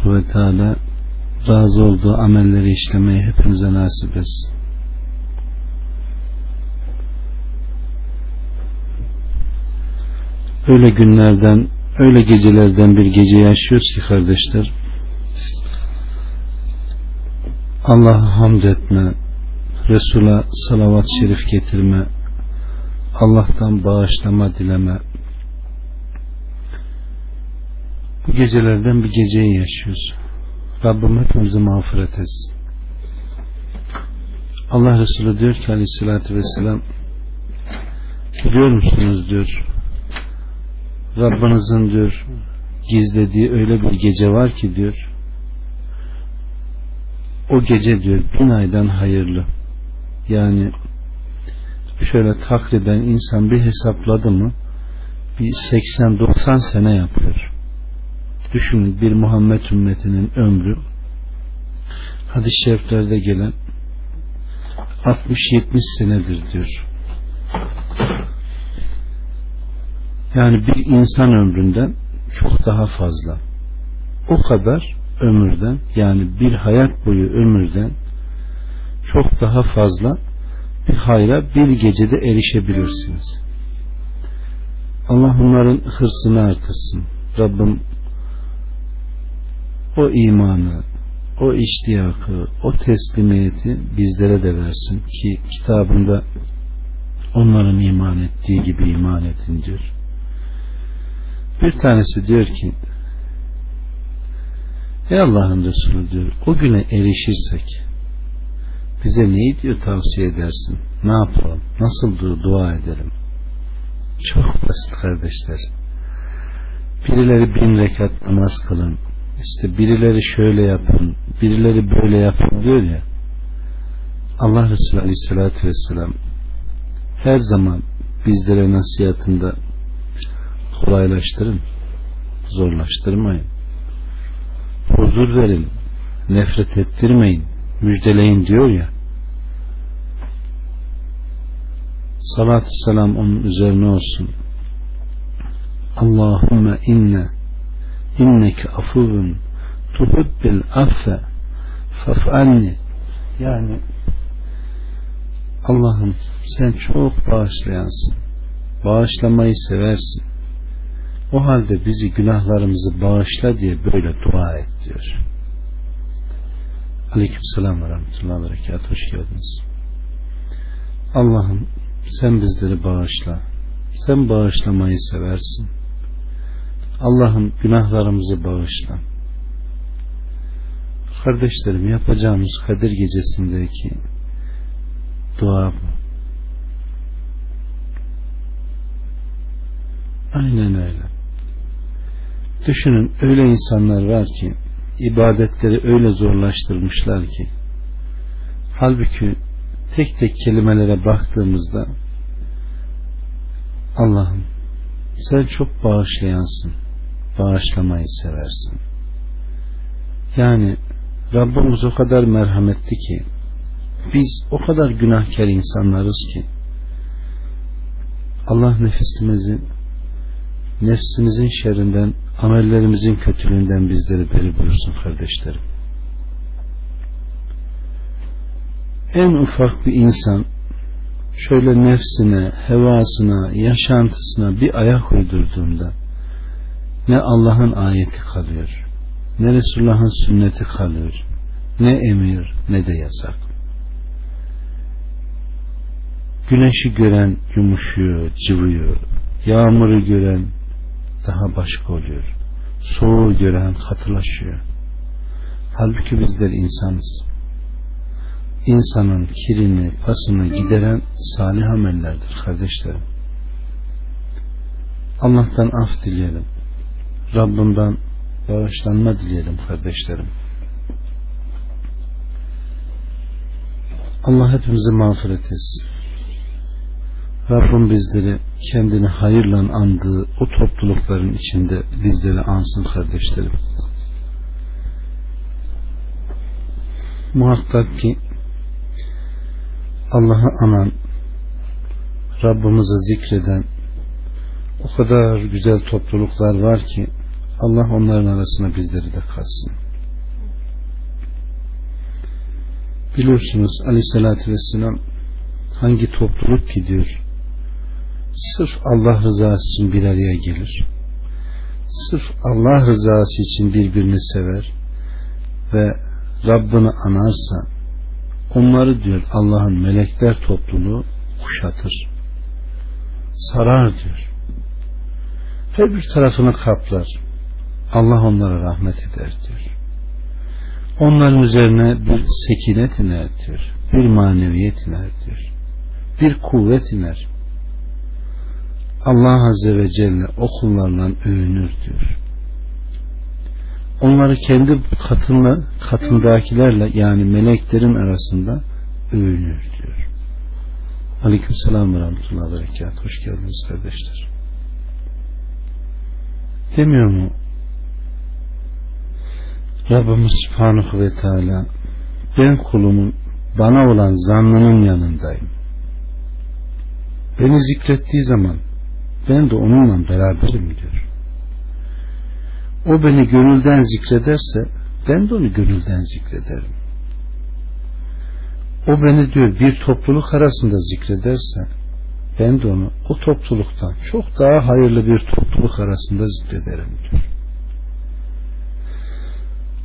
subhanahu ve teala razı olduğu amelleri işlemeyi hepimize nasip etsin. Öyle günlerden, öyle gecelerden bir gece yaşıyoruz ki kardeşler. Allah'a hamd etme, Resul'a salavat şerif getirme, Allah'tan bağışlama dileme. Bu gecelerden bir geceyi yaşıyoruz. Rabbim hepimizi mağfiret etsin. Allah Resulü diyor ki aleyhissalatü vesselam biliyor musunuz? diyor. Rabbinizin diyor gizlediği öyle bir gece var ki diyor. O gece diyor bin aydan hayırlı. Yani şöyle takriben insan bir hesapladı mı bir 80-90 sene yapıyor düşünün bir Muhammed ümmetinin ömrü hadis-i şeriflerde gelen 60-70 senedir diyor yani bir insan ömründen çok daha fazla o kadar ömürden yani bir hayat boyu ömürden çok daha fazla bir hayra bir gecede erişebilirsiniz. Allah onların hırsını artırsın. Rabbim o imanı, o iştiyakı, o teslimiyeti bizlere de versin ki kitabında onların iman ettiği gibi iman edin diyor. Bir tanesi diyor ki Ey Allah'ın Resulü diyor o güne erişirsek bize neyi diyor tavsiye edersin? Ne yapalım? Nasıl dua edelim? Çok basit kardeşler. Birileri bin rekat namaz kılın. İşte birileri şöyle yapın, birileri böyle yapın diyor ya. Allah Resulü Aleyhisselatü Vesselam her zaman bizlere nasihatında kolaylaştırın, zorlaştırmayın. Huzur verin, nefret ettirmeyin, müjdeleyin diyor ya. Salatü selam onun üzerine olsun. Allahümme inne inneke afuvun tuhubbil affe faf'anni yani Allah'ım sen çok bağışlayansın bağışlamayı seversin o halde bizi günahlarımızı bağışla diye böyle dua et diyor. Aleyküm selam ve rahmetullahi ve berekat. Hoş geldiniz. Allah'ım sen bizleri bağışla. Sen bağışlamayı seversin. Allah'ım günahlarımızı bağışla. Kardeşlerim yapacağımız Kadir gecesindeki dua bu. Aynen öyle. Düşünün öyle insanlar var ki ibadetleri öyle zorlaştırmışlar ki halbuki tek tek kelimelere baktığımızda Allah'ım sen çok bağışlayansın bağışlamayı seversin yani Rabbimiz o kadar merhametli ki biz o kadar günahkar insanlarız ki Allah nefisimizi nefsimizin şerrinden amellerimizin kötülüğünden bizleri beri buyursun kardeşlerim. En ufak bir insan şöyle nefsine, hevasına, yaşantısına bir ayak uydurduğunda ne Allah'ın ayeti kalıyor, ne Resulullah'ın sünneti kalıyor, ne emir ne de yasak. Güneşi gören yumuşuyor, cıvıyor, yağmuru gören daha başka oluyor. Soğuğu gören katılaşıyor. Halbuki bizler insanız. İnsanın kirini, pasını gideren salih amellerdir kardeşlerim. Allah'tan af dileyelim. Rabbimden bağışlanma dileyelim kardeşlerim. Allah hepimizi mağfiret etsin. Rabbim bizleri kendini hayırla andığı o toplulukların içinde bizleri ansın kardeşlerim. Muhakkak ki Allah'ı anan Rabbimizi zikreden o kadar güzel topluluklar var ki Allah onların arasına bizleri de katsın. Biliyorsunuz aleyhissalatü vesselam hangi topluluk ki diyor sırf Allah rızası için bir araya gelir. Sırf Allah rızası için birbirini sever ve Rabbini anarsa onları diyor Allah'ın melekler topluluğu kuşatır. Sarar diyor. Her bir tarafını kaplar. Allah onlara rahmet eder diyor onların üzerine bir sekinet iner diyor bir maneviyet iner diyor bir kuvvet iner Allah Azze ve Celle o kullarla övünür diyor. Onları kendi katınla, katındakilerle yani meleklerin arasında övünür diyor. Aleyküm selam ve rahmetullahi ve. Hoş geldiniz kardeşler. Demiyor mu? Rabbimiz Subhanahu ve Teala ben kulumun bana olan zannının yanındayım. Beni zikrettiği zaman ben de onunla beraberim diyor. O beni gönülden zikrederse ben de onu gönülden zikrederim. O beni diyor bir topluluk arasında zikrederse ben de onu o topluluktan çok daha hayırlı bir topluluk arasında zikrederim diyor.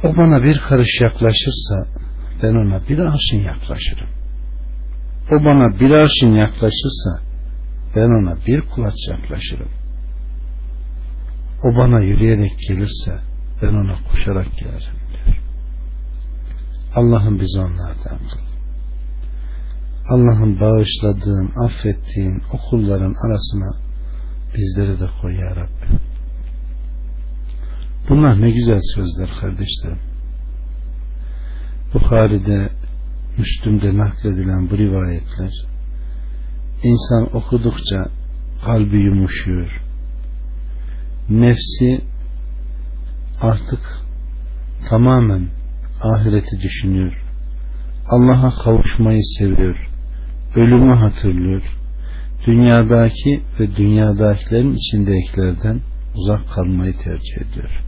O bana bir karış yaklaşırsa ben ona bir arşın yaklaşırım. O bana bir arşın yaklaşırsa ben ona bir kulaç yaklaşırım. O bana yürüyerek gelirse ben ona koşarak gelirim diyor. Allah'ım biz onlardan kıl. Allah'ın bağışladığın, affettiğin o kulların arasına bizleri de koy ya Rabbi. Bunlar ne güzel sözler kardeşlerim. Bukhari'de, Müslüm'de nakledilen bu rivayetler insan okudukça kalbi yumuşuyor. Nefsi artık tamamen ahireti düşünüyor. Allah'a kavuşmayı seviyor. Ölümü hatırlıyor. Dünyadaki ve dünyadakilerin içindekilerden uzak kalmayı tercih ediyor.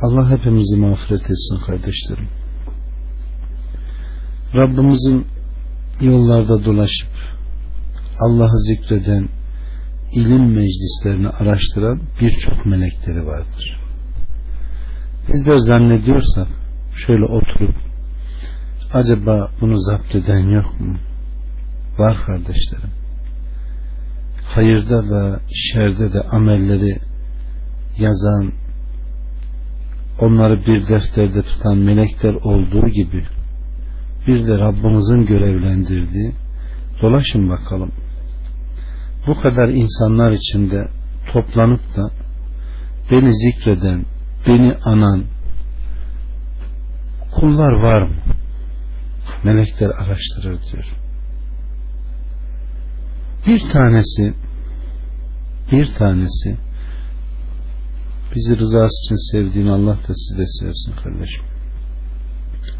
Allah hepimizi mağfiret etsin kardeşlerim. Rabbimizin yollarda dolaşıp Allah'ı zikreden ilim meclislerini araştıran birçok melekleri vardır. Bizler zannediyorsak şöyle oturup acaba bunu zapt eden yok mu? Var kardeşlerim. Hayırda da şerde de amelleri yazan onları bir defterde tutan melekler olduğu gibi bir de Rabbimizin görevlendirdiği dolaşın bakalım. Bu kadar insanlar içinde toplanıp da beni zikreden beni anan kullar var mı? Melekler araştırır diyor. Bir tanesi bir tanesi bizi rızası için sevdiğini Allah da size sevsin kardeşim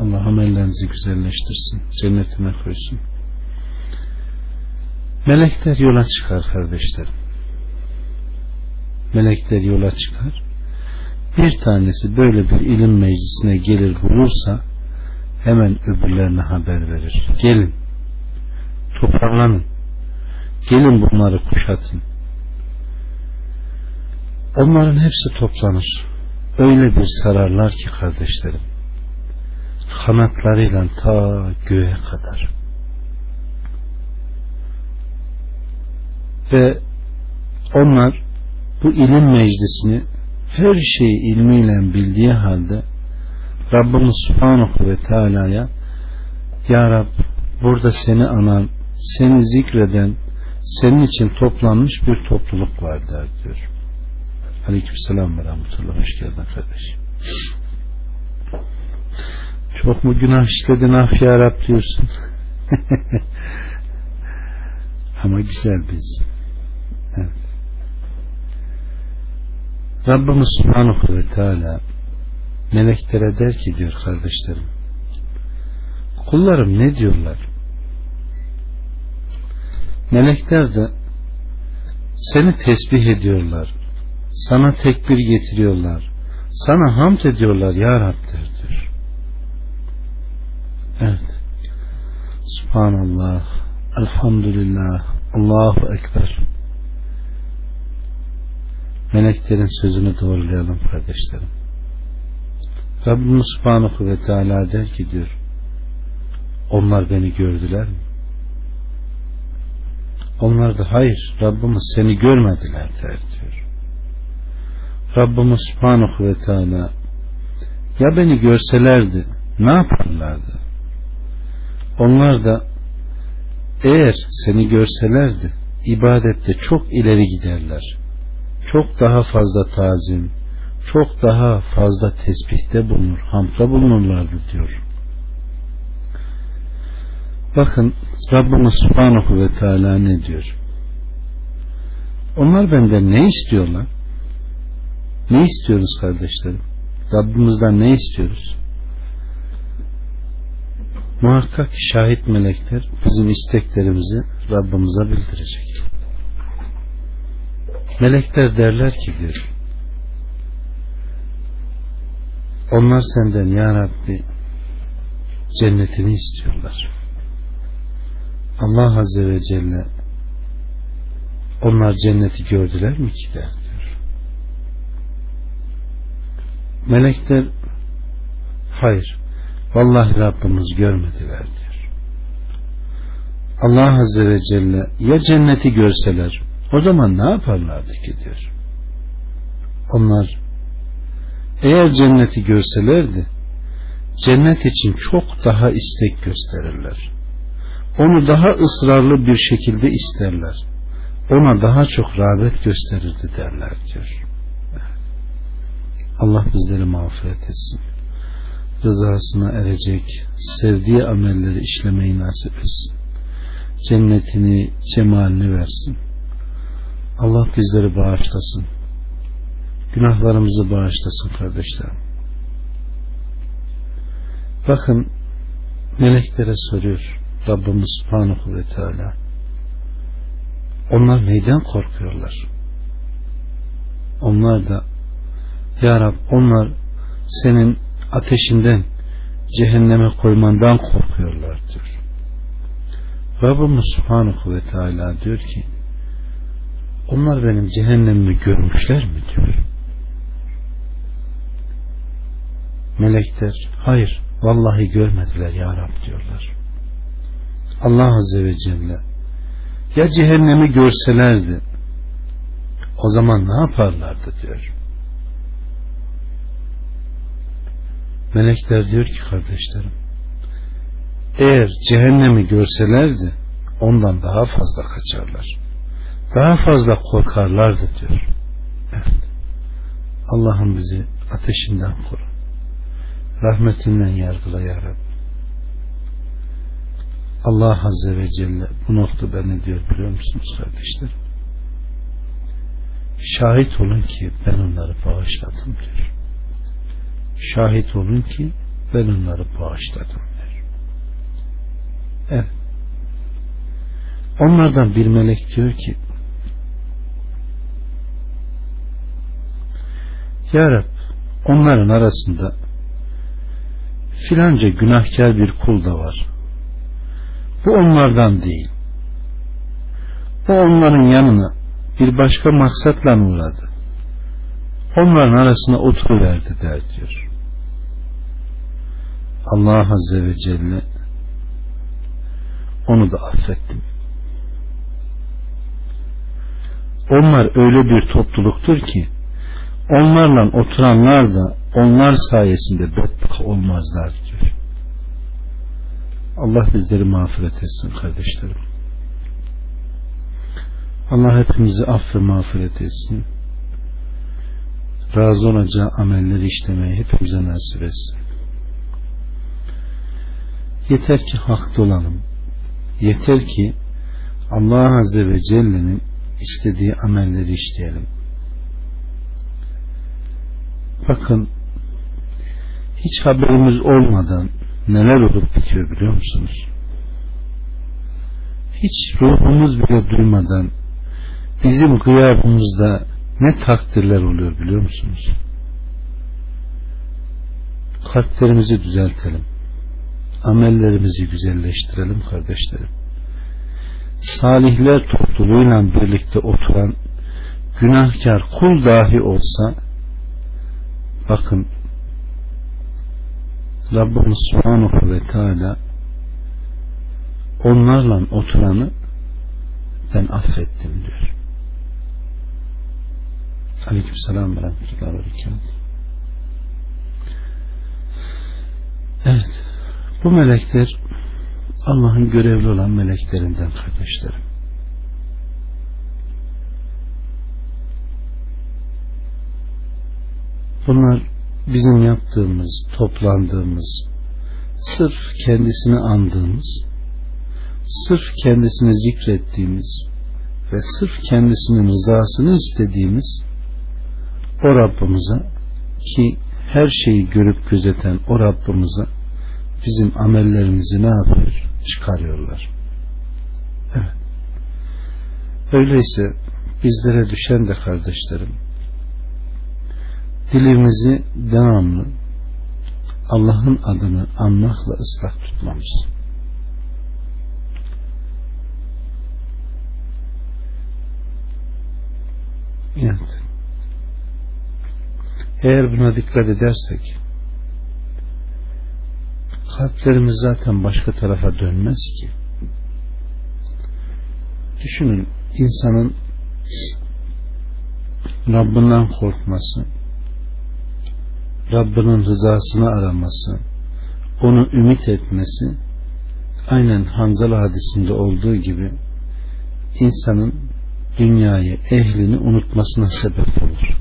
Allah amellerinizi güzelleştirsin. Cennetine koysun. Melekler yola çıkar kardeşlerim. Melekler yola çıkar. Bir tanesi böyle bir ilim meclisine gelir bulursa hemen öbürlerine haber verir. Gelin. Toparlanın. Gelin bunları kuşatın. Onların hepsi toplanır. Öyle bir sararlar ki kardeşlerim kanatlarıyla ta göğe kadar. Ve onlar bu ilim meclisini her şeyi ilmiyle bildiği halde Rabbimiz Subhanahu ve Teala'ya Ya Rab burada seni anan, seni zikreden, senin için toplanmış bir topluluk var der diyor. Aleykümselam ve rahmetullah. Hoş geldin kardeşim. Çok mu günah işledin af ya diyorsun. Ama güzel biz. Evet. Rabbimiz Subhanahu ve Teala meleklere der ki diyor kardeşlerim kullarım ne diyorlar melekler de seni tesbih ediyorlar sana tekbir getiriyorlar sana hamd ediyorlar ya Rab der Subhanallah, Elhamdülillah, Allahu Ekber. Meleklerin sözünü doğrulayalım kardeşlerim. Rabbimiz Subhanahu ve Teala der ki diyor, onlar beni gördüler mi? Onlar da hayır Rabbimiz seni görmediler der diyor. Rabbimiz Subhanahu ve Teala ya beni görselerdi ne yaparlardı? Onlar da eğer seni görselerdi ibadette çok ileri giderler. Çok daha fazla tazim, çok daha fazla tesbihte bulunur, hamda bulunurlardı diyor. Bakın Rabbimiz Subhanahu ve Teala ne diyor? Onlar benden ne istiyorlar? Ne istiyoruz kardeşlerim? Rabbimizden ne istiyoruz? Muhakkak şahit melekler bizim isteklerimizi Rabbimize bildirecek. Melekler derler ki diyor. Onlar senden ya Rabbi cennetini istiyorlar. Allah Azze ve Celle onlar cenneti gördüler mi ki der diyor. Melekler hayır vallahi Rabbimiz görmediler diyor. Allah Azze ve Celle ya cenneti görseler o zaman ne yaparlardı ki diyor. Onlar eğer cenneti görselerdi cennet için çok daha istek gösterirler onu daha ısrarlı bir şekilde isterler. Ona daha çok rağbet gösterirdi derler diyor. Allah bizleri mağfiret etsin. Rızasına erecek, sevdiği amelleri işlemeyi nasip etsin. Cennetini, cemalini versin. Allah bizleri bağışlasın. Günahlarımızı bağışlasın kardeşlerim. Bakın meleklere soruyor. Rabbimiz Subhanahu ve Teala onlar neyden korkuyorlar? Onlar da Ya Rab onlar senin ateşinden cehenneme koymandan korkuyorlar diyor. Rabbimiz Subhanahu ve Teala diyor ki onlar benim cehennemimi görmüşler mi diyor. Melekler hayır vallahi görmediler ya Rab diyorlar. Allah Azze ve Celle ya cehennemi görselerdi o zaman ne yaparlardı diyor. Melekler diyor ki kardeşlerim eğer cehennemi görselerdi ondan daha fazla kaçarlar. Daha fazla korkarlardı diyor. Evet. Allah'ım bizi ateşinden koru. Rahmetinden yargıla ya. Allah Azze ve Celle bu noktada ne diyor biliyor musunuz kardeşler? Şahit olun ki ben onları bağışladım diyor. Şahit olun ki ben onları bağışladım diyor. Evet. Onlardan bir melek diyor ki Ya Rab onların arasında filanca günahkar bir kul da var bu onlardan değil. O onların yanına bir başka maksatla uğradı. Onların arasına oturuverdi der diyor. Allah Azze ve Celle onu da affettim. Onlar öyle bir topluluktur ki onlarla oturanlar da onlar sayesinde bedbaht olmazlar diyor. Allah bizleri mağfiret etsin kardeşlerim. Allah hepimizi aff mağfiret etsin. Razı olacağı amelleri işlemeyi hepimize nasip etsin. Yeter ki haklı olalım. Yeter ki Allah Azze ve Celle'nin istediği amelleri işleyelim. Bakın hiç haberimiz olmadan neler olup bitiyor biliyor musunuz? Hiç ruhumuz bile duymadan bizim gıyabımızda ne takdirler oluyor biliyor musunuz? Kalplerimizi düzeltelim. Amellerimizi güzelleştirelim kardeşlerim. Salihler topluluğuyla birlikte oturan günahkar kul dahi olsa bakın Rabbimiz Subhanahu ve Teala onlarla oturanı ben affettim diyor. Aleyküm selam ve rahmetullahi ve Evet. Bu melekler Allah'ın görevli olan meleklerinden kardeşlerim. Bunlar bizim yaptığımız, toplandığımız, sırf kendisini andığımız, sırf kendisini zikrettiğimiz ve sırf kendisinin rızasını istediğimiz o Rabbimize ki her şeyi görüp gözeten o Rabbimize bizim amellerimizi ne yapıyor? Çıkarıyorlar. Evet. Öyleyse bizlere düşen de kardeşlerim dilimizi devamlı Allah'ın adını anmakla ıslak tutmamız. Evet. Eğer buna dikkat edersek kalplerimiz zaten başka tarafa dönmez ki. Düşünün insanın Rabbinden korkması, Rabbinin rızasını araması, onu ümit etmesi, aynen Hanzala hadisinde olduğu gibi insanın dünyayı, ehlini unutmasına sebep olur.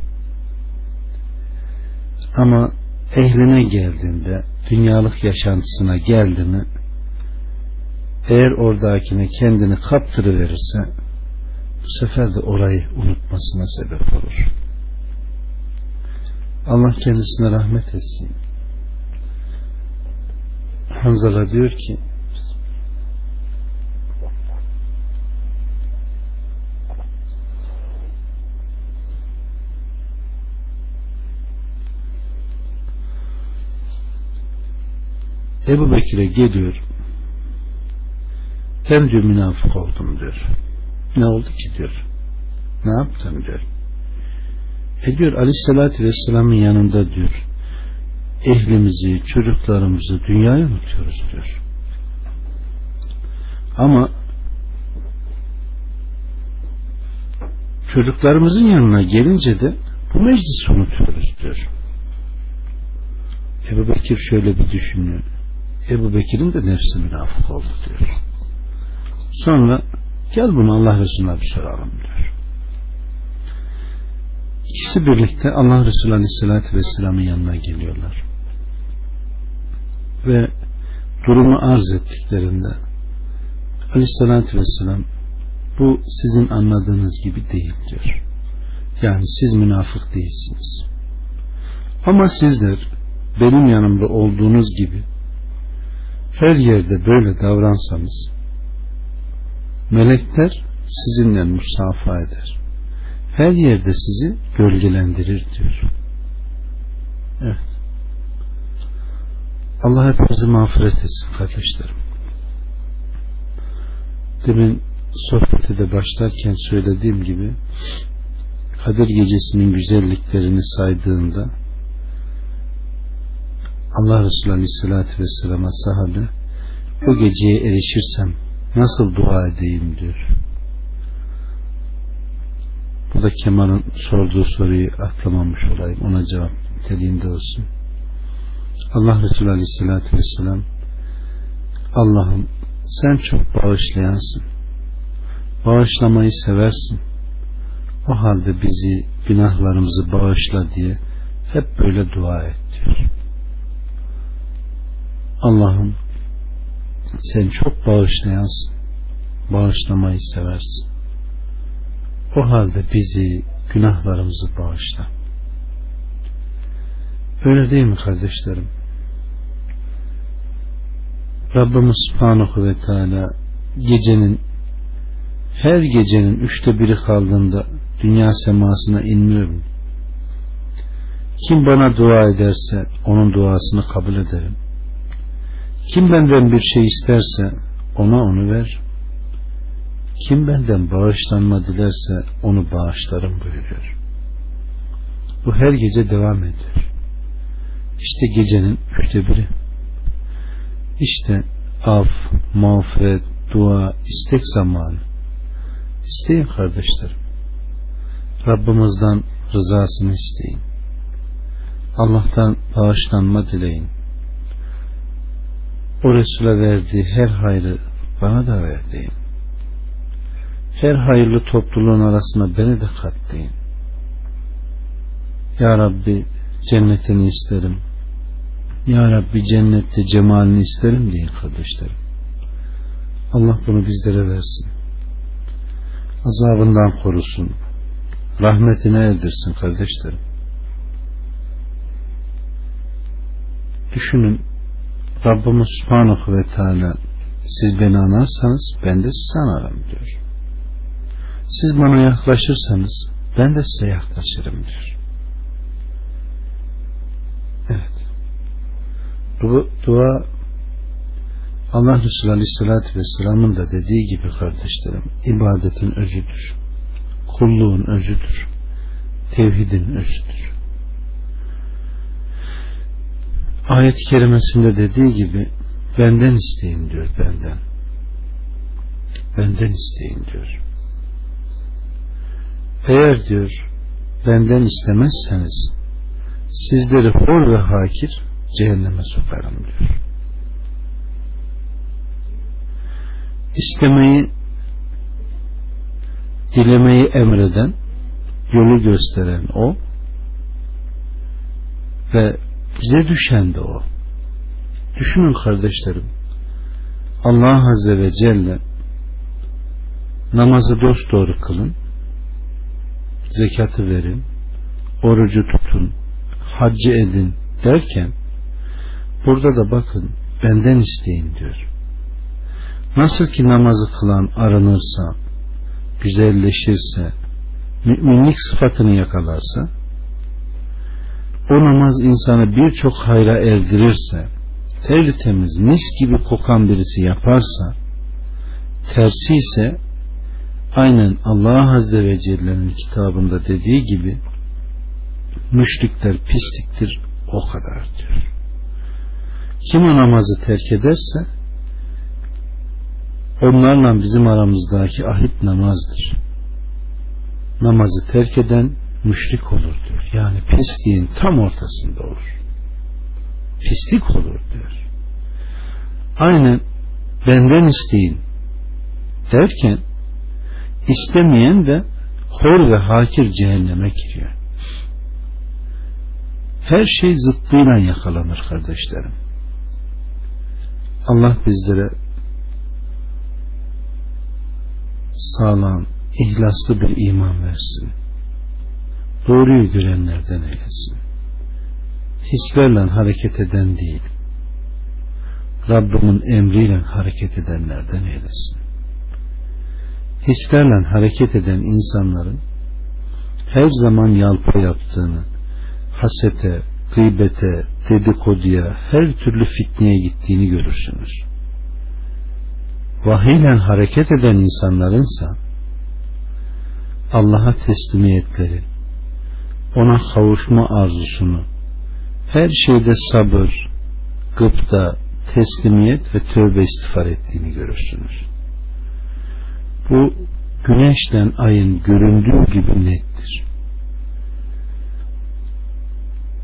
Ama ehline geldiğinde, dünyalık yaşantısına geldi mi, eğer oradakine kendini kaptırıverirse, bu sefer de orayı unutmasına sebep olur. Allah kendisine rahmet etsin. Hanzala diyor ki Ebu Bekir'e geliyor ben diyor münafık oldum diyor. Ne oldu ki diyor. Ne yaptın diyor. E diyor aleyhissalatü vesselamın yanında diyor ehlimizi, çocuklarımızı, dünyayı unutuyoruz diyor. Ama çocuklarımızın yanına gelince de bu meclisi unutuyoruz diyor. Ebu Bekir şöyle bir düşünüyor. Ebu Bekir'in de nefsi münafık oldu diyor. Sonra gel bunu Allah Resulü'ne bir soralım diyor. İkisi birlikte Allah Resulü Aleyhisselatü Vesselam'ın yanına geliyorlar. Ve durumu arz ettiklerinde Aleyhisselatü Vesselam bu sizin anladığınız gibi değil diyor. Yani siz münafık değilsiniz. Ama sizler benim yanımda olduğunuz gibi her yerde böyle davransanız melekler sizinle musafa eder. Her yerde sizi gölgelendirir diyor. Evet. Allah hepimizi mağfiret etsin kardeşlerim. Demin sohbeti de başlarken söylediğim gibi Kadir gecesinin güzelliklerini saydığında Allah Resulü Aleyhisselatü Vesselam'a sahabe o geceye erişirsem nasıl dua edeyim diyor. Bu da Kemal'ın sorduğu soruyu atlamamış olayım. Ona cevap niteliğinde olsun. Allah Resulü Aleyhisselatü Vesselam Allah'ım sen çok bağışlayansın. Bağışlamayı seversin. O halde bizi günahlarımızı bağışla diye hep böyle dua et diyor. Allah'ım sen çok bağışlayansın. Bağışlamayı seversin. O halde bizi, günahlarımızı bağışla. Öyle değil mi kardeşlerim? Rabbimiz Subhanahu ve Teala gecenin her gecenin üçte biri kaldığında dünya semasına inmiyor? Kim bana dua ederse onun duasını kabul ederim. Kim benden bir şey isterse ona onu ver. Kim benden bağışlanma dilerse onu bağışlarım buyuruyor. Bu her gece devam ediyor. İşte gecenin üçte biri. İşte af, mağfiret, dua, istek zamanı. İsteyin kardeşlerim. Rabbimizden rızasını isteyin. Allah'tan bağışlanma dileyin. O Resul'e verdiği her hayrı bana da ver deyin. Her hayırlı topluluğun arasına beni de kat deyin. Ya Rabbi cennetini isterim. Ya Rabbi cennette cemalini isterim deyin kardeşlerim. Allah bunu bizlere versin. Azabından korusun. Rahmetine erdirsin kardeşlerim. Düşünün Rabbimiz Subhanahu ve Teala siz beni anarsanız ben de sizi anarım diyor. Siz bana yaklaşırsanız ben de size yaklaşırım diyor. Evet. Bu dua Allah Resulü Aleyhisselatü Vesselam'ın da dediği gibi kardeşlerim ibadetin özüdür. Kulluğun özüdür. Tevhidin özüdür. Ayet-i kerimesinde dediği gibi benden isteyin diyor benden. Benden isteyin diyor. Eğer diyor benden istemezseniz sizleri hor ve hakir cehenneme sokarım diyor. İstemeyi dilemeyi emreden yolu gösteren o ve bize düşen de o. Düşünün kardeşlerim. Allah Azze ve Celle namazı dost doğru kılın, zekatı verin, orucu tutun, haccı edin derken burada da bakın benden isteyin diyor. Nasıl ki namazı kılan arınırsa, güzelleşirse, müminlik sıfatını yakalarsa, o namaz insanı birçok hayra erdirirse, tertemiz, mis gibi kokan birisi yaparsa, tersi ise, aynen Allah Azze ve Celle'nin kitabında dediği gibi, müşrikler pisliktir, o kadar diyor. Kim o namazı terk ederse, onlarla bizim aramızdaki ahit namazdır. Namazı terk eden müşrik olur diyor. Yani pisliğin tam ortasında olur. Pislik olur diyor. Aynen benden isteyin derken istemeyen de hor ve hakir cehenneme giriyor. Her şey zıttıyla yakalanır kardeşlerim. Allah bizlere sağlam, ihlaslı bir iman versin doğruyu görenlerden eylesin. Hislerle hareket eden değil, Rabbimin emriyle hareket edenlerden eylesin. Hislerle hareket eden insanların her zaman yalpa yaptığını, hasete, gıybete, dedikoduya, her türlü fitneye gittiğini görürsünüz. Vahiyle hareket eden insanlarınsa Allah'a teslimiyetleri, ona kavuşma arzusunu, her şeyde sabır, gıpta, teslimiyet ve tövbe istiğfar ettiğini görürsünüz. Bu güneşle ayın göründüğü gibi nettir.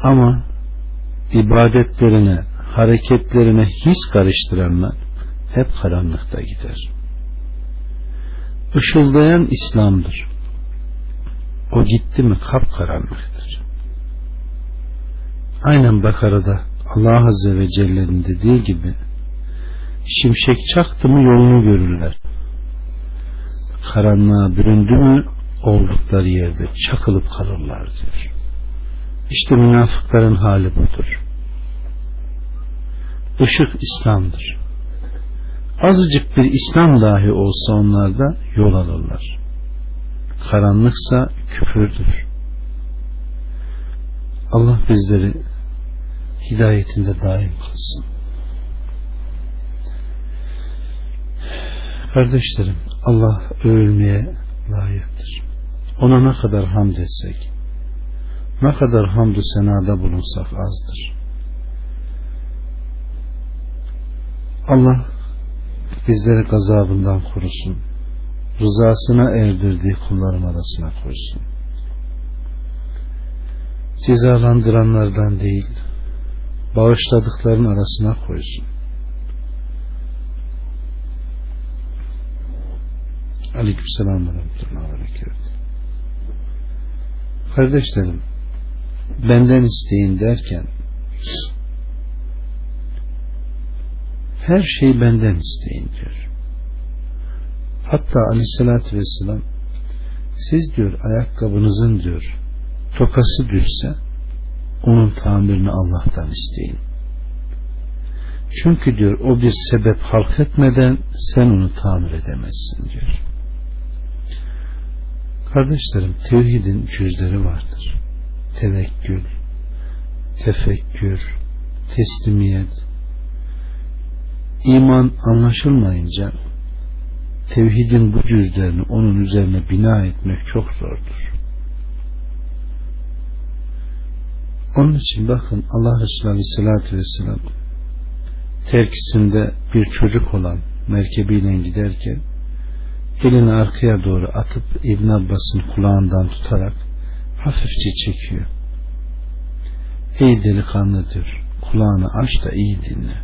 Ama ibadetlerine, hareketlerine his karıştıranlar hep karanlıkta gider. Işıldayan İslam'dır o gitti mi kapkaranlıktır. Aynen Bakara'da Allah Azze ve Celle'nin dediği gibi şimşek çaktı mı yolunu görürler. Karanlığa büründü mü oldukları yerde çakılıp kalırlar diyor. İşte münafıkların hali budur. Işık İslam'dır. Azıcık bir İslam dahi olsa onlarda yol alırlar karanlıksa küfürdür. Allah bizleri hidayetinde daim kılsın. Kardeşlerim Allah övülmeye layıktır. Ona ne kadar hamd etsek, ne kadar hamdü senada bulunsak azdır. Allah bizleri gazabından korusun. Rızasına erdirdiği kulların arasına koysun. Cezalandıranlardan değil, bağışladıkların arasına koysun. Aleykümselam ve rahmetullahi Kardeşlerim, benden isteyin derken her şeyi benden isteyin diyor. Hatta aleyhissalatü vesselam siz diyor ayakkabınızın diyor tokası düşse onun tamirini Allah'tan isteyin. Çünkü diyor o bir sebep halk etmeden sen onu tamir edemezsin diyor. Kardeşlerim tevhidin cüzleri vardır. Tevekkül, tefekkür, teslimiyet. İman anlaşılmayınca tevhidin bu cüzlerini onun üzerine bina etmek çok zordur. Onun için bakın Allah Resulü Aleyhisselatü Vesselam terkisinde bir çocuk olan merkebiyle giderken elini arkaya doğru atıp İbn Abbas'ın kulağından tutarak hafifçe çekiyor. Ey delikanlı diyor kulağını aç da iyi dinle.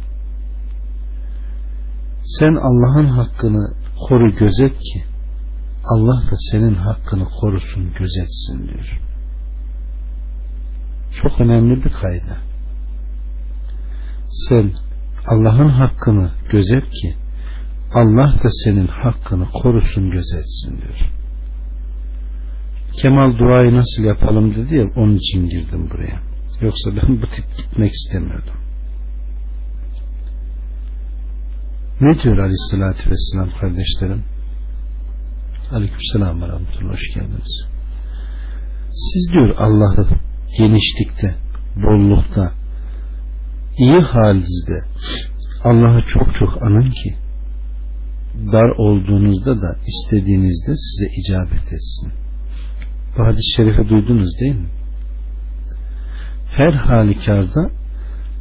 Sen Allah'ın hakkını koru gözet ki Allah da senin hakkını korusun gözetsin diyor. Çok önemli bir kayda. Sen Allah'ın hakkını gözet ki Allah da senin hakkını korusun gözetsin diyor. Kemal duayı nasıl yapalım dedi ya onun için girdim buraya. Yoksa ben bu tip gitmek istemiyordum. Ne diyor aleyhissalatü vesselam kardeşlerim? Aleykümselam ve rahmetullah hoş geldiniz. Siz diyor Allah'ı genişlikte, bollukta, iyi halinizde Allah'ı çok çok anın ki dar olduğunuzda da istediğinizde size icabet etsin. Bu hadis-i şerifi duydunuz değil mi? Her halükarda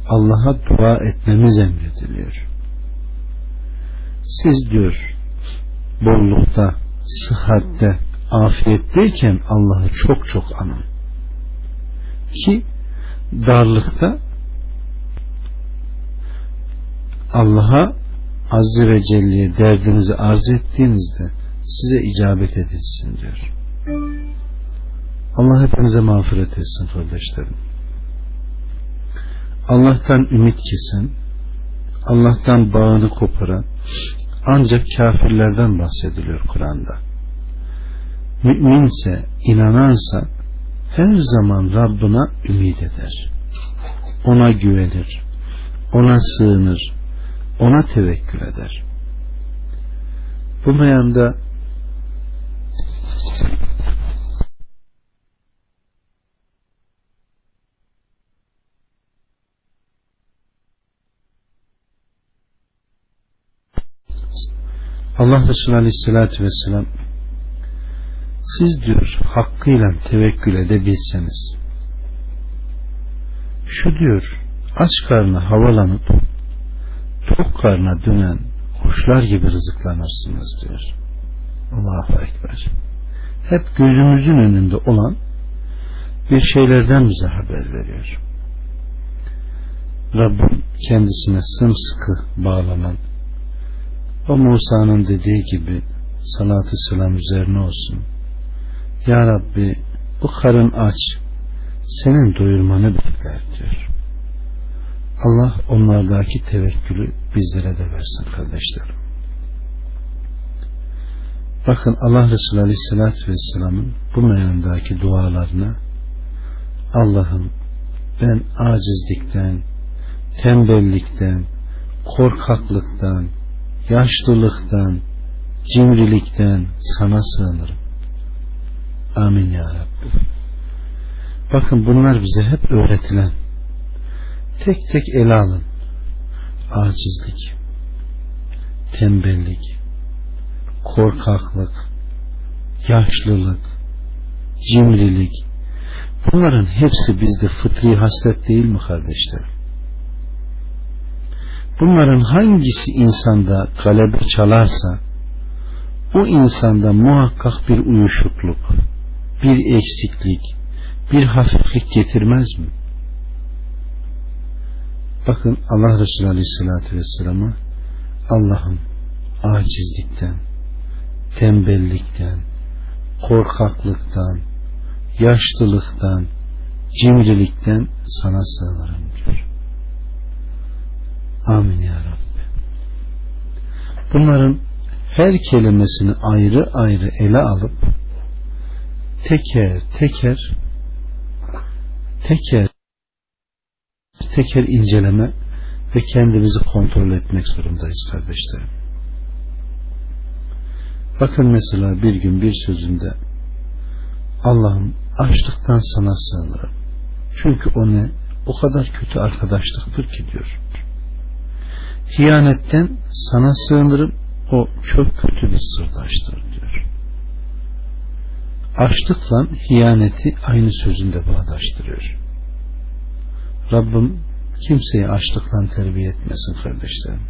Allah'a dua etmemiz emrediliyor. Siz diyor bollukta, sıhhatte, afiyetteyken Allah'ı çok çok anın. Ki darlıkta Allah'a Azze ve Celle'ye derdinizi arz ettiğinizde size icabet edilsin diyor. Allah hepinize mağfiret etsin kardeşlerim. Allah'tan ümit kesen, Allah'tan bağını koparan ancak kafirlerden bahsediliyor Kur'an'da. Müminse, inanansa her zaman Rabbına ümit eder. Ona güvenir. Ona sığınır ona tevekkül eder. Bu meyanda Allah Resulü Aleyhisselatü Vesselam siz diyor hakkıyla tevekkül edebilseniz şu diyor aç karnı havalanıp tok karnına dönen kuşlar gibi rızıklanırsınız diyor. Allahu Ekber. Hep gözümüzün önünde olan bir şeylerden bize haber veriyor. Rabbim kendisine sımsıkı bağlanan o Musa'nın dediği gibi salatü selam üzerine olsun. Ya Rabbi bu karın aç senin doyurmanı bekler diyor. Allah onlardaki tevekkülü bizlere de versin kardeşlerim. Bakın Allah Resulü Aleyhisselatü Vesselam'ın bu meyandaki dualarına Allah'ım ben acizlikten, tembellikten, korkaklıktan, yaşlılıktan, cimrilikten sana sığınırım. Amin ya Rabbi. Bakın bunlar bize hep öğretilen tek tek ele alın. Acizlik, tembellik, korkaklık, yaşlılık, cimrilik bunların hepsi bizde fıtri haslet değil mi kardeşlerim? Bunların hangisi insanda galebe çalarsa o insanda muhakkak bir uyuşukluk, bir eksiklik, bir hafiflik getirmez mi? Bakın Allah Resulü Aleyhisselatü Vesselam'a Allah'ım acizlikten, tembellikten, korkaklıktan, yaşlılıktan, cimrilikten sana sığınırım. Amin ya Rabbi. Bunların her kelimesini ayrı ayrı ele alıp teker teker teker teker inceleme ve kendimizi kontrol etmek zorundayız kardeşlerim. Bakın mesela bir gün bir sözünde Allah'ım açlıktan sana sığınırım. Çünkü o ne? O kadar kötü arkadaşlıktır ki diyor. Hiyanetten sana sığınırım. O çok kötü bir sırdaştır diyor. Açlıkla hiyaneti aynı sözünde bağdaştırıyor. Rabbim kimseyi açlıkla terbiye etmesin kardeşlerim.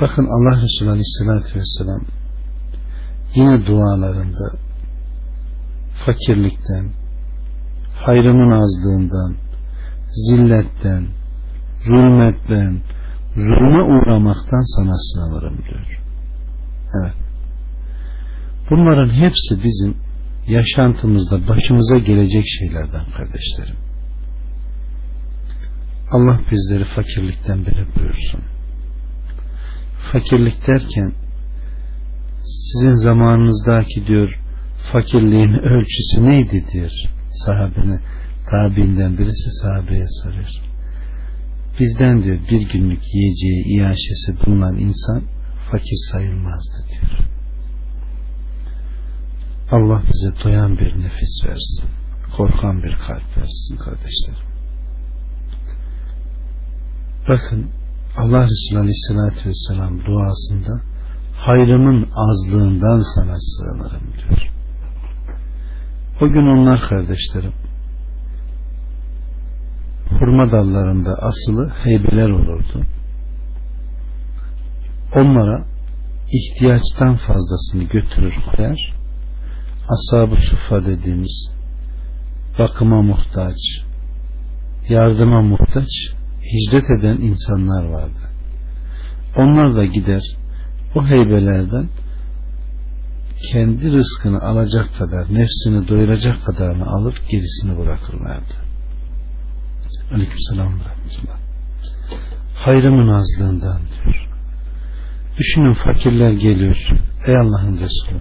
Bakın Allah Resulü Aleyhisselatü Vesselam yine dualarında fakirlikten, hayrımın azlığından, zilletten, zulmetten, zulme uğramaktan sana sınavırım diyor. Evet. Bunların hepsi bizim yaşantımızda başımıza gelecek şeylerden kardeşlerim. Allah bizleri fakirlikten beri buyursun. Fakirlik derken sizin zamanınızdaki diyor fakirliğin ölçüsü neydi diyor sahabine tabiinden birisi sahabeye soruyor bizden diyor bir günlük yiyeceği iaşesi bulunan insan fakir sayılmazdı diyor. Allah bize doyan bir nefis versin korkan bir kalp versin kardeşlerim. Bakın Allah Resulü Aleyhisselatü Vesselam duasında hayrımın azlığından sana sığınırım diyor. O gün onlar kardeşlerim hurma dallarında asılı heybeler olurdu. Onlara ihtiyaçtan fazlasını götürür koyar. Ashab-ı sufa dediğimiz bakıma muhtaç, yardıma muhtaç, hicret eden insanlar vardı. Onlar da gider o heybelerden kendi rızkını alacak kadar, nefsini doyuracak kadarını alıp gerisini bırakırlardı. Aleykümselam rahmetullah. Hayrımın azlığından diyor. Düşünün fakirler geliyor. Ey Allah'ın Resulü.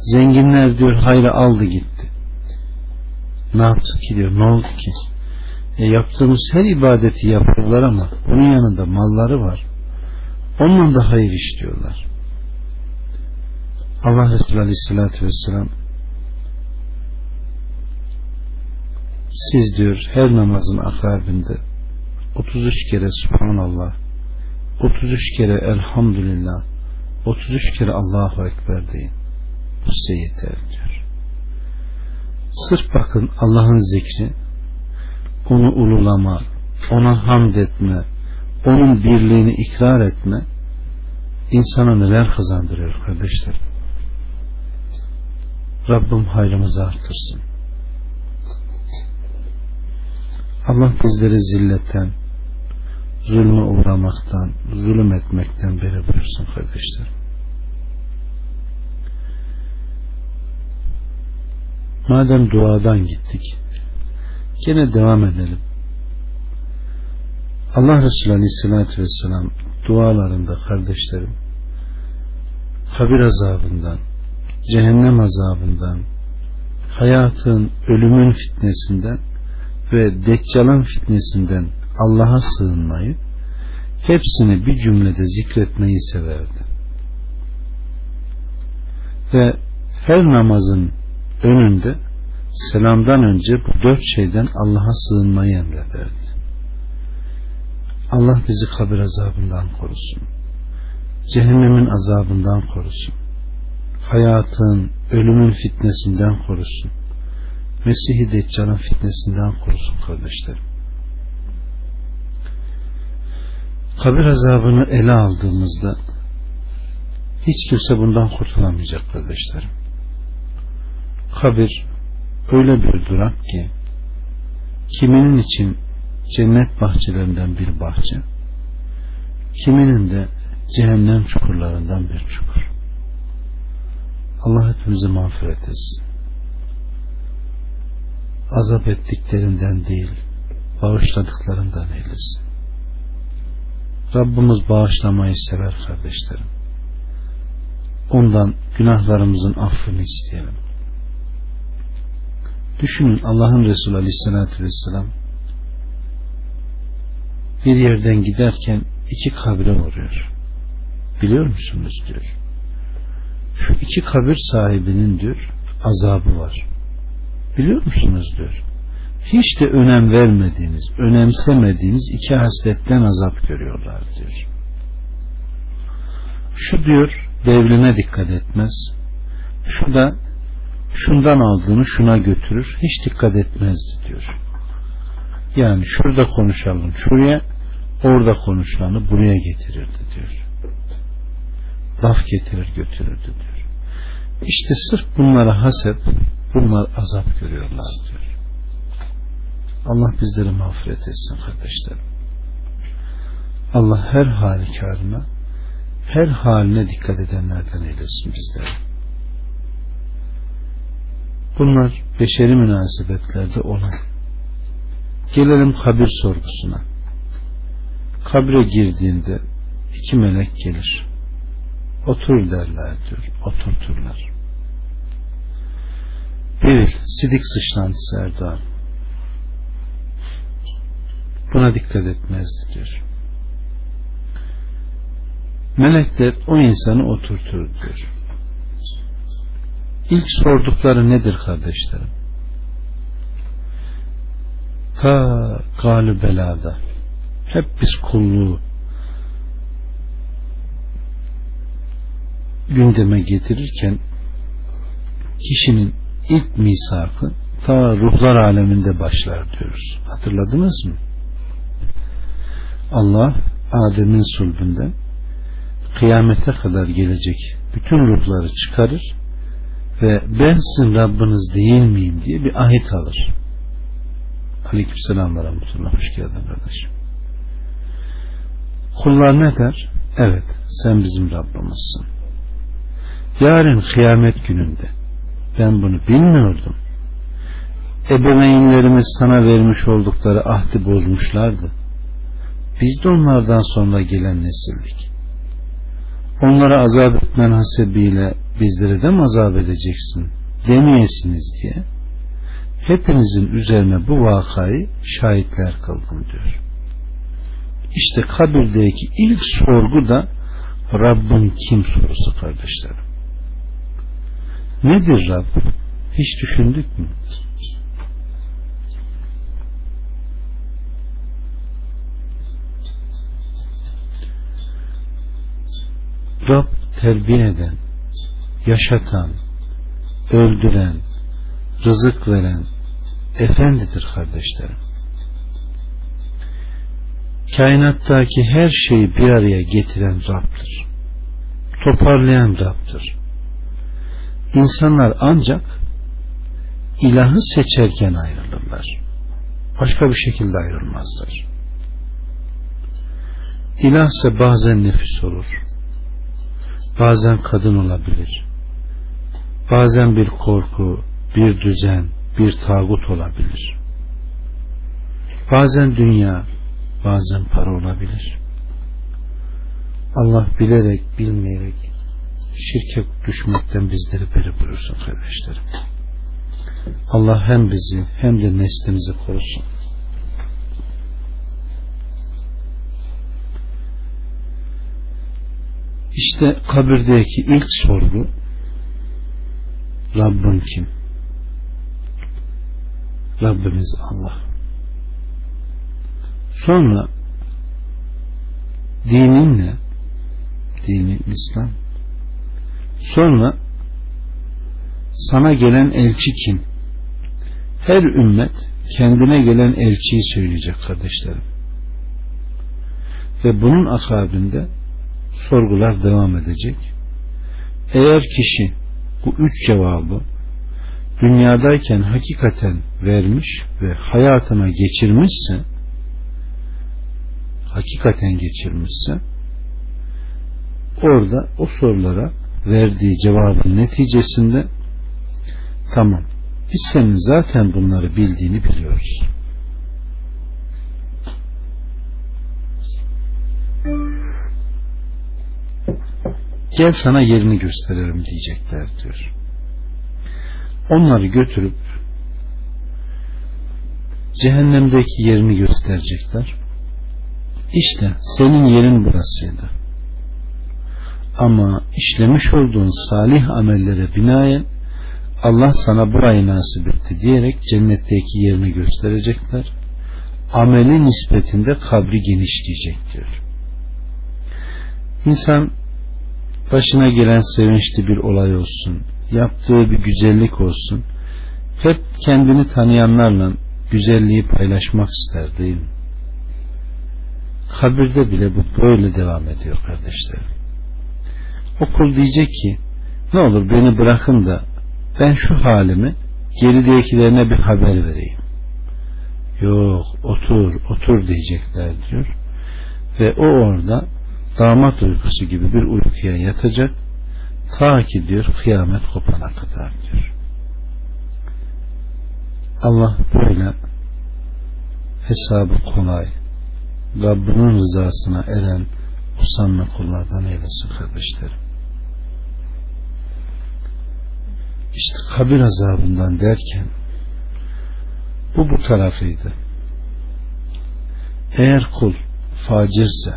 Zenginler diyor hayrı aldı gitti. Ne yaptı ki diyor. Ne oldu ki? E yaptığımız her ibadeti yapıyorlar ama bunun yanında malları var. Onunla da hayır işliyorlar. Allah Resulü Aleyhisselatü Vesselam siz diyor her namazın akabinde 33 kere Subhanallah 33 kere Elhamdülillah 33 kere Allahu Ekber deyin. Bu size yeter diyor. Sırf bakın Allah'ın zikri onu ululama ona hamd etme onun birliğini ikrar etme insana neler kazandırıyor kardeşler Rabbim hayrımızı artırsın Allah bizleri zilletten, zulme uğramaktan, zulüm etmekten beri buyursun kardeşler. Madem duadan gittik, gene devam edelim. Allah Resulü Aleyhisselatü Vesselam dualarında kardeşlerim, kabir azabından, cehennem azabından, hayatın, ölümün fitnesinden ve Deccal'ın fitnesinden Allah'a sığınmayı hepsini bir cümlede zikretmeyi severdi. Ve her namazın önünde selamdan önce bu dört şeyden Allah'a sığınmayı emrederdi. Allah bizi kabir azabından korusun. cehennemin azabından korusun. Hayatın, ölümün fitnesinden korusun. Mesih-i Deccal'ın fitnesinden korusun kardeşlerim. Kabir azabını ele aldığımızda hiç kimse bundan kurtulamayacak kardeşlerim. Kabir öyle bir durak ki kiminin için cennet bahçelerinden bir bahçe kiminin de cehennem çukurlarından bir çukur. Allah hepimizi mağfiret etsin. Azap ettiklerinden değil, bağışladıklarından eylesin. Rabbimiz bağışlamayı sever kardeşlerim. Ondan günahlarımızın affını isteyelim. Düşünün Allah'ın Resulü Aleyhisselatü Vesselam bir yerden giderken iki kabre uğruyor. Biliyor musunuz diyor. Şu iki kabir sahibinin diyor azabı var. Biliyor musunuz diyor. Hiç de önem vermediğiniz, önemsemediğiniz iki hasletten azap görüyorlar diyor. Şu diyor devline dikkat etmez. Şu da şundan aldığını şuna götürür. Hiç dikkat etmezdi diyor. Yani şurada konuşalım şuraya, orada konuşulanı buraya getirirdi diyor. Laf getirir götürürdü diyor. İşte sırf bunlara hasep, bunlar azap görüyorlar diyor. Allah bizleri mağfiret etsin kardeşlerim. Allah her halükarına, her haline dikkat edenlerden eylesin bizleri. Bunlar beşeri münasebetlerde olan. Gelelim kabir sorgusuna. Kabre girdiğinde iki melek gelir. Otur derler diyor. Oturturlar. Bir, sidik sıçrantısı Erdoğan. Buna dikkat etmezdi diyor. Melekler o insanı oturtur diyor. İlk sordukları nedir kardeşlerim? Ta galü belada hep biz kulluğu gündeme getirirken kişinin ilk misakı ta ruhlar aleminde başlar diyoruz. Hatırladınız mı? Allah Adem'in sulbünden kıyamete kadar gelecek bütün ruhları çıkarır ve ben sizin Rabbiniz değil miyim diye bir ahit alır. Aleykümselam ve rahmetullah. Hoş geldin kardeşim. Kullar ne der? Evet sen bizim Rabbimizsin. Yarın kıyamet gününde ben bunu bilmiyordum. Ebeveynlerimiz sana vermiş oldukları ahdi bozmuşlardı. Biz de onlardan sonra gelen nesildik. Onlara azap etmen hasebiyle bizleri de mi azap edeceksin demeyesiniz diye hepinizin üzerine bu vakayı şahitler kıldım diyor. İşte kabirdeki ilk sorgu da Rabbin kim sorusu kardeşlerim. Nedir Rab? Hiç düşündük mü? Rab terbiye eden, yaşatan, öldüren, rızık veren efendidir kardeşlerim. Kainattaki her şeyi bir araya getiren Rab'dır. Toparlayan Rab'dır. İnsanlar ancak ilahı seçerken ayrılırlar. Başka bir şekilde ayrılmazlar. İlah ise bazen nefis olur. Bazen kadın olabilir. Bazen bir korku, bir düzen, bir tağut olabilir. Bazen dünya, bazen para olabilir. Allah bilerek, bilmeyerek şirke düşmekten bizleri beri buyursun kardeşlerim. Allah hem bizi hem de neslimizi korusun. İşte kabirdeki ilk sorgu Rabbin kim? Rabbimiz Allah. Sonra dinin ne? dini İslam. Sonra sana gelen elçi kim? Her ümmet kendine gelen elçiyi söyleyecek kardeşlerim. Ve bunun akabinde sorgular devam edecek. Eğer kişi bu üç cevabı dünyadayken hakikaten vermiş ve hayatına geçirmişse hakikaten geçirmişse orada o sorulara verdiği cevabın neticesinde tamam biz senin zaten bunları bildiğini biliyoruz. Gel sana yerini gösterelim diyecekler diyor. Onları götürüp cehennemdeki yerini gösterecekler. İşte senin yerin burasıydı. Ama işlemiş olduğun salih amellere binaen Allah sana burayı nasip etti diyerek cennetteki yerini gösterecekler. Ameli nispetinde kabri genişleyecektir. İnsan başına gelen sevinçli bir olay olsun, yaptığı bir güzellik olsun, hep kendini tanıyanlarla güzelliği paylaşmak ister değil mi? Kabirde bile bu böyle devam ediyor kardeşlerim. Okul diyecek ki ne olur beni bırakın da ben şu halimi geridekilerine bir haber vereyim. Yok otur otur diyecekler diyor. Ve o orada damat uykusu gibi bir uykuya yatacak ta ki diyor kıyamet kopana kadar diyor. Allah böyle hesabı kolay Rabbinin rızasına eren usanma kullardan eylesin kardeşlerim. İşte kabir azabından derken bu bu tarafıydı. Eğer kul facirse,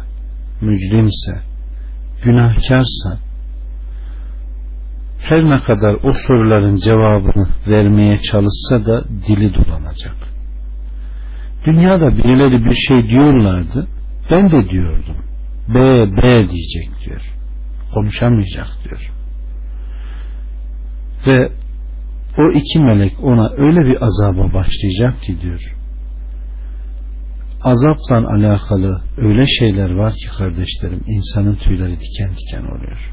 mücrimse, günahkarsa her ne kadar o soruların cevabını vermeye çalışsa da dili dolanacak. Dünyada birileri bir şey diyorlardı. Ben de diyordum. B, B diyecek diyor. Konuşamayacak diyor. Ve o iki melek ona öyle bir azaba başlayacak ki diyor. Azapla alakalı öyle şeyler var ki kardeşlerim insanın tüyleri diken diken oluyor.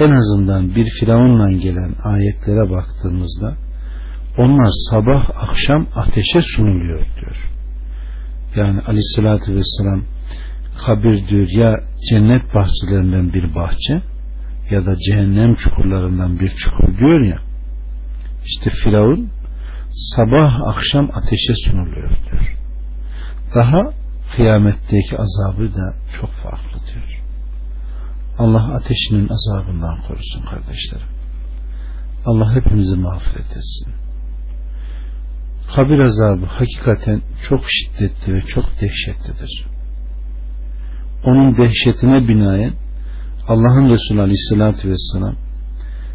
En azından bir firavunla gelen ayetlere baktığımızda onlar sabah akşam ateşe sunuluyor diyor. Yani aleyhissalatü vesselam kabir diyor ya cennet bahçelerinden bir bahçe ya da cehennem çukurlarından bir çukur diyor ya işte Firavun sabah akşam ateşe sunuluyor diyor. Daha kıyametteki azabı da çok farklı diyor. Allah ateşinin azabından korusun kardeşlerim. Allah hepimizi mağfiret etsin. Kabir azabı hakikaten çok şiddetli ve çok dehşetlidir. Onun dehşetine binaen Allah'ın Resulü Aleyhisselatü Vesselam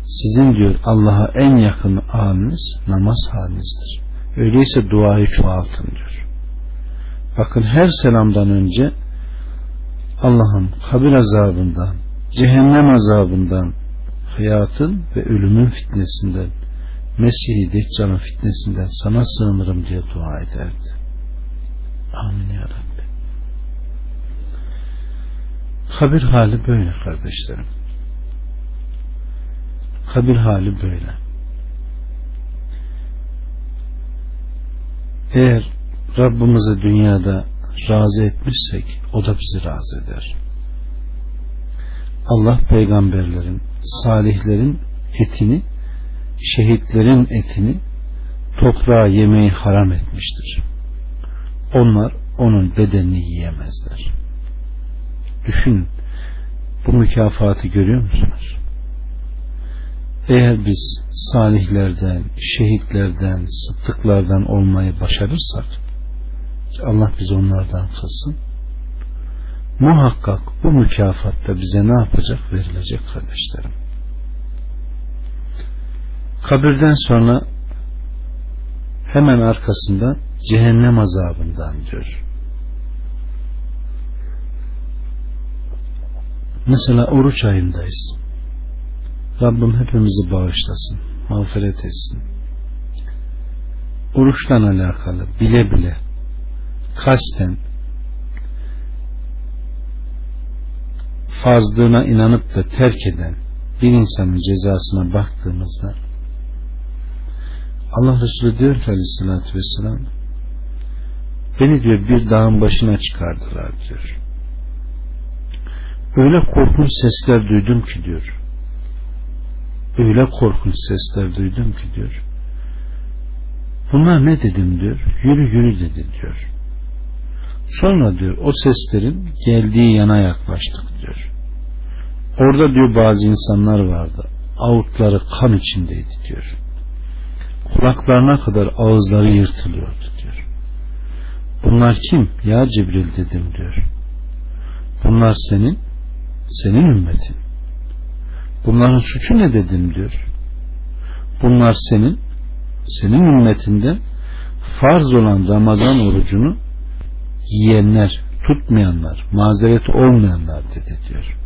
sizin diyor Allah'a en yakın haliniz namaz halinizdir. Öyleyse duayı çoğaltın diyor. Bakın her selamdan önce Allah'ım kabir azabından, cehennem azabından, hayatın ve ölümün fitnesinden, Mesih-i Deccal'ın fitnesinden sana sığınırım diye dua ederdi. Amin ya Rabbi. Kabir hali böyle kardeşlerim. Kabir hali böyle. Eğer Rabbimizi dünyada razı etmişsek o da bizi razı eder. Allah peygamberlerin, salihlerin etini, şehitlerin etini toprağa yemeyi haram etmiştir. Onlar onun bedenini yiyemezler. Düşünün. Bu mükafatı görüyor musunuz? Eğer biz salihlerden, şehitlerden, sıddıklardan olmayı başarırsak Allah bizi onlardan kılsın. Muhakkak bu mükafat da bize ne yapacak? Verilecek kardeşlerim. Kabirden sonra hemen arkasında cehennem azabından diyor. Mesela oruç ayındayız. Rabbim hepimizi bağışlasın, mağfiret etsin. Oruçla alakalı bile bile kasten farzlığına inanıp da terk eden bir insanın cezasına baktığımızda Allah Resulü diyor ki aleyhissalatü vesselam beni diyor bir dağın başına çıkardılar diyor. Öyle korkunç sesler duydum ki diyor. Öyle korkunç sesler duydum ki diyor. Bunlar ne dedim diyor. Yürü yürü dedi diyor. Sonra diyor o seslerin geldiği yana yaklaştık diyor. Orada diyor bazı insanlar vardı. Avutları kan içindeydi diyor. Kulaklarına kadar ağızları yırtılıyordu diyor. Bunlar kim? Ya Cibril dedim diyor. Bunlar senin senin ümmetin. Bunların suçu ne dedim diyor. Bunlar senin senin ümmetinde farz olan Ramazan orucunu yiyenler, tutmayanlar, mazereti olmayanlar dedi diyor.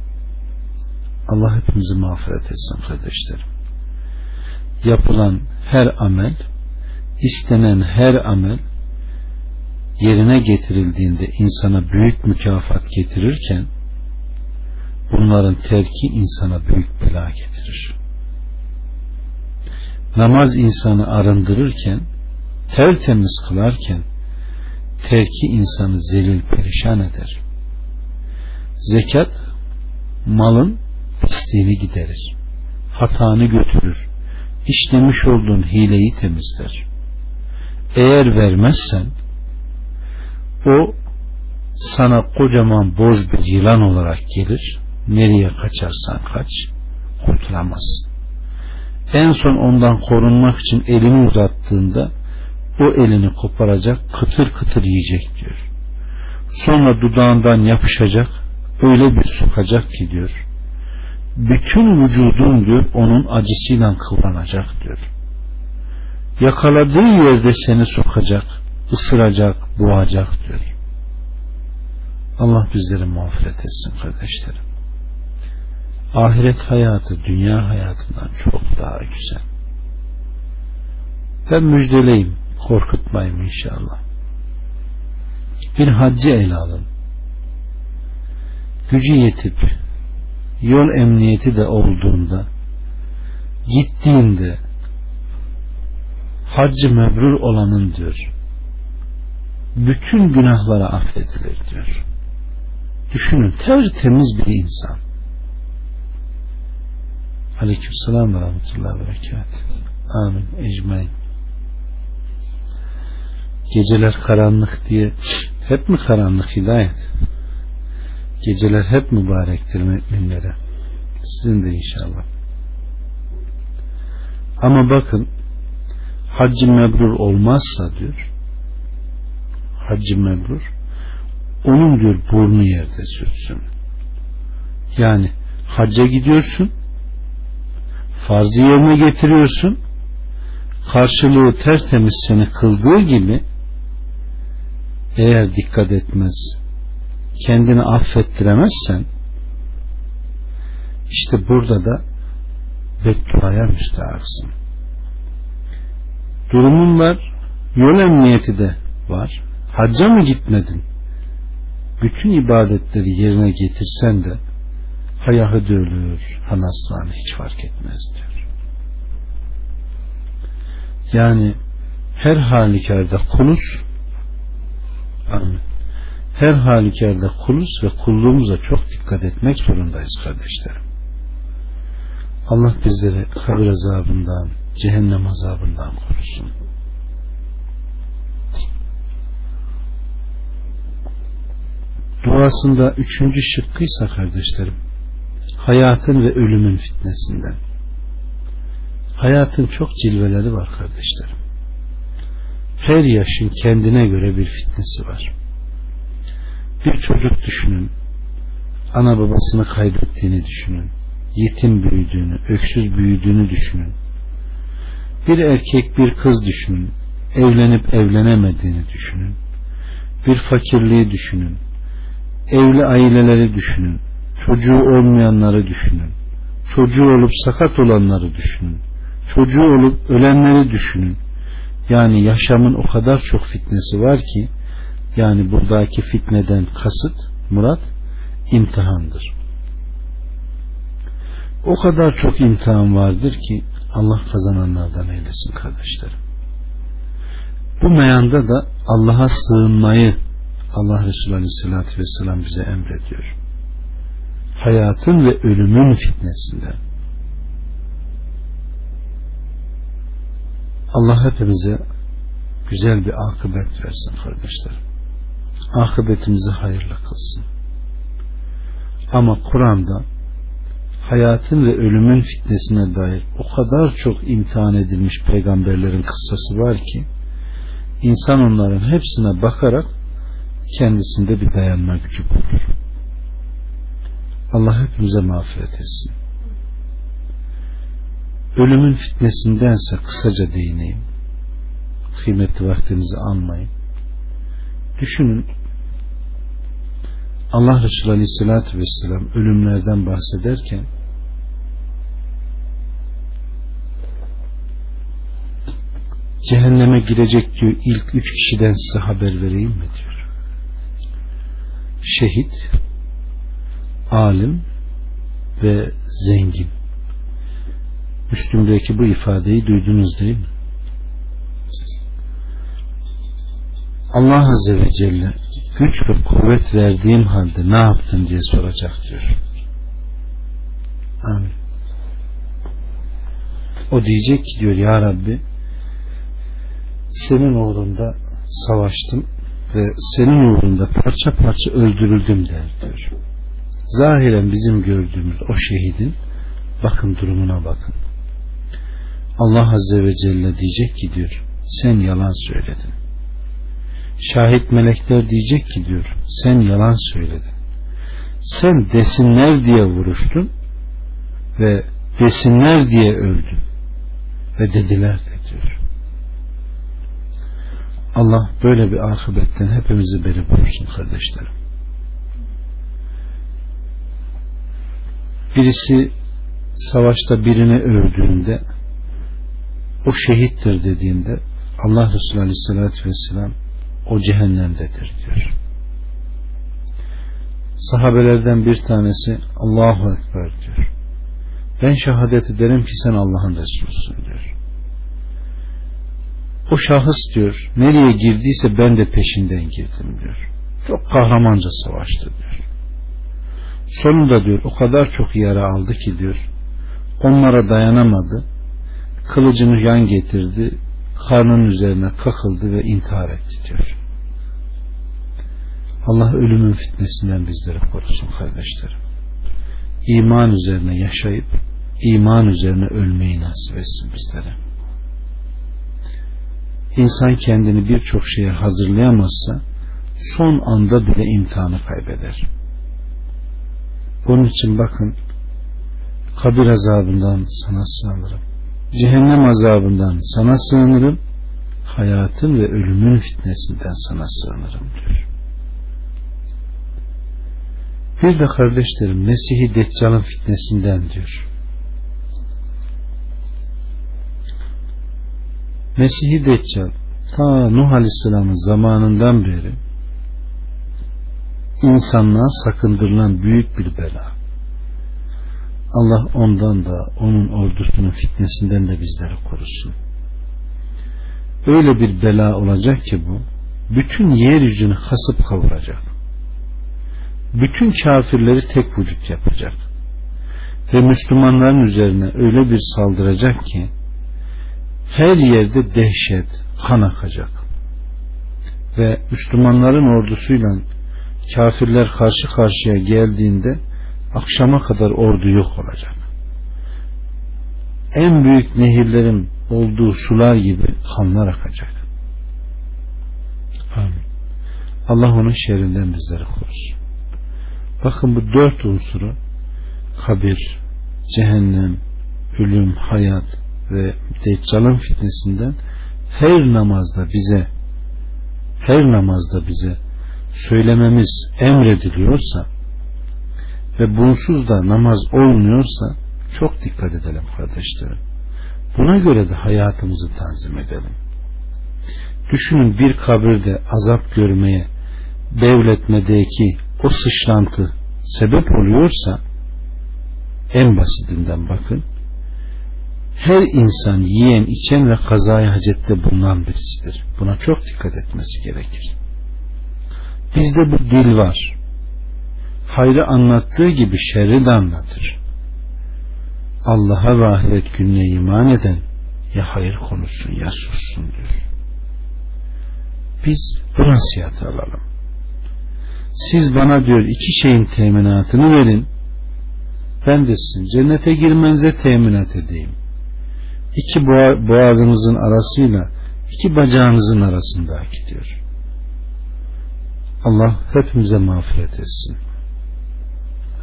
Allah hepimizi mağfiret etsin kardeşlerim. Yapılan her amel, istenen her amel yerine getirildiğinde insana büyük mükafat getirirken bunların terki insana büyük bela getirir. Namaz insanı arındırırken, tertemiz kılarken terki insanı zelil perişan eder. Zekat malın pisliğini giderir. Hatanı götürür. İşlemiş olduğun hileyi temizler. Eğer vermezsen o sana kocaman boz bir yılan olarak gelir. Nereye kaçarsan kaç kurtulamazsın. En son ondan korunmak için elini uzattığında o elini koparacak kıtır kıtır yiyecek diyor. Sonra dudağından yapışacak öyle bir sokacak ki diyor. Bütün vücudun diyor onun acısıyla kıvranacak diyor. Yakaladığı yerde seni sokacak, ısıracak, boğacak diyor. Allah bizleri mağfiret etsin kardeşlerim. Ahiret hayatı dünya hayatından çok daha güzel. Ben müjdeleyim korkutmayayım inşallah. Bir haccı ele alın. Gücü yetip yol emniyeti de olduğunda gittiğinde haccı mebrur olanın diyor bütün günahlara affedilir diyor. Düşünün tertemiz bir insan. Aleyküm selam ve rahmetullahi ve berekat. Amin. Ecmain geceler karanlık diye hep mi karanlık hidayet? Geceler hep mübarektir müminlere. Sizin de inşallah. Ama bakın haccı mebrur olmazsa diyor haccı mebrur onun diyor burnu yerde sürtsün yani hacca gidiyorsun farzı yerine getiriyorsun? Karşılığı tertemiz seni kıldığı gibi eğer dikkat etmez kendini affettiremezsen işte burada da bedduaya müstahaksın durumun var yol emniyeti de var. Hacca mı gitmedin? Bütün ibadetleri yerine getirsen de hayahı dölür hanaslanı hiç fark etmez diyor yani her halükarda kuluz. Her halükarda kuluz ve kulluğumuza çok dikkat etmek zorundayız kardeşlerim. Allah bizleri kabir azabından, cehennem azabından korusun. Duasında üçüncü şıkkıysa kardeşlerim, hayatın ve ölümün fitnesinden. Hayatın çok cilveleri var kardeşlerim her yaşın kendine göre bir fitnesi var. Bir çocuk düşünün, ana babasını kaybettiğini düşünün, yetim büyüdüğünü, öksüz büyüdüğünü düşünün. Bir erkek bir kız düşünün, evlenip evlenemediğini düşünün. Bir fakirliği düşünün, evli aileleri düşünün, çocuğu olmayanları düşünün. Çocuğu olup sakat olanları düşünün. Çocuğu olup ölenleri düşünün. Yani yaşamın o kadar çok fitnesi var ki yani buradaki fitneden kasıt murat imtihandır. O kadar çok imtihan vardır ki Allah kazananlardan eylesin kardeşlerim. Bu meyanda da Allah'a sığınmayı Allah Resulü Aleyhisselatü Vesselam bize emrediyor. Hayatın ve ölümün fitnesinden. Allah hepimize güzel bir akıbet versin kardeşlerim. Akıbetimizi hayırlı kılsın. Ama Kur'an'da hayatın ve ölümün fitnesine dair o kadar çok imtihan edilmiş peygamberlerin kıssası var ki insan onların hepsine bakarak kendisinde bir dayanma gücü bulur. Allah hepimize mağfiret etsin. Ölümün fitnesindense kısaca değineyim. Kıymetli vaktinizi almayın. Düşünün Allah Resulü Aleyhisselatü Vesselam ölümlerden bahsederken cehenneme girecek diyor ilk üç kişiden size haber vereyim mi diyor. Şehit, alim ve zengin. Müslüm'deki bu ifadeyi duydunuz değil mi? Allah Azze ve Celle güç ve kuvvet verdiğim halde ne yaptın diye soracak diyor. Amin. O diyecek ki diyor ya Rabbi senin uğrunda savaştım ve senin uğrunda parça parça öldürüldüm der diyor. Zahiren bizim gördüğümüz o şehidin bakın durumuna bakın. Allah Azze ve Celle diyecek ki diyor sen yalan söyledin. Şahit melekler diyecek ki diyor sen yalan söyledin. Sen desinler diye vuruştun ve desinler diye öldün ve dediler de diyor. Allah böyle bir akıbetten hepimizi beri bulursun kardeşlerim. Birisi savaşta birini öldüğünde o şehittir dediğinde Allah Resulü Aleyhisselatü Vesselam o cehennemdedir diyor. Sahabelerden bir tanesi Allahu Ekber diyor. Ben şehadet ederim ki sen Allah'ın Resulüsün diyor. O şahıs diyor nereye girdiyse ben de peşinden girdim diyor. Çok kahramanca savaştı diyor. Sonunda diyor o kadar çok yara aldı ki diyor onlara dayanamadı. Kılıcını yan getirdi. Karnının üzerine kakıldı ve intihar etti diyor. Allah ölümün fitnesinden bizleri korusun kardeşlerim. İman üzerine yaşayıp iman üzerine ölmeyi nasip etsin bizlere. İnsan kendini birçok şeye hazırlayamazsa son anda bile imtihanı kaybeder. Onun için bakın kabir azabından sana sığınırım. Cehennem azabından sana sığınırım. Hayatın ve ölümün fitnesinden sana sığınırım diyor. Bir de kardeşlerim Mesih-i Deccal'ın fitnesinden diyor. Mesih-i Deccal ta Nuh Aleyhisselam'ın zamanından beri insanlığa sakındırılan büyük bir bela. Allah ondan da onun ordusunun fitnesinden de bizleri korusun. Öyle bir bela olacak ki bu bütün yeryüzünü kasıp kavuracak. Bütün kafirleri tek vücut yapacak. Ve Müslümanların üzerine öyle bir saldıracak ki her yerde dehşet, kan akacak. Ve Müslümanların ordusuyla kafirler karşı karşıya geldiğinde akşama kadar ordu yok olacak. En büyük nehirlerin olduğu sular gibi kanlar akacak. Amin. Allah onun şerrinden bizleri korusun. Bakın bu dört unsuru kabir, cehennem, ölüm, hayat ve deccalın fitnesinden her namazda bize her namazda bize söylememiz emrediliyorsa ve bunsuz da namaz olmuyorsa çok dikkat edelim kardeşlerim. Buna göre de hayatımızı tanzim edelim. Düşünün bir kabirde azap görmeye, devletmedeki o sıçrantı sebep oluyorsa en basitinden bakın her insan yiyen, içen ve kazaya hacette bulunan birisidir. Buna çok dikkat etmesi gerekir. Bizde bu dil var. Hayrı anlattığı gibi şerri de anlatır. Allah'a ve ahiret gününe iman eden ya hayır konuşsun ya sussun diyor. Biz bu nasihatı alalım. Siz bana diyor iki şeyin teminatını verin. Ben de sizin cennete girmenize teminat edeyim. İki boğazınızın arasıyla iki bacağınızın arasındaki diyor. Allah hepimize mağfiret etsin.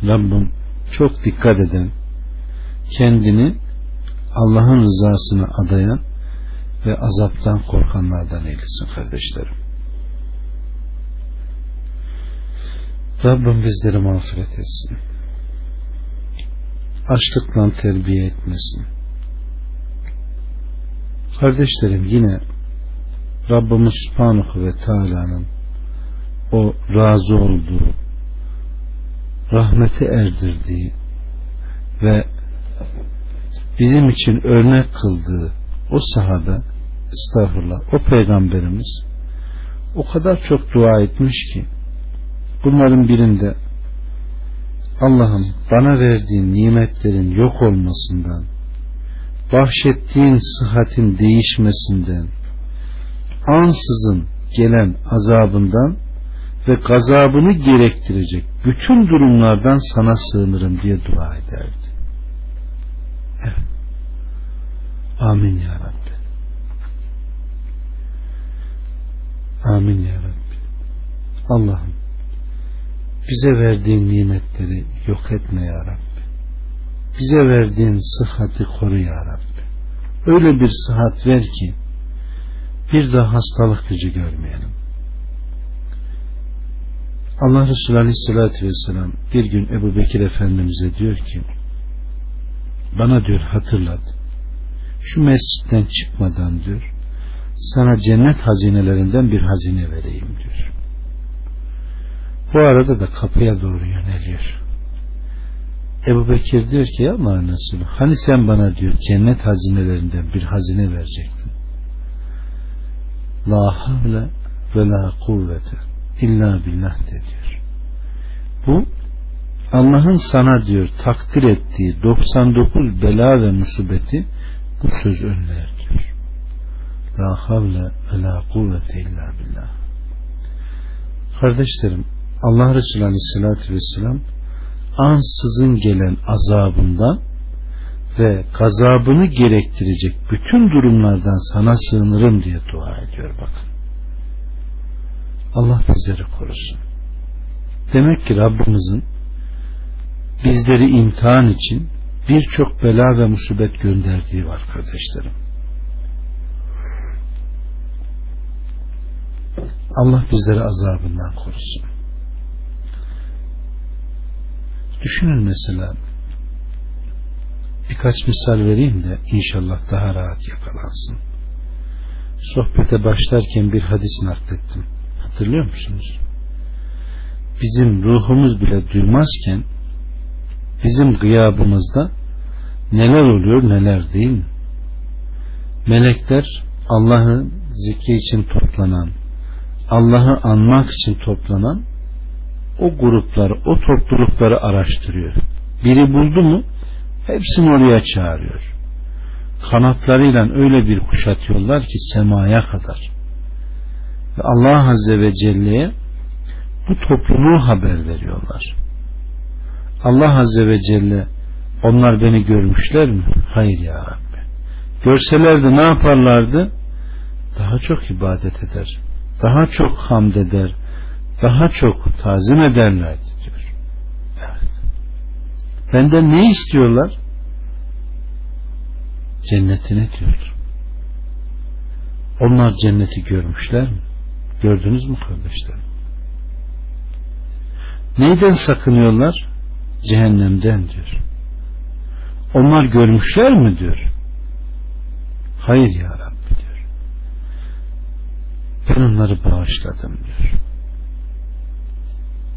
Rabbim çok dikkat eden, kendini Allah'ın rızasını adayan ve azaptan korkanlardan eylesin kardeşlerim. Rabbim bizleri mağfiret etsin. Açlıkla terbiye etmesin. Kardeşlerim yine Rabbimiz Subhanahu ve Teala'nın o razı olduğu, rahmeti erdirdiği ve bizim için örnek kıldığı o sahabe estağfurullah o peygamberimiz o kadar çok dua etmiş ki bunların birinde Allah'ım bana verdiğin nimetlerin yok olmasından bahşettiğin sıhhatin değişmesinden ansızın gelen azabından ve gazabını gerektirecek bütün durumlardan sana sığınırım diye dua ederdi. Evet. Amin ya Rabbi. Amin ya Rabbi. Allah'ım bize verdiğin nimetleri yok etme ya Rabbi. Bize verdiğin sıhhati koru ya Rabbi. Öyle bir sıhhat ver ki bir daha hastalık gücü görmeyelim. Allah Resulü Aleyhisselatü Vesselam bir gün Ebu Bekir Efendimiz'e diyor ki bana diyor hatırlat şu mescitten çıkmadan diyor sana cennet hazinelerinden bir hazine vereyim diyor. Bu arada da kapıya doğru yöneliyor. Ebu Bekir diyor ki ya manasını hani sen bana diyor cennet hazinelerinden bir hazine verecektin. La havle ve la kuvvete illa billah de diyor. Bu Allah'ın sana diyor takdir ettiği 99 bela ve musibeti bu söz önler diyor. La havle ve la kuvvete illa billah. Kardeşlerim Allah Resulü Aleyhisselatü Vesselam ansızın gelen azabından ve gazabını gerektirecek bütün durumlardan sana sığınırım diye dua ediyor bakın. Allah bizleri korusun. Demek ki Rabbimizin bizleri imtihan için birçok bela ve musibet gönderdiği var kardeşlerim. Allah bizleri azabından korusun. Düşünün mesela birkaç misal vereyim de inşallah daha rahat yakalansın. Sohbete başlarken bir hadis naklettim. Hatırlıyor musunuz? Bizim ruhumuz bile duymazken bizim gıyabımızda neler oluyor neler değil mi? Melekler Allah'ı zikri için toplanan, Allah'ı anmak için toplanan o grupları, o toplulukları araştırıyor. Biri buldu mu hepsini oraya çağırıyor. Kanatlarıyla öyle bir kuşatıyorlar ki semaya kadar. Ve Allah Azze ve Celle'ye bu topluluğu haber veriyorlar. Allah Azze ve Celle onlar beni görmüşler mi? Hayır ya Rabbi. Görselerdi ne yaparlardı? Daha çok ibadet eder. Daha çok hamd eder. Daha çok tazim ederlerdi diyor. Evet. Benden ne istiyorlar? Cennetini diyor. Onlar cenneti görmüşler mi? Gördünüz mü kardeşlerim? Neyden sakınıyorlar? cehennemden diyor. Onlar görmüşler mi diyor. Hayır ya Rabbi diyor. Ben onları bağışladım diyor.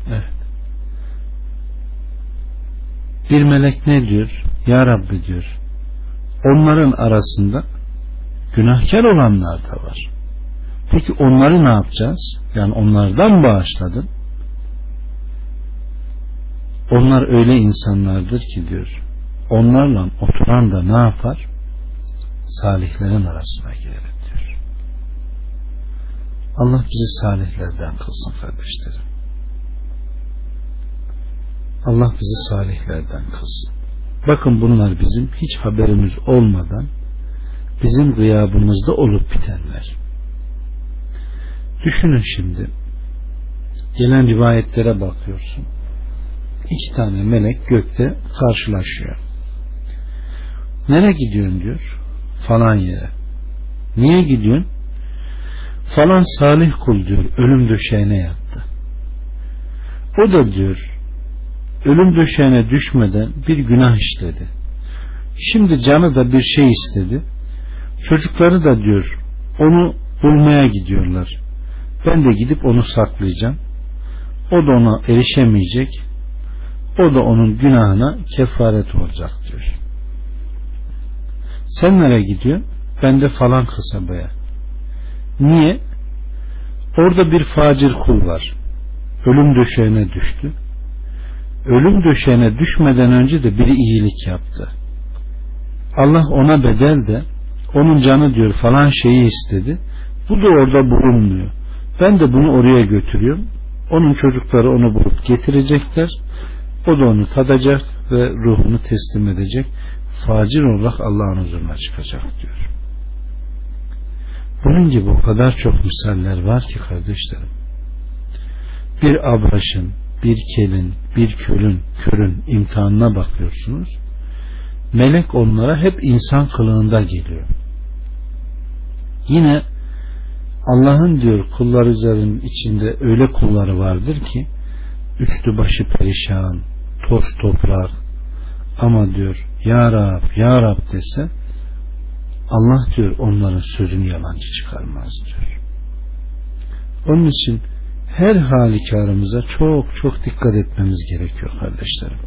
Evet. Bir melek ne diyor? Ya Rabbi diyor. Onların arasında günahkar olanlar da var. Peki onları ne yapacağız? Yani onlardan bağışladın. Onlar öyle insanlardır ki diyor. Onlarla oturan da ne yapar? Salihlerin arasına girer diyor. Allah bizi salihlerden kılsın kardeşlerim. Allah bizi salihlerden kılsın. Bakın bunlar bizim hiç haberimiz olmadan bizim gıyabımızda olup bitenler. Düşünün şimdi. Gelen rivayetlere bakıyorsun. İki tane melek gökte karşılaşıyor. Nereye gidiyorsun diyor. Falan yere. Niye gidiyorsun? Falan salih kul diyor. Ölüm döşeğine yattı. O da diyor ölüm döşeğine düşmeden bir günah işledi. Şimdi canı da bir şey istedi. Çocukları da diyor onu bulmaya gidiyorlar. Ben de gidip onu saklayacağım. O da ona erişemeyecek. O da onun günahına kefaret olacak diyor. Sen nereye gidiyorsun? Ben de falan kasabaya. Niye? Orada bir facir kul var. Ölüm döşeğine düştü. Ölüm döşeğine düşmeden önce de biri iyilik yaptı. Allah ona bedel de onun canı diyor falan şeyi istedi. Bu da orada bulunmuyor. Ben de bunu oraya götürüyorum. Onun çocukları onu bulup getirecekler. O da onu tadacak ve ruhunu teslim edecek. Facir olarak Allah'ın huzuruna çıkacak diyor. Bunun gibi o kadar çok misaller var ki kardeşlerim. Bir abraşın, bir kelin, bir kölün, körün imtihanına bakıyorsunuz. Melek onlara hep insan kılığında geliyor. Yine Allah'ın diyor kullar üzerinin içinde öyle kulları vardır ki üstü başı perişan, toz toprak ama diyor Ya Rab, Ya Rab dese Allah diyor onların sözünü yalancı çıkarmaz diyor. Onun için her halükarımıza çok çok dikkat etmemiz gerekiyor kardeşlerim.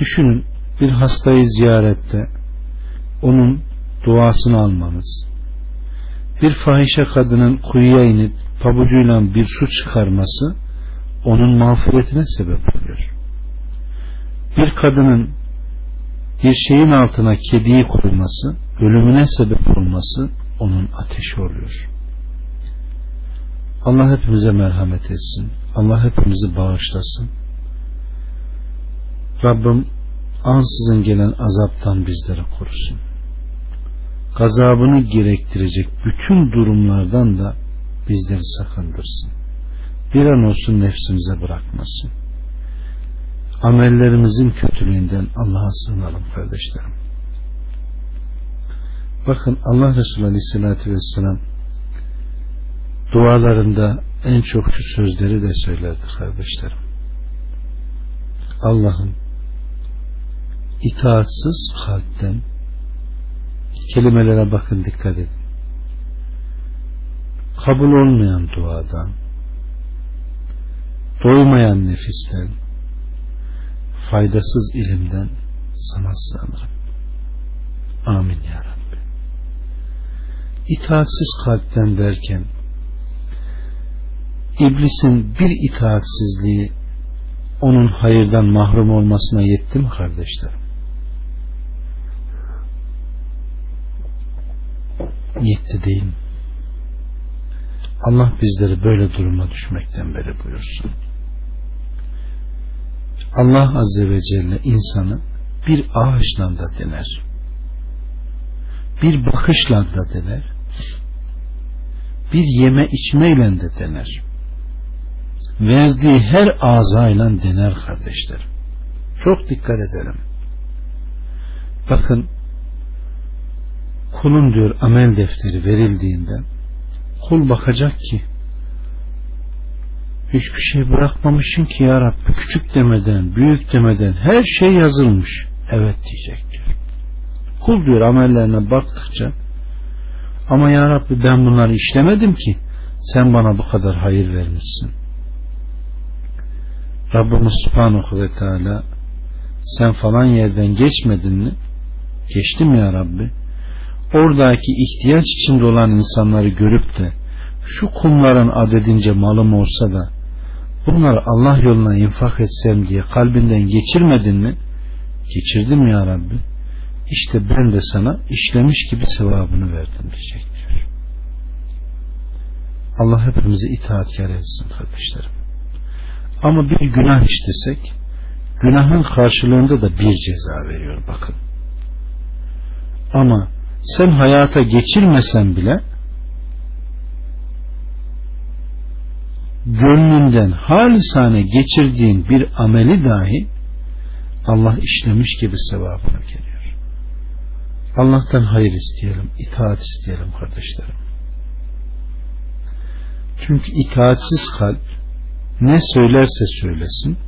Düşünün bir hastayı ziyarette onun duasını almanız, bir fahişe kadının kuyuya inip pabucuyla bir su çıkarması onun mağfiretine sebep oluyor. Bir kadının bir şeyin altına kediyi koyması, ölümüne sebep olması onun ateşi oluyor. Allah hepimize merhamet etsin. Allah hepimizi bağışlasın. Rabbim ansızın gelen azaptan bizleri korusun gazabını gerektirecek bütün durumlardan da bizleri sakındırsın. Bir an olsun nefsimize bırakmasın. Amellerimizin kötülüğünden Allah'a sığınalım kardeşlerim. Bakın Allah Resulü Aleyhisselatü Vesselam dualarında en çok şu sözleri de söylerdi kardeşlerim. Allah'ım itaatsiz kalpten Kelimelere bakın dikkat edin. Kabul olmayan duadan, doymayan nefisten, faydasız ilimden sana sığınırım. Amin ya Rabbi. İtaatsiz kalpten derken iblisin bir itaatsizliği onun hayırdan mahrum olmasına yetti mi kardeşlerim? Yetti değil mi? Allah bizleri böyle duruma düşmekten beri buyursun. Allah Azze ve Celle insanı bir ağaçla da dener. Bir bakışla da dener. Bir yeme içmeyle de dener. Verdiği her azayla dener kardeşlerim. Çok dikkat edelim. Bakın kulun diyor amel defteri verildiğinde kul bakacak ki Hiçbir şey bırakmamışsın ki ya Rabbi. Küçük demeden, büyük demeden her şey yazılmış. Evet diyecek diyor. Kul diyor amellerine baktıkça ama ya Rabbi ben bunları işlemedim ki sen bana bu kadar hayır vermişsin. Rabbimiz Subhanahu ve Teala sen falan yerden geçmedin mi? Geçtim ya Rabbi. Oradaki ihtiyaç içinde olan insanları görüp de şu kumların adedince malım olsa da bunları Allah yoluna infak etsem diye kalbinden geçirmedin mi? Geçirdim ya Rabbi. İşte ben de sana işlemiş gibi sevabını verdim diyecek diyor. Allah hepimizi itaatkar etsin kardeşlerim. Ama bir günah işlesek günahın karşılığında da bir ceza veriyor bakın. Ama sen hayata geçirmesen bile gönlünden halisane geçirdiğin bir ameli dahi Allah işlemiş gibi sevabını geliyor. Allah'tan hayır isteyelim, itaat isteyelim kardeşlerim. Çünkü itaatsiz kalp ne söylerse söylesin,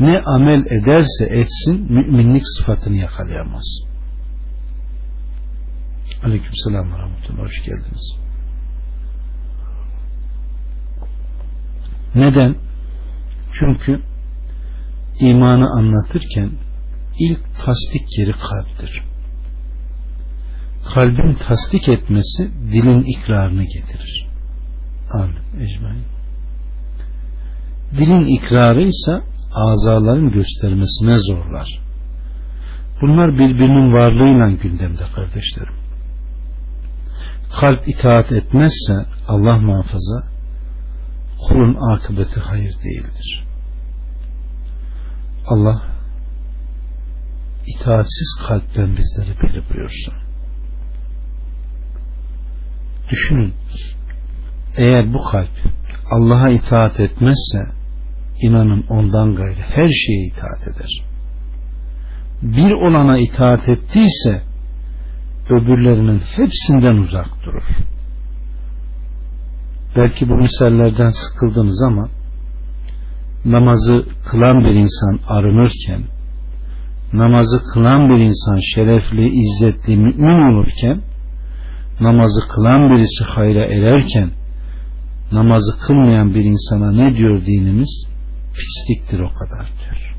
ne amel ederse etsin müminlik sıfatını yakalayamaz. Aleyküm selam ve rahmetullah. Hoş geldiniz. Neden? Çünkü imanı anlatırken ilk tasdik yeri kalptir. Kalbin tasdik etmesi dilin ikrarını getirir. Amin. Ecmain. Dilin ikrarı ise azaların göstermesine zorlar. Bunlar birbirinin varlığıyla gündemde kardeşlerim. Kalp itaat etmezse Allah muhafaza kulun akıbeti hayır değildir. Allah itaatsiz kalpten bizleri beri buyursun. Düşünün eğer bu kalp Allah'a itaat etmezse inanın ondan gayrı her şeye itaat eder. Bir olana itaat ettiyse öbürlerinin hepsinden uzak durur. Belki bu misallerden sıkıldınız ama namazı kılan bir insan arınırken namazı kılan bir insan şerefli, izzetli, mümin olurken namazı kılan birisi hayra ererken namazı kılmayan bir insana ne diyor dinimiz? Pisliktir o kadar diyor.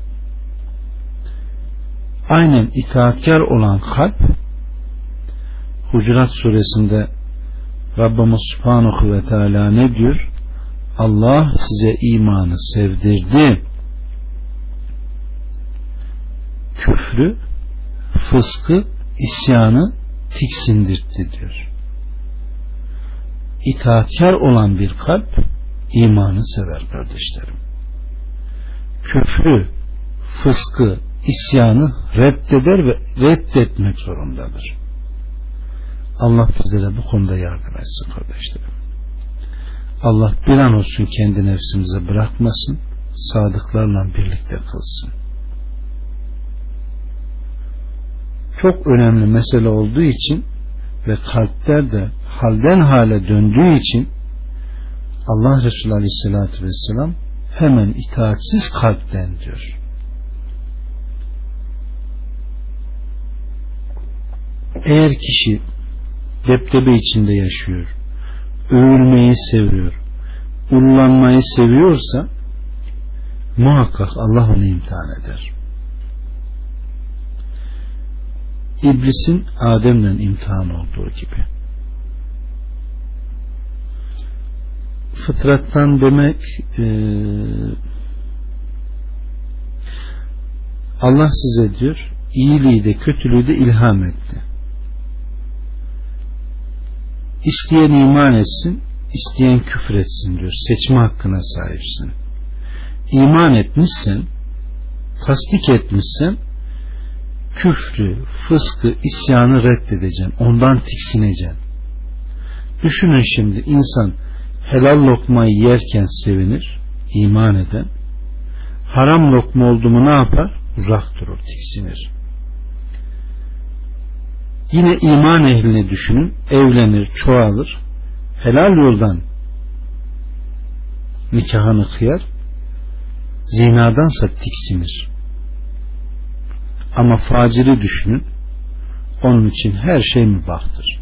Aynen itaatkar olan kalp Hucurat suresinde Rabbimiz Subhanahu ve Teala ne diyor? Allah size imanı sevdirdi. Küfrü, fıskı, isyanı tiksindirdi diyor. İtaatkar olan bir kalp imanı sever kardeşlerim. Küfrü, fıskı, isyanı reddeder ve reddetmek zorundadır. Allah bizlere bu konuda yardım etsin kardeşlerim. Allah bir an olsun kendi nefsimize bırakmasın, sadıklarla birlikte kılsın. Çok önemli mesele olduğu için ve kalpler de halden hale döndüğü için Allah Resulü Aleyhisselatü Vesselam hemen itaatsiz kalpten diyor. Eğer kişi deptebe içinde yaşıyor, övülmeyi seviyor, ullanmayı seviyorsa muhakkak Allah onu imtihan eder. İblisin Adem'le imtihan olduğu gibi. Fıtrattan demek e, Allah size diyor iyiliği de kötülüğü de ilham etti. İsteyen iman etsin, isteyen küfür etsin diyor. Seçme hakkına sahipsin. İman etmişsen, tasdik etmişsen, küfrü, fıskı, isyanı reddedeceksin. Ondan tiksineceksin. Düşünün şimdi insan helal lokmayı yerken sevinir, iman eden. Haram lokma oldu mu ne yapar? Uzak durur, tiksinir. Yine iman ehlini düşünün. Evlenir, çoğalır. Helal yoldan nikahını kıyar, zinadansa tiksinir. Ama faciri düşünün, onun için her şey mübahtır.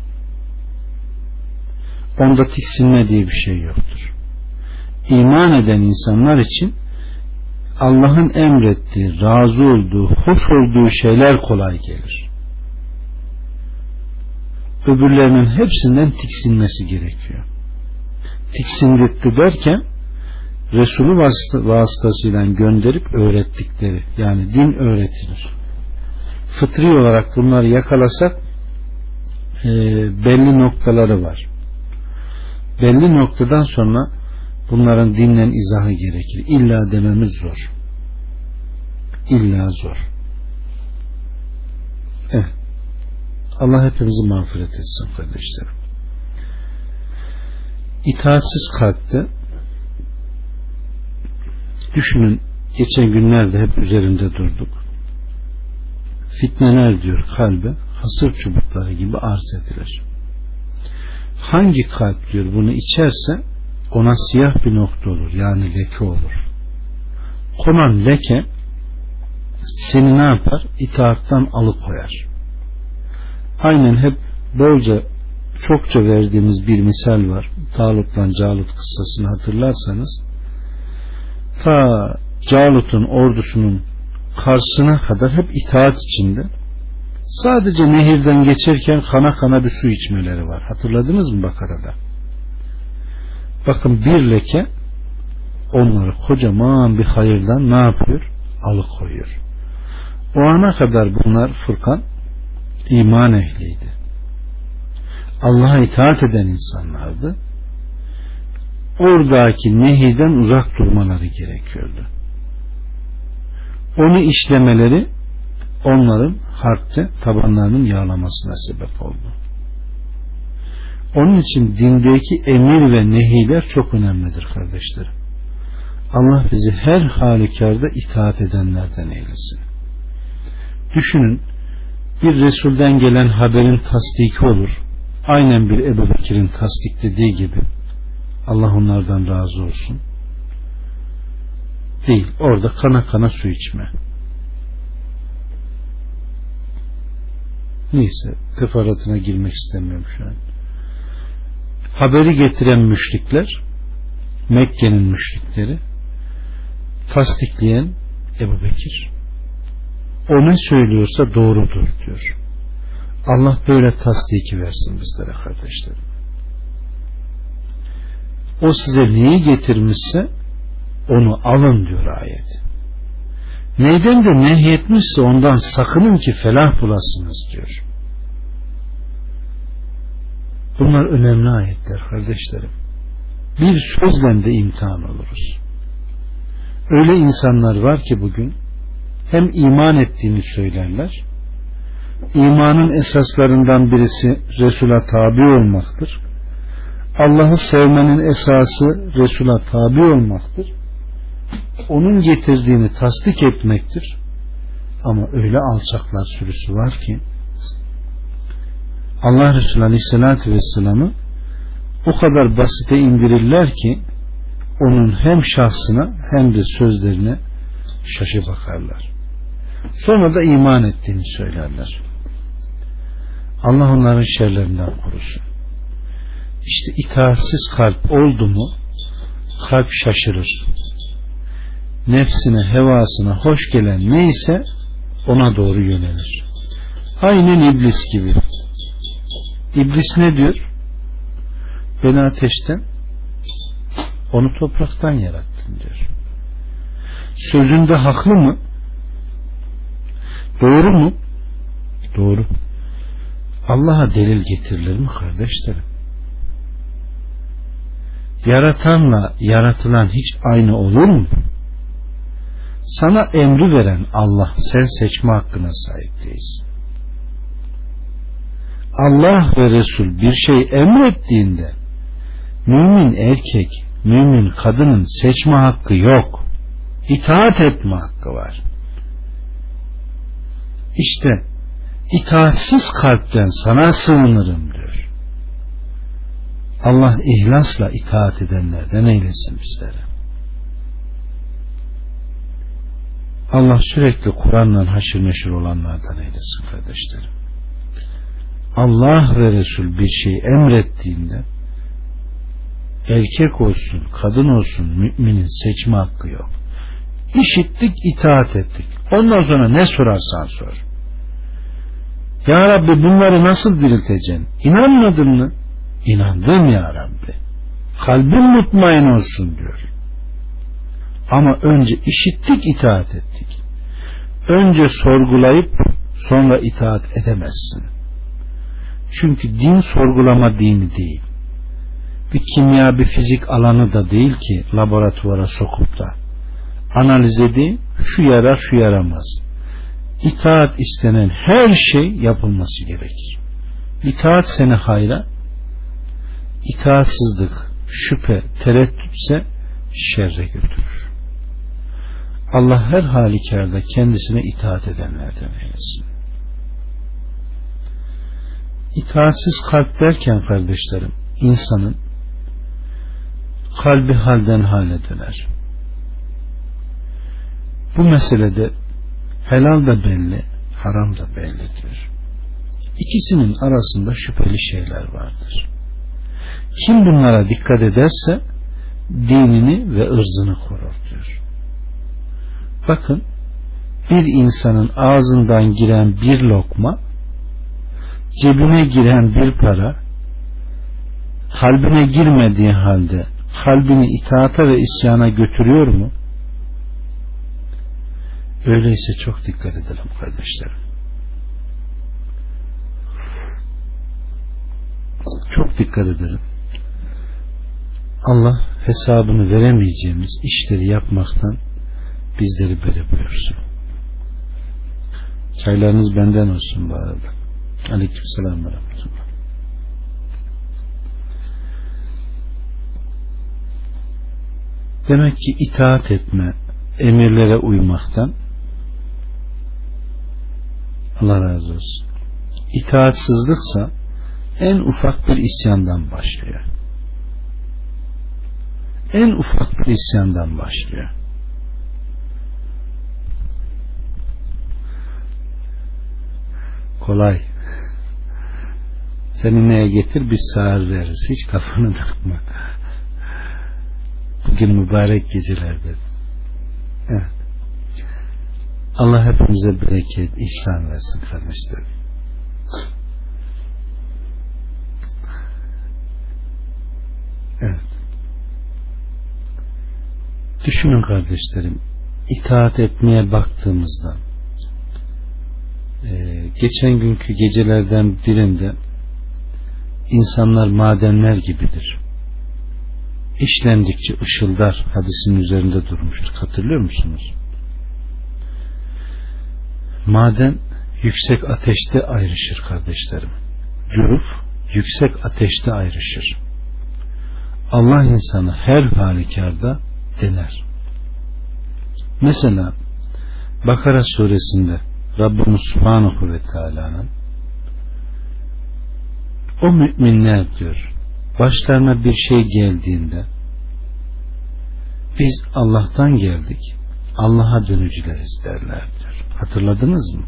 Onda tiksinme diye bir şey yoktur. İman eden insanlar için Allah'ın emrettiği, razı olduğu, hoş olduğu şeyler kolay gelir. Öbürlerinin hepsinden tiksinmesi gerekiyor. Tiksindirtti derken Resulü vasıtasıyla gönderip öğrettikleri yani din öğretilir. Fıtri olarak bunları yakalasak e, belli noktaları var. Belli noktadan sonra bunların dinlen izahı gerekir. İlla dememiz zor. İlla zor. Eh. Allah hepimizi mağfiret etsin kardeşlerim. İtaatsiz kalpte düşünün geçen günlerde hep üzerinde durduk. Fitneler diyor kalbe hasır çubukları gibi arz edilir. Hangi kalp diyor bunu içerse ona siyah bir nokta olur yani leke olur. Konan leke seni ne yapar? İtaattan alıkoyar. Aynen hep bolca çokça verdiğimiz bir misal var. Talut'la Calut kıssasını hatırlarsanız ta Calut'un ordusunun karşısına kadar hep itaat içinde sadece nehirden geçerken kana kana bir su içmeleri var. Hatırladınız mı Bakara'da? Bakın bir leke onları kocaman bir hayırdan ne yapıyor? Alıkoyuyor. O ana kadar bunlar Furkan iman ehliydi. Allah'a itaat eden insanlardı. Oradaki nehirden uzak durmaları gerekiyordu. Onu işlemeleri onların harpte tabanlarının yağlamasına sebep oldu. Onun için dindeki emir ve nehiler çok önemlidir kardeşlerim. Allah bizi her halükarda itaat edenlerden eylesin. Düşünün bir Resul'den gelen haberin tasdiki olur. Aynen bir Ebu Bekir'in tasdik dediği gibi Allah onlardan razı olsun. Değil. Orada kana kana su içme. Neyse teferruatına girmek istemiyorum şu an. Haberi getiren müşrikler Mekke'nin müşrikleri tasdikleyen Ebu Bekir o ne söylüyorsa doğrudur diyor. Allah böyle tasdiki versin bizlere kardeşlerim. O size neyi getirmişse onu alın diyor ayet. Neyden de nehyetmişse ondan sakının ki felah bulasınız diyor. Bunlar önemli ayetler kardeşlerim. Bir sözle de imtihan oluruz. Öyle insanlar var ki bugün hem iman ettiğini söylerler. İmanın esaslarından birisi Resul'a tabi olmaktır. Allah'ı sevmenin esası Resul'a tabi olmaktır. Onun getirdiğini tasdik etmektir. Ama öyle alçaklar sürüsü var ki Allah Resulü Aleyhisselatü Vesselam'ı o kadar basite indirirler ki onun hem şahsına hem de sözlerine şaşı bakarlar. Sonra da iman ettiğini söylerler. Allah onların şerlerinden korusun. İşte itaatsiz kalp oldu mu kalp şaşırır. Nefsine, hevasına hoş gelen neyse ona doğru yönelir. Aynen iblis gibi. İblis ne diyor? Beni ateşten onu topraktan yarattın diyor. Sözünde haklı mı? Doğru mu? Doğru. Allah'a delil getirilir mi kardeşlerim? Yaratanla yaratılan hiç aynı olur mu? Sana emri veren Allah sen seçme hakkına sahip değilsin. Allah ve Resul bir şey emrettiğinde mümin erkek, mümin kadının seçme hakkı yok. İtaat etme hakkı var. İşte itaatsiz kalpten sana sığınırım diyor. Allah ihlasla itaat edenlerden eylesin bizleri. Allah sürekli Kur'an'la haşır neşir olanlardan eylesin kardeşlerim. Allah ve Resul bir şey emrettiğinde erkek olsun, kadın olsun müminin seçme hakkı yok. İşittik, itaat ettik. Ondan sonra ne sorarsan sor. Ya Rabbi bunları nasıl dirilteceksin? İnanmadın mı? İnandım ya Rabbi. Kalbim mutmain olsun diyor. Ama önce işittik itaat ettik. Önce sorgulayıp sonra itaat edemezsin. Çünkü din sorgulama dini değil. Bir kimya bir fizik alanı da değil ki laboratuvara sokup da analiz edeyim şu yarar şu yaramaz. İtaat istenen her şey yapılması gerekir. İtaat seni hayra, itaatsızlık, şüphe, tereddütse şerre götürür. Allah her halükarda kendisine itaat edenlerden eylesin. İtaatsiz kalp derken kardeşlerim insanın kalbi halden hale döner. Bu meselede helal da belli, haram da bellidir. İkisinin arasında şüpheli şeyler vardır. Kim bunlara dikkat ederse dinini ve ırzını korur diyor. Bakın bir insanın ağzından giren bir lokma cebine giren bir para kalbine girmediği halde kalbini itaata ve isyana götürüyor mu? Öyleyse çok dikkat edelim kardeşlerim. Çok dikkat edelim. Allah hesabını veremeyeceğimiz işleri yapmaktan bizleri böyle buyursun. Çaylarınız benden olsun bu arada. Aleyküm selam ve rahmetullah. Demek ki itaat etme, emirlere uymaktan Allah razı olsun. İtaatsızlıksa en ufak bir isyandan başlıyor. En ufak bir isyandan başlıyor. Kolay. Seni neye getir bir sağır veririz. Hiç kafanı takma. Bugün mübarek gecelerde. Evet. Allah hepimize bereket, ihsan versin kardeşlerim. Evet. Düşünün kardeşlerim, itaat etmeye baktığımızda e, geçen günkü gecelerden birinde insanlar madenler gibidir. İşlendikçe ışıldar hadisin üzerinde durmuştuk. Hatırlıyor musunuz? Maden yüksek ateşte ayrışır kardeşlerim. Cüruf yüksek ateşte ayrışır. Allah insanı her halükarda dener. Mesela Bakara suresinde Rabbimiz Subhanahu ve Teala'nın o müminler diyor başlarına bir şey geldiğinde biz Allah'tan geldik Allah'a dönücüleriz derler diyor. Hatırladınız mı?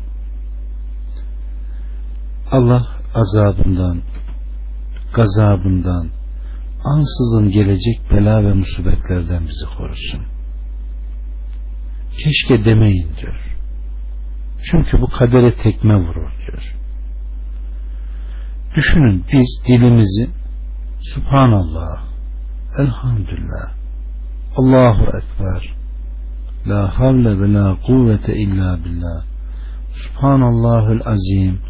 Allah azabından gazabından ansızın gelecek bela ve musibetlerden bizi korusun. Keşke demeyin diyor. Çünkü bu kadere tekme vurur diyor. Düşünün biz dilimizi Subhanallah, Elhamdülillah, Allahu Ekber, La havle ve la kuvvete illa billah, Subhanallahül Azim,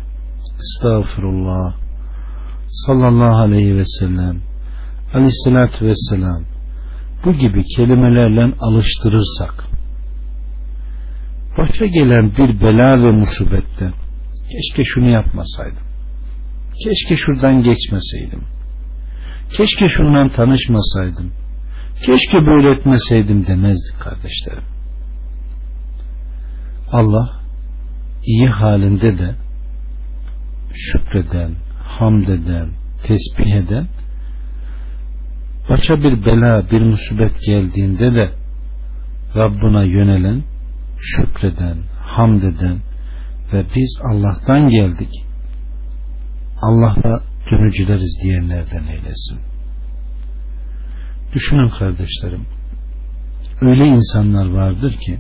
Estağfurullah, sallallahu aleyhi ve sellem, aleyhissalatü vesselam, bu gibi kelimelerle alıştırırsak, başa gelen bir bela ve musibetten keşke şunu yapmasaydım. Keşke şuradan geçmeseydim. Keşke şundan tanışmasaydım. Keşke böyle etmeseydim demezdik kardeşlerim Allah iyi halinde de şükreden hamd eden tesbih eden başa bir bela bir musibet geldiğinde de Rabbuna yönelen şükreden, hamd eden ve biz Allah'tan geldik Allah'a dönücüleriz diyenlerden eylesin. Düşünün kardeşlerim öyle insanlar vardır ki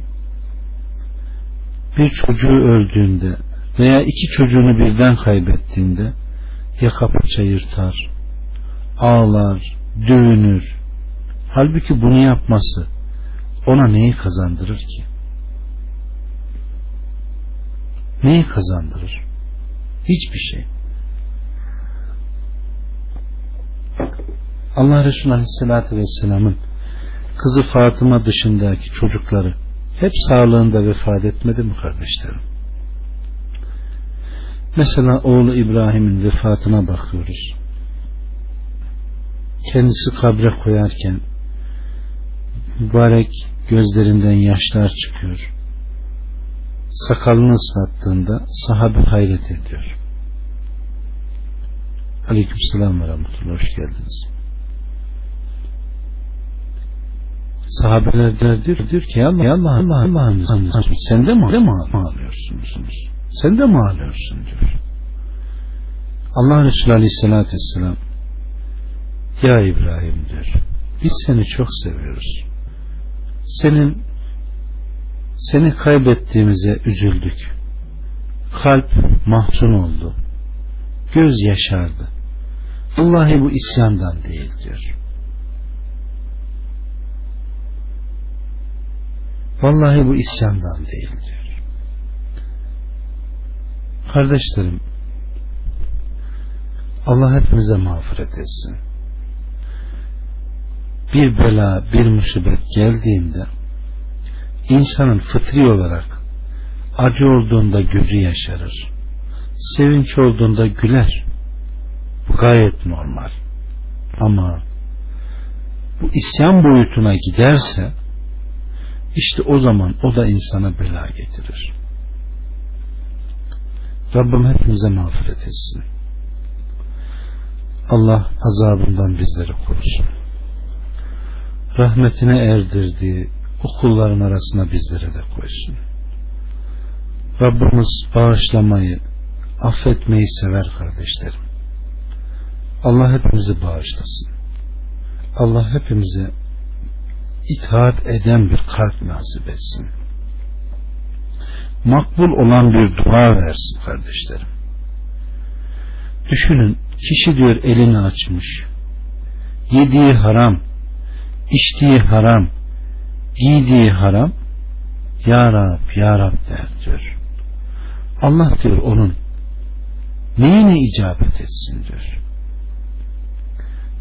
bir çocuğu öldüğünde veya iki çocuğunu birden kaybettiğinde yaka paça yırtar, ağlar, dövünür. Halbuki bunu yapması ona neyi kazandırır ki? Neyi kazandırır? Hiçbir şey. Allah Resulü Aleyhisselatü Vesselam'ın kızı Fatıma dışındaki çocukları hep sağlığında vefat etmedi mi kardeşlerim? Mesela oğlu İbrahim'in vefatına bakıyoruz. Kendisi kabre koyarken mübarek gözlerinden yaşlar çıkıyor. Sakalını ıslattığında sahabe hayret ediyor. Aleyküm selam ve rahmetullah. Hoş geldiniz. Sahabeler diyor, diyor ki Allah Allah Allah Allah sen de mi, de mi ağlıyorsunuz? Sen de mi ağlıyorsun diyor. Allah Resulü Aleyhisselatü Vesselam Ya İbrahim diyor biz seni çok seviyoruz. Senin seni kaybettiğimize üzüldük. Kalp mahzun oldu. Göz yaşardı. Vallahi bu isyandan değil diyor. Vallahi bu isyandan değil diyor. Kardeşlerim Allah hepimize mağfiret etsin. Bir bela, bir musibet geldiğinde insanın fıtri olarak acı olduğunda gözü yaşarır. Sevinç olduğunda güler. Bu gayet normal. Ama bu isyan boyutuna giderse işte o zaman o da insana bela getirir. Rabbim hepimize mağfiret etsin. Allah azabından bizleri korusun. Rahmetine erdirdiği o kulların arasına bizleri de koysun. Rabbimiz bağışlamayı, affetmeyi sever kardeşlerim. Allah hepimizi bağışlasın. Allah hepimize itaat eden bir kalp nasip etsin. Makbul olan bir dua versin kardeşlerim. Düşünün kişi diyor elini açmış. Yediği haram, içtiği haram, giydiği haram. Ya Rab, Ya Rab der diyor. Allah diyor onun neyine icabet etsin diyor.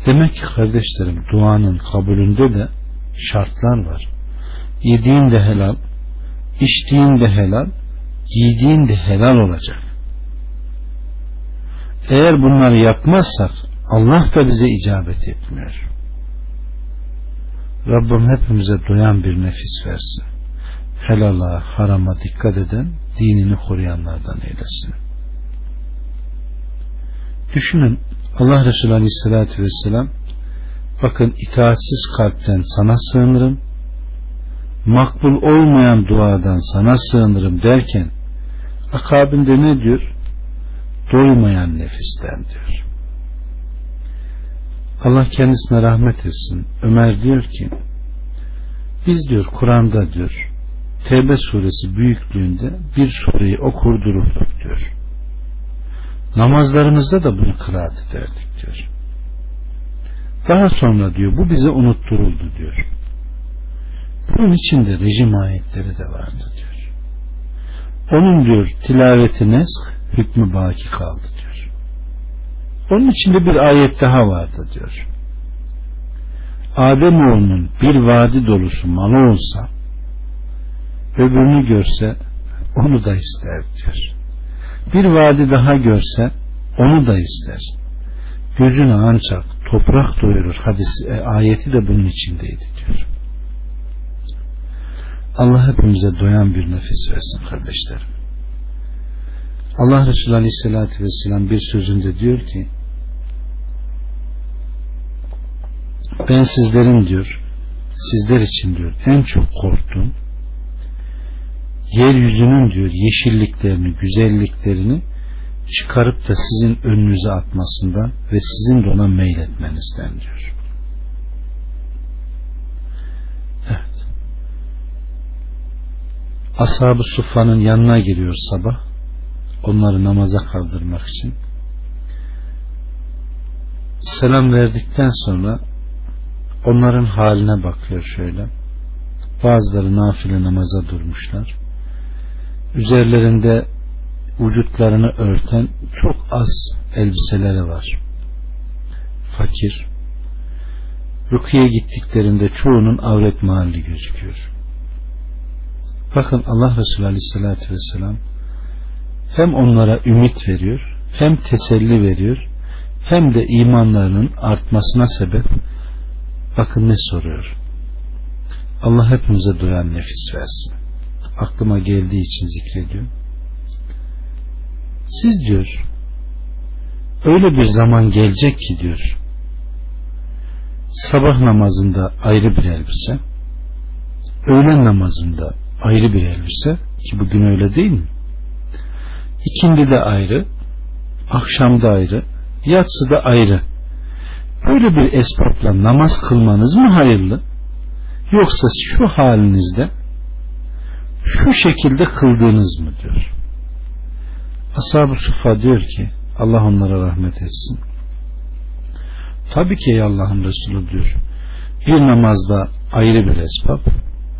Demek ki kardeşlerim duanın kabulünde de şartlar var. Yediğin de helal, içtiğin de helal, giydiğin de helal olacak. Eğer bunları yapmazsak Allah da bize icabet etmiyor. Rabbim hepimize doyan bir nefis versin. Helala, harama dikkat eden, dinini koruyanlardan eylesin. Düşünün Allah Resulü Aleyhisselatü Vesselam bakın itaatsiz kalpten sana sığınırım makbul olmayan duadan sana sığınırım derken akabinde ne diyor? Doymayan nefisten diyor. Allah kendisine rahmet etsin. Ömer diyor ki biz diyor Kur'an'da diyor Tevbe suresi büyüklüğünde bir sureyi okur dururduk diyor. Namazlarımızda da bunu kıraat ederdik diyor. Daha sonra diyor bu bize unutturuldu diyor. Bunun içinde rejim ayetleri de vardı diyor. Onun diyor tilaveti nesk hükmü baki kaldı diyor. Onun içinde bir ayet daha vardı diyor. Ademoğlunun bir vadi dolusu malı olsa öbürünü görse onu da ister diyor. Bir vadi daha görse onu da ister. Gözünü ancak toprak doyurur hadisi, e, ayeti de bunun içindeydi diyor. Allah hepimize doyan bir nefis versin kardeşlerim. Allah Resulü Aleyhisselatü Vesselam bir sözünde diyor ki ben sizlerin diyor sizler için diyor en çok korktuğum yeryüzünün diyor yeşilliklerini, güzelliklerini çıkarıp da sizin önünüze atmasından ve sizin de ona meyletmenizden diyor. Evet. Ashab-ı Suffa'nın yanına giriyor sabah. Onları namaza kaldırmak için. Selam verdikten sonra onların haline bakıyor şöyle. Bazıları nafile namaza durmuşlar. Üzerlerinde vücutlarını örten çok az elbiseleri var. Fakir. Rukiye gittiklerinde çoğunun avret mahalli gözüküyor. Bakın Allah Resulü Aleyhisselatü Vesselam hem onlara ümit veriyor, hem teselli veriyor, hem de imanlarının artmasına sebep bakın ne soruyor. Allah hepimize doyan nefis versin. Aklıma geldiği için zikrediyorum siz diyor öyle bir zaman gelecek ki diyor sabah namazında ayrı bir elbise öğlen namazında ayrı bir elbise ki bugün öyle değil mi? İkindi de ayrı akşamda ayrı yatsı da ayrı. Böyle bir esbapla namaz kılmanız mı hayırlı? Yoksa şu halinizde şu şekilde kıldığınız mı? diyor Ashab-ı Sufa diyor ki Allah onlara rahmet etsin. Tabii ki Allah'ın Resulü diyor. Bir namazda ayrı bir esbab,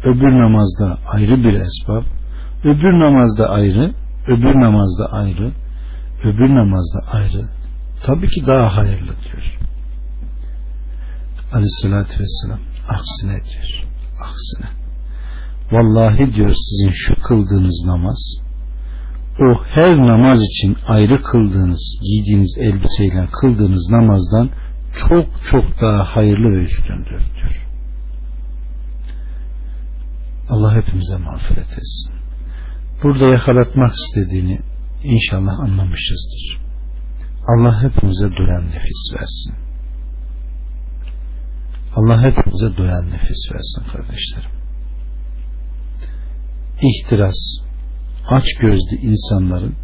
öbür namazda ayrı bir esbab, öbür namazda ayrı, öbür namazda ayrı, öbür namazda ayrı. Tabii ki daha hayırlı diyor. Aleyhissalatü vesselam aksine diyor. Aksine. Vallahi diyor sizin şu kıldığınız namaz o her namaz için ayrı kıldığınız, giydiğiniz elbiseyle kıldığınız namazdan çok çok daha hayırlı ve üstündür diyor. Allah hepimize mağfiret etsin. Burada yakalatmak istediğini inşallah anlamışızdır. Allah hepimize doyan nefis versin. Allah hepimize doyan nefis versin kardeşlerim. İhtiras, aç gözlü insanların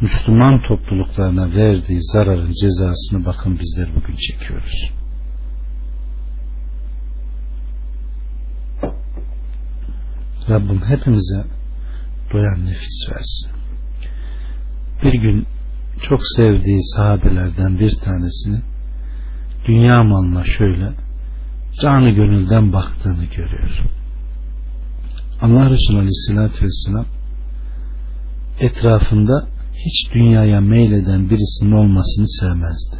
Müslüman topluluklarına verdiği zararın cezasını bakın bizler bugün çekiyoruz. Rabbim hepimize doyan nefis versin. Bir gün çok sevdiği sahabelerden bir tanesini dünya malına şöyle canı gönülden baktığını görüyor. Allah Resulü Aleyhisselatü Vesselam etrafında hiç dünyaya meyleden birisinin olmasını sevmezdi.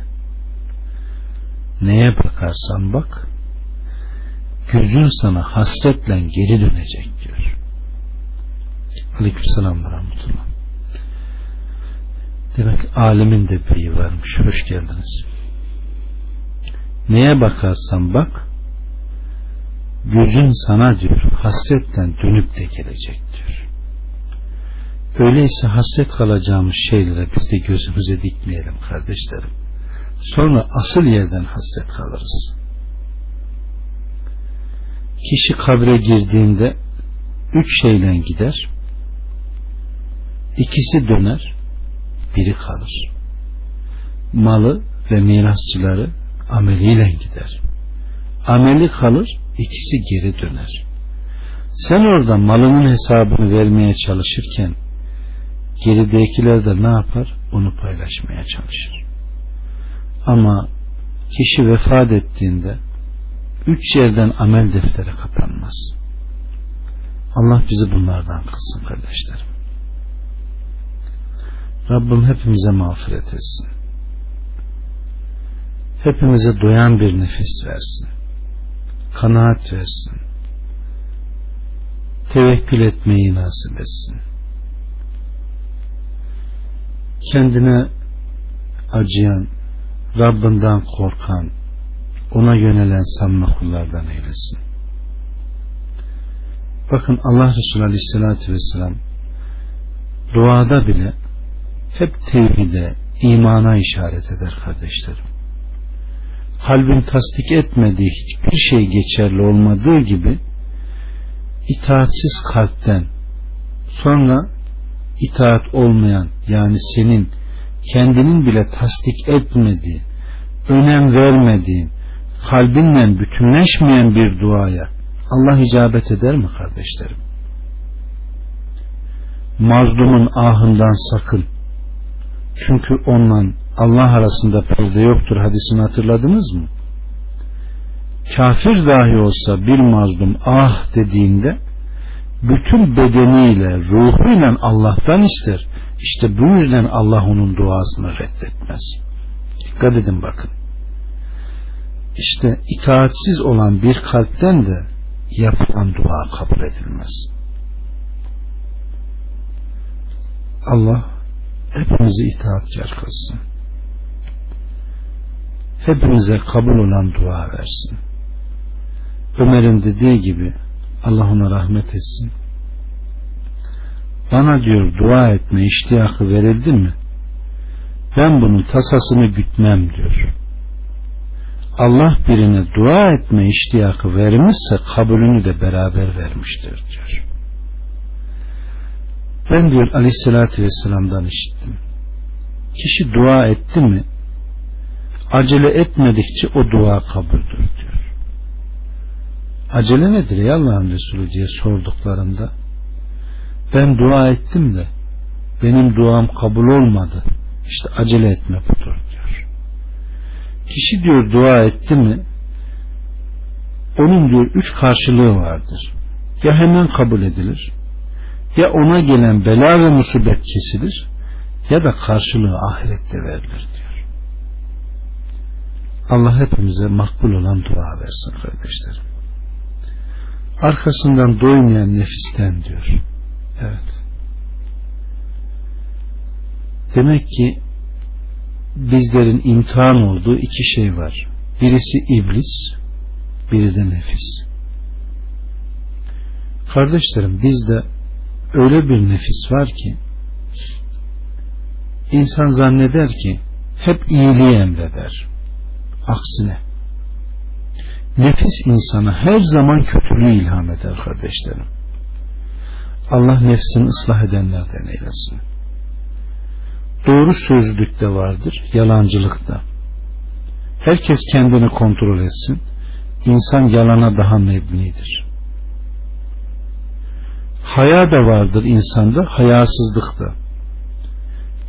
Neye bakarsan bak gözün sana hasretle geri dönecek diyor. Aleykümselam ve rahmetullah. Demek alimin de bir varmış. Hoş geldiniz. Neye bakarsan bak gözün sana diyor hasretten dönüp de gelecek diyor. Öyleyse hasret kalacağımız şeylere biz de gözümüze dikmeyelim kardeşlerim. Sonra asıl yerden hasret kalırız. Kişi kabre girdiğinde üç şeyle gider. İkisi döner, biri kalır. Malı ve mirasçıları ameliyle gider. Ameli kalır, ikisi geri döner. Sen orada malının hesabını vermeye çalışırken geridekiler de ne yapar? Onu paylaşmaya çalışır. Ama kişi vefat ettiğinde üç yerden amel defteri kapanmaz. Allah bizi bunlardan kılsın kardeşlerim. Rabbim hepimize mağfiret etsin. Hepimize doyan bir nefis versin. Kanaat versin. Tevekkül etmeyi nasip etsin kendine acıyan, Rabbinden korkan, ona yönelen samimi kullardan eylesin. Bakın Allah Resulü Aleyhisselatü Vesselam duada bile hep tevhide, imana işaret eder kardeşlerim. Kalbin tasdik etmediği hiçbir şey geçerli olmadığı gibi itaatsiz kalpten Sonra itaat olmayan yani senin kendinin bile tasdik etmediği, önem vermediğin, kalbinle bütünleşmeyen bir duaya Allah icabet eder mi kardeşlerim? Mazlumun ahından sakın. Çünkü onunla Allah arasında perde yoktur hadisini hatırladınız mı? Kafir dahi olsa bir mazlum ah dediğinde bütün bedeniyle, ruhuyla Allah'tan ister. İşte bu yüzden Allah onun duasını reddetmez. Dikkat edin bakın. İşte itaatsiz olan bir kalpten de yapılan dua kabul edilmez. Allah hepimizi itaatkar kılsın. Hepimize kabul olan dua versin. Ömer'in dediği gibi Allah ona rahmet etsin. Bana diyor dua etme iştiyakı verildi mi? Ben bunun tasasını gütmem diyor. Allah birine dua etme iştiyakı vermişse kabulünü de beraber vermiştir diyor. Ben diyor aleyhissalatü vesselam'dan işittim. Kişi dua etti mi acele etmedikçe o dua kabuldür diyor. Acele nedir ya Allah'ın Resulü diye sorduklarında ben dua ettim de benim duam kabul olmadı. İşte acele etme budur diyor. Kişi diyor dua etti mi onun diyor üç karşılığı vardır. Ya hemen kabul edilir ya ona gelen bela ve musibet kesilir ya da karşılığı ahirette verilir diyor. Allah hepimize makbul olan dua versin kardeşlerim. Arkasından doymayan nefisten diyor. Evet. Demek ki bizlerin imtihan olduğu iki şey var. Birisi iblis, biri de nefis. Kardeşlerim bizde öyle bir nefis var ki insan zanneder ki hep iyiliği emreder. Aksine nefis insana her zaman kötülüğü ilham eder kardeşlerim. Allah nefsini ıslah edenlerden eylesin. Doğru sözlülük de vardır, yalancılık da. Herkes kendini kontrol etsin. İnsan yalana daha mebnidir. Haya da vardır insanda, hayasızlık da.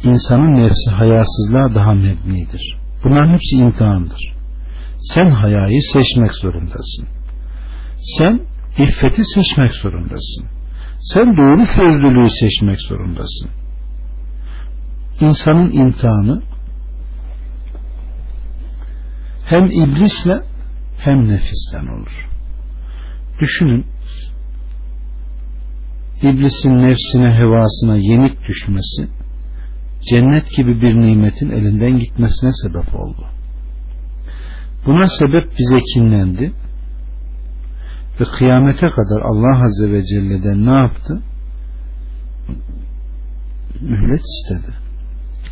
İnsanın nefsi hayasızlığa daha mebnidir. Bunların hepsi imtihandır. Sen hayayı seçmek zorundasın. Sen iffeti seçmek zorundasın. Sen doğru sözlülüğü seçmek zorundasın. İnsanın imtihanı hem iblisle hem nefisten olur. Düşünün iblisin nefsine hevasına yenik düşmesi cennet gibi bir nimetin elinden gitmesine sebep oldu. Buna sebep bize kinlendi ve kıyamete kadar Allah Azze ve Celle'den ne yaptı? Mühlet istedi.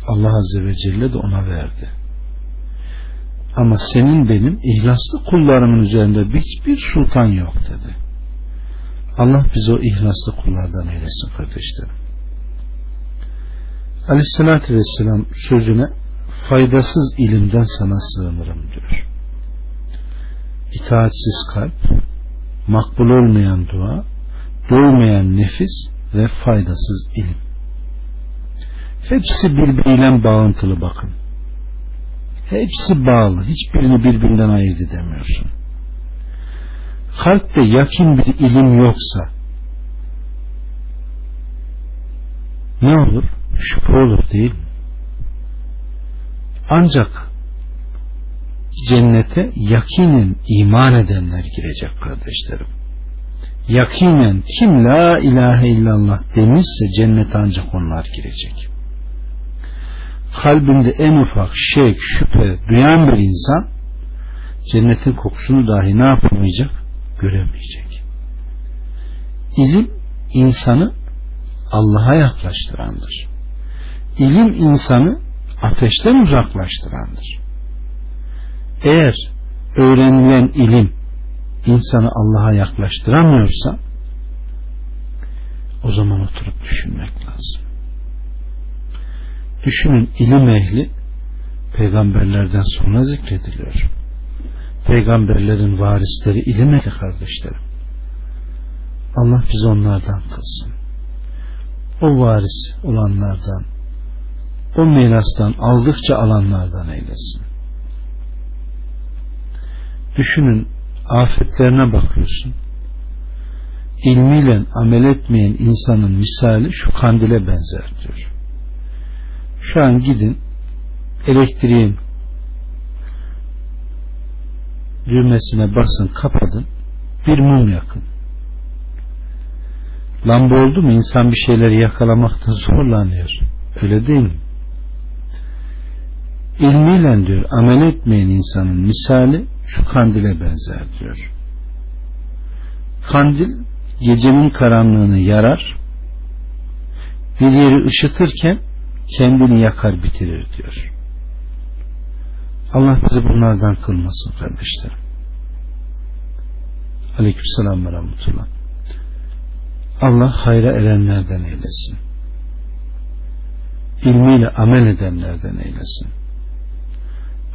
Allah Azze ve Celle de ona verdi. Ama senin benim ihlaslı kullarımın üzerinde hiçbir sultan yok dedi. Allah bizi o ihlaslı kullardan eylesin kardeşlerim. Aleyhissalatü Vesselam sözüne faydasız ilimden sana sığınırım diyor. İtaatsiz kalp, makbul olmayan dua, doymayan nefis ve faydasız ilim. Hepsi birbiriyle bağıntılı bakın. Hepsi bağlı. Hiçbirini birbirinden ayırt edemiyorsun. Kalpte yakin bir ilim yoksa ne olur? Şüphe olur değil mi? Ancak cennete yakinen iman edenler girecek kardeşlerim. Yakinen kim la ilahe illallah demişse cennete ancak onlar girecek. Kalbinde en ufak şek, şüphe duyan bir insan cennetin kokusunu dahi ne yapamayacak? Göremeyecek. İlim insanı Allah'a yaklaştırandır. İlim insanı ateşten uzaklaştırandır eğer öğrenilen ilim insanı Allah'a yaklaştıramıyorsa o zaman oturup düşünmek lazım. Düşünün ilim ehli peygamberlerden sonra zikrediliyor. Peygamberlerin varisleri ilim ehli kardeşlerim. Allah bizi onlardan kılsın. O varis olanlardan, o mirastan aldıkça alanlardan eylesin. Düşünün afetlerine bakıyorsun. İlmiyle amel etmeyen insanın misali şu kandile benzer diyor. Şu an gidin elektriğin düğmesine basın kapatın bir mum yakın. Lamba oldu mu insan bir şeyleri yakalamakta zorlanıyor. Öyle değil mi? İlmiyle diyor amel etmeyen insanın misali şu kandile benzer diyor. Kandil gecenin karanlığını yarar bir yeri ışıtırken kendini yakar bitirir diyor. Allah bizi bunlardan kılmasın kardeşlerim. Aleykümselam ve rahmetullah. Allah hayra erenlerden eylesin. İlmiyle amel edenlerden eylesin.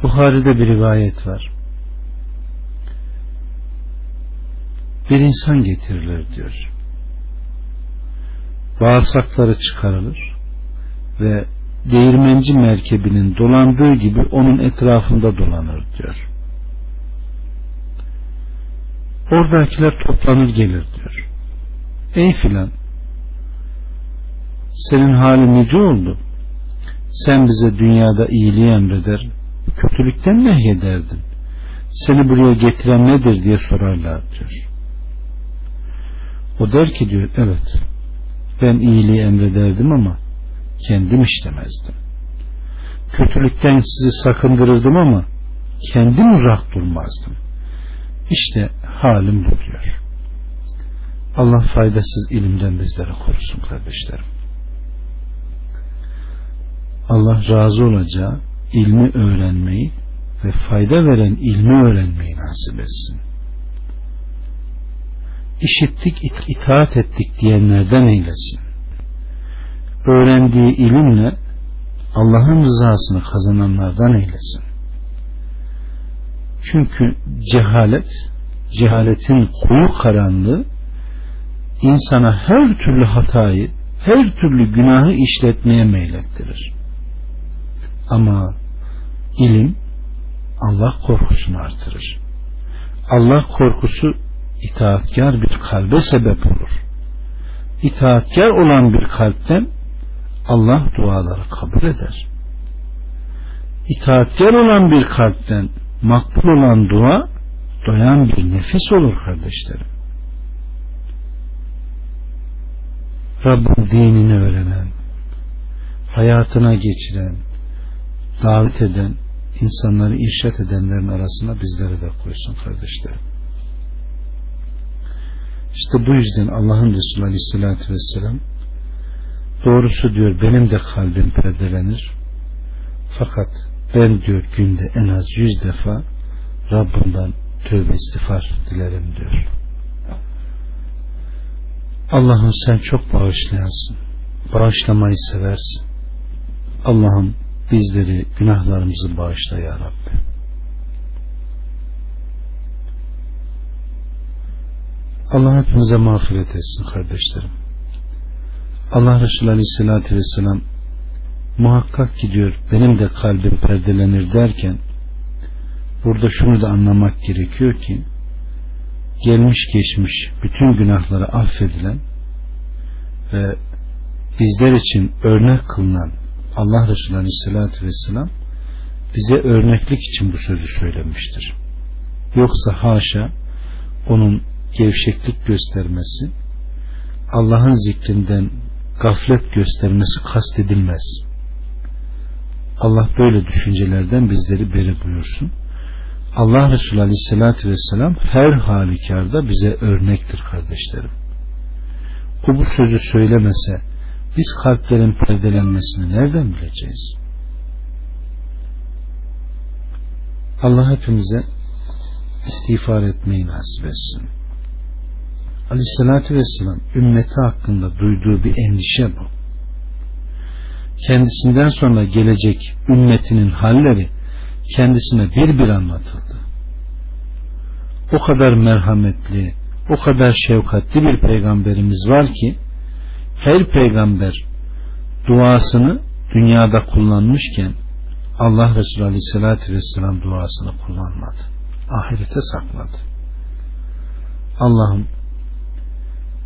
Buhari'de bir rivayet var. Bir insan getirilir diyor. Bağırsakları çıkarılır ve değirmenci merkebinin dolandığı gibi onun etrafında dolanır diyor. Oradakiler toplanır gelir diyor. Ey filan senin halin nice oldu? Sen bize dünyada iyiliği emreder, kötülükten nehyederdin. Seni buraya getiren nedir diye sorarlar diyor. O der ki diyor evet ben iyiliği emrederdim ama kendim işlemezdim. Kötülükten sizi sakındırırdım ama kendim uzak durmazdım. İşte halim bu diyor. Allah faydasız ilimden bizleri korusun kardeşlerim. Allah razı olacağı ilmi öğrenmeyi ve fayda veren ilmi öğrenmeyi nasip etsin. İşittik, it itaat ettik diyenlerden eylesin. Öğrendiği ilimle Allah'ın rızasını kazananlardan eylesin. Çünkü cehalet, cehaletin kuyu karanlığı insana her türlü hatayı, her türlü günahı işletmeye meylettirir. Ama ilim Allah korkusunu artırır. Allah korkusu itaatkar bir kalbe sebep olur. İtaatkar olan bir kalpten Allah duaları kabul eder. İtaatkar olan bir kalpten makbul olan dua doyan bir nefis olur kardeşlerim. Rabbin dinini öğrenen, hayatına geçiren, davet eden, insanları irşat edenlerin arasına bizleri de koysun kardeşlerim. İşte bu yüzden Allah'ın Resulü Aleyhisselatü Vesselam doğrusu diyor benim de kalbim perdelenir fakat ben diyor günde en az yüz defa Rabbimden tövbe istiğfar dilerim diyor. Allah'ım sen çok bağışlayansın. Bağışlamayı seversin. Allah'ım bizleri günahlarımızı bağışla ya Rabbi. Allah hepimize mağfiret etsin kardeşlerim. Allah Resulü Aleyhisselatü Vesselam muhakkak ki diyor benim de kalbim perdelenir derken burada şunu da anlamak gerekiyor ki gelmiş geçmiş bütün günahları affedilen ve bizler için örnek kılınan Allah Resulü Aleyhisselatü Vesselam bize örneklik için bu sözü söylemiştir. Yoksa haşa onun gevşeklik göstermesi Allah'ın zikrinden gaflet göstermesi kastedilmez. Allah böyle düşüncelerden bizleri beri buyursun. Allah Resulü Aleyhisselatü Vesselam her halükarda bize örnektir kardeşlerim. O bu sözü söylemese biz kalplerin perdelenmesini nereden bileceğiz? Allah hepimize istiğfar etmeyi nasip etsin. Aleyhissalatü vesselam ümmeti hakkında duyduğu bir endişe bu. Kendisinden sonra gelecek ümmetinin halleri kendisine bir bir anlatıldı. O kadar merhametli, o kadar şefkatli bir peygamberimiz var ki her peygamber duasını dünyada kullanmışken Allah Resulü Aleyhisselatü Vesselam duasını kullanmadı. Ahirete sakladı. Allah'ım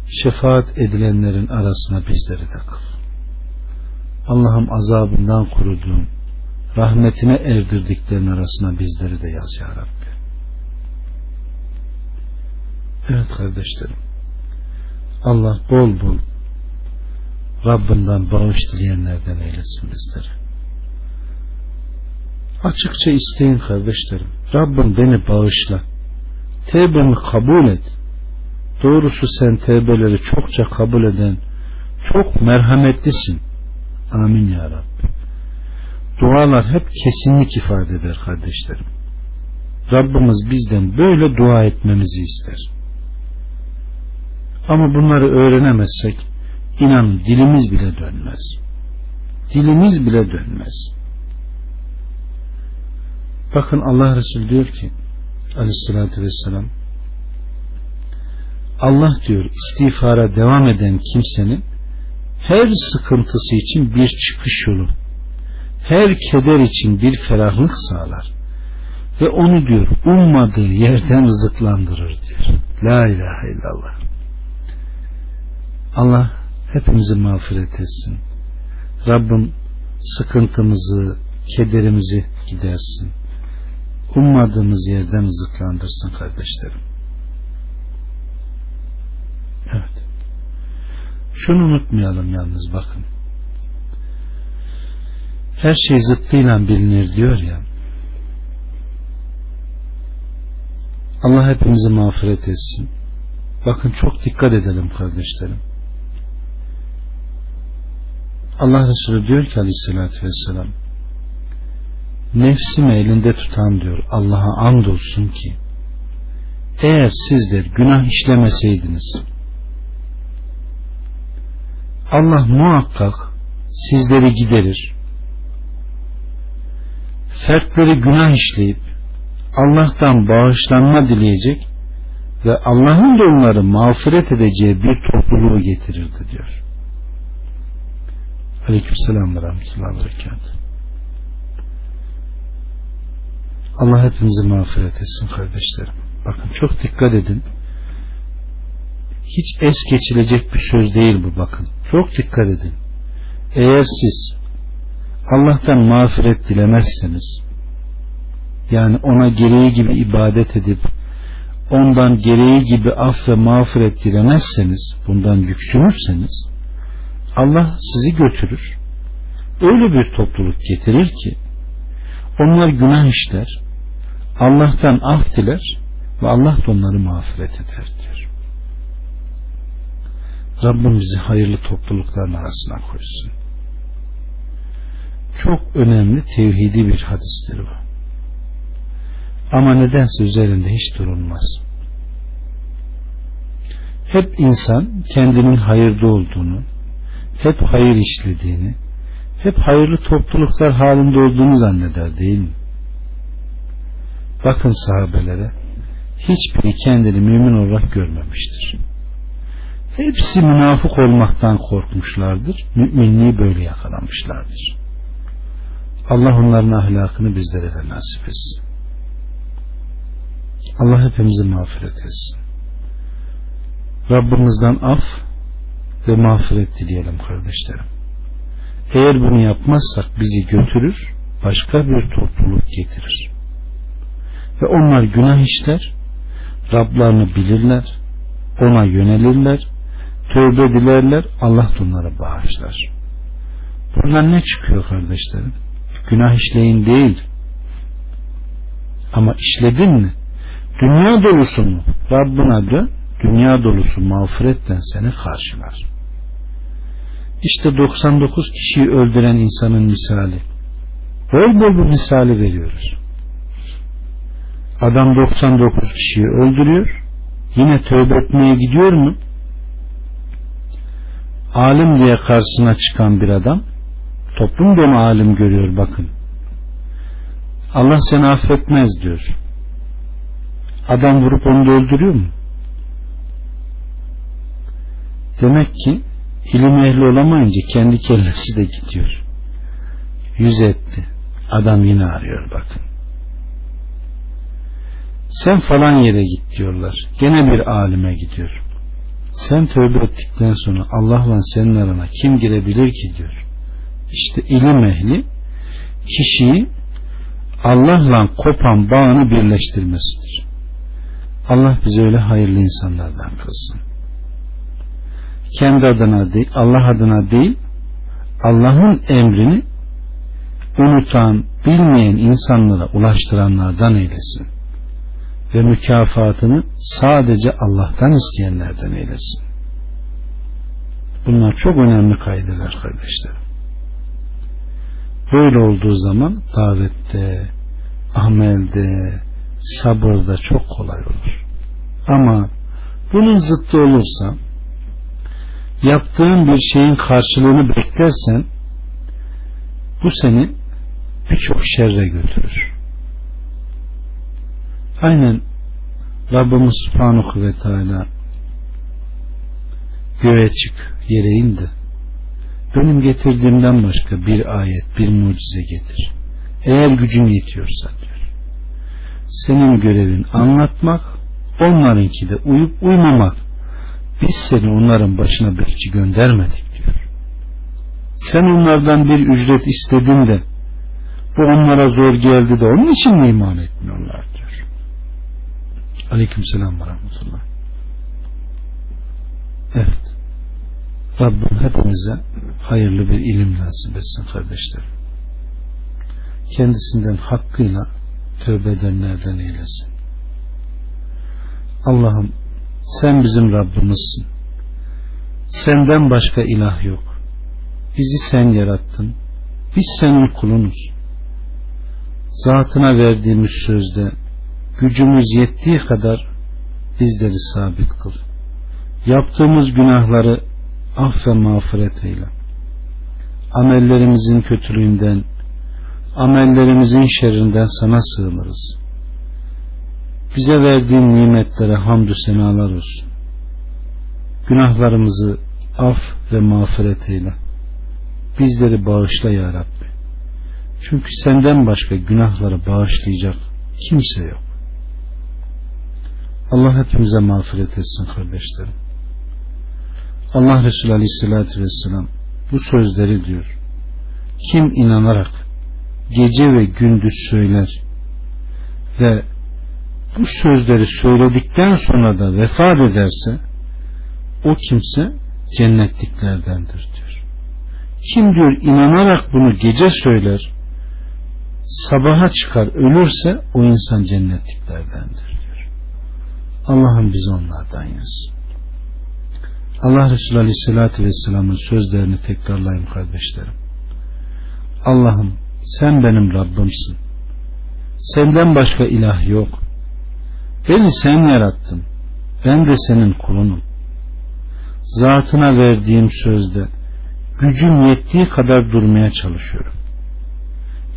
şefaat edilenlerin arasına bizleri de kıl. Allah'ım azabından koruduğun, rahmetine erdirdiklerin arasına bizleri de yaz ya Rabbi. Evet kardeşlerim. Allah bol bol Rabbinden bağış dileyenlerden eylesin bizleri. Açıkça isteyin kardeşlerim. Rabbim beni bağışla. Tevbemi kabul et. Doğrusu sen tevbeleri çokça kabul eden, çok merhametlisin. Amin ya Rabbi. Dualar hep kesinlik ifade eder kardeşlerim. Rabbimiz bizden böyle dua etmemizi ister. Ama bunları öğrenemezsek inanın dilimiz bile dönmez. Dilimiz bile dönmez. Bakın Allah Resulü diyor ki aleyhissalatü vesselam Allah diyor istiğfara devam eden kimsenin her sıkıntısı için bir çıkış yolu her keder için bir ferahlık sağlar ve onu diyor ummadığı yerden rızıklandırır diyor. La ilahe illallah. Allah hepimizi mağfiret etsin. Rabbim sıkıntımızı, kederimizi gidersin ummadığımız yerden rızıklandırsın kardeşlerim. Evet. Şunu unutmayalım yalnız bakın. Her şey zıttıyla bilinir diyor ya. Allah hepimizi mağfiret etsin. Bakın çok dikkat edelim kardeşlerim. Allah Resulü diyor ki aleyhissalatü vesselam nefsimi elinde tutan diyor Allah'a andolsun ki eğer sizler günah işlemeseydiniz Allah muhakkak sizleri giderir fertleri günah işleyip Allah'tan bağışlanma dileyecek ve Allah'ın da onları mağfiret edeceği bir topluluğu getirirdi diyor. Aleykümselam ve rahmetullahi ve. Allah hepimizi mağfiret etsin kardeşlerim. Bakın çok dikkat edin. Hiç es geçilecek bir söz değil bu bakın. Çok dikkat edin. Eğer siz Allah'tan mağfiret dilemezseniz yani ona gereği gibi ibadet edip ondan gereği gibi af ve mağfiret dilemezseniz bundan yüksünürseniz Allah sizi götürür öyle bir topluluk getirir ki onlar günah işler Allah'tan af diler ve Allah da onları mağfiret eder. Rabbim bizi hayırlı toplulukların arasına koysun. Çok önemli tevhidi bir hadistir bu. Ama nedense üzerinde hiç durulmaz. Hep insan kendinin hayırda olduğunu, hep hayır işlediğini, hep hayırlı topluluklar halinde olduğunu zanneder değil mi? Bakın sahabelere hiçbiri kendini mümin olarak görmemiştir. Hepsi münafık olmaktan korkmuşlardır. Müminliği böyle yakalamışlardır. Allah onların ahlakını bizlere de nasip etsin. Allah hepimizi mağfiret etsin. Rabbimizden af ve mağfiret dileyelim kardeşlerim. Eğer bunu yapmazsak bizi götürür, başka bir topluluk getirir ve onlar günah işler Rablarını bilirler ona yönelirler tövbe dilerler Allah da bağışlar. Buradan ne çıkıyor kardeşlerim? Günah işleyin değil. Ama işledin mi? Dünya dolusu mu? Rabbına dön dünya dolusu mağfiretten seni karşılar. İşte 99 kişiyi öldüren insanın misali. Bol bol bu misali veriyoruz. Adam 99 kişiyi öldürüyor. yine tövbe etmeye gidiyor mu? Alim diye karşısına çıkan bir adam toplum da onu alim görüyor bakın. Allah seni affetmez diyor. Adam vurup onu da öldürüyor mu? Demek ki ilim ehli olamayınca kendi kellesi de gidiyor. Yüz etti. Adam yine arıyor bakın. Sen falan yere git diyorlar. Gene bir alime gidiyor. Sen tövbe ettikten sonra Allah'la senin arana kim girebilir ki diyor. İşte ilim ehli kişiyi Allah'la kopan bağını birleştirmesidir. Allah bize öyle hayırlı insanlardan kılsın. Kendi adına değil, Allah adına değil, Allah'ın emrini unutan, bilmeyen insanlara ulaştıranlardan eylesin. Ve mükafatını sadece Allah'tan isteyenlerden eylesin. Bunlar çok önemli kaydeler kardeşlerim. Böyle olduğu zaman davette, amelde, sabırda çok kolay olur. Ama bunun zıttı olursa yaptığın bir şeyin karşılığını beklersen bu seni birçok şerre götürür. Aynen. Rabbimiz Subhanahu ve Teala göğe çık yere indi benim getirdiğimden başka bir ayet bir mucize getir. Eğer gücün yetiyorsa diyor. Senin görevin anlatmak onlarınki de uyup uymamak biz seni onların başına bekçi göndermedik diyor. Sen onlardan bir ücret istedin de bu onlara zor geldi de onun için mi iman etmiyorlar aleyküm selam ve rahmetullah evet Rabbim hepimize hayırlı bir ilim nasip etsin kardeşlerim. Kendisinden hakkıyla tövbe edenlerden eylesin. Allah'ım sen bizim Rabbimizsin. Senden başka ilah yok. Bizi sen yarattın. Biz senin kulunuz. Zatına verdiğimiz sözde gücümüz yettiği kadar bizleri sabit kıl. Yaptığımız günahları af ve mağfiret eyle. Amellerimizin kötülüğünden, amellerimizin şerrinden sana sığınırız. Bize verdiğin nimetlere hamdü senalar olsun. Günahlarımızı af ve mağfiret eyle. Bizleri bağışla ya Rabbi. Çünkü senden başka günahları bağışlayacak kimse yok. Allah hepimize mağfiret etsin kardeşlerim. Allah Resulü Aleyhisselatü Vesselam bu sözleri diyor. Kim inanarak gece ve gündüz söyler ve bu sözleri söyledikten sonra da vefat ederse o kimse cennetliklerdendir diyor. Kim diyor inanarak bunu gece söyler sabaha çıkar ölürse o insan cennetliklerdendir. Allah'ım bizi onlardan yazsın. Allah Resulü Aleyhisselatü Vesselam'ın sözlerini tekrarlayayım kardeşlerim. Allah'ım sen benim Rabbimsin. Senden başka ilah yok. Beni sen yarattın. Ben de senin kulunum. Zatına verdiğim sözde gücüm yettiği kadar durmaya çalışıyorum.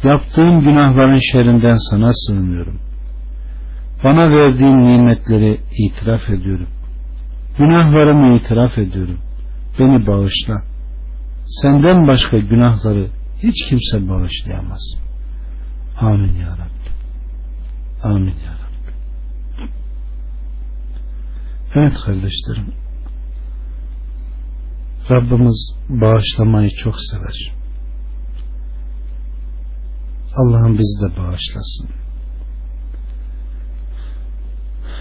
Yaptığım günahların şerrinden sana sığınıyorum. Bana verdiğin nimetleri itiraf ediyorum. Günahlarımı itiraf ediyorum. Beni bağışla. Senden başka günahları hiç kimse bağışlayamaz. Amin ya Rabbi. Amin ya Rabbi. Evet kardeşlerim. Rabbimiz bağışlamayı çok sever. Allah'ım bizi de bağışlasın.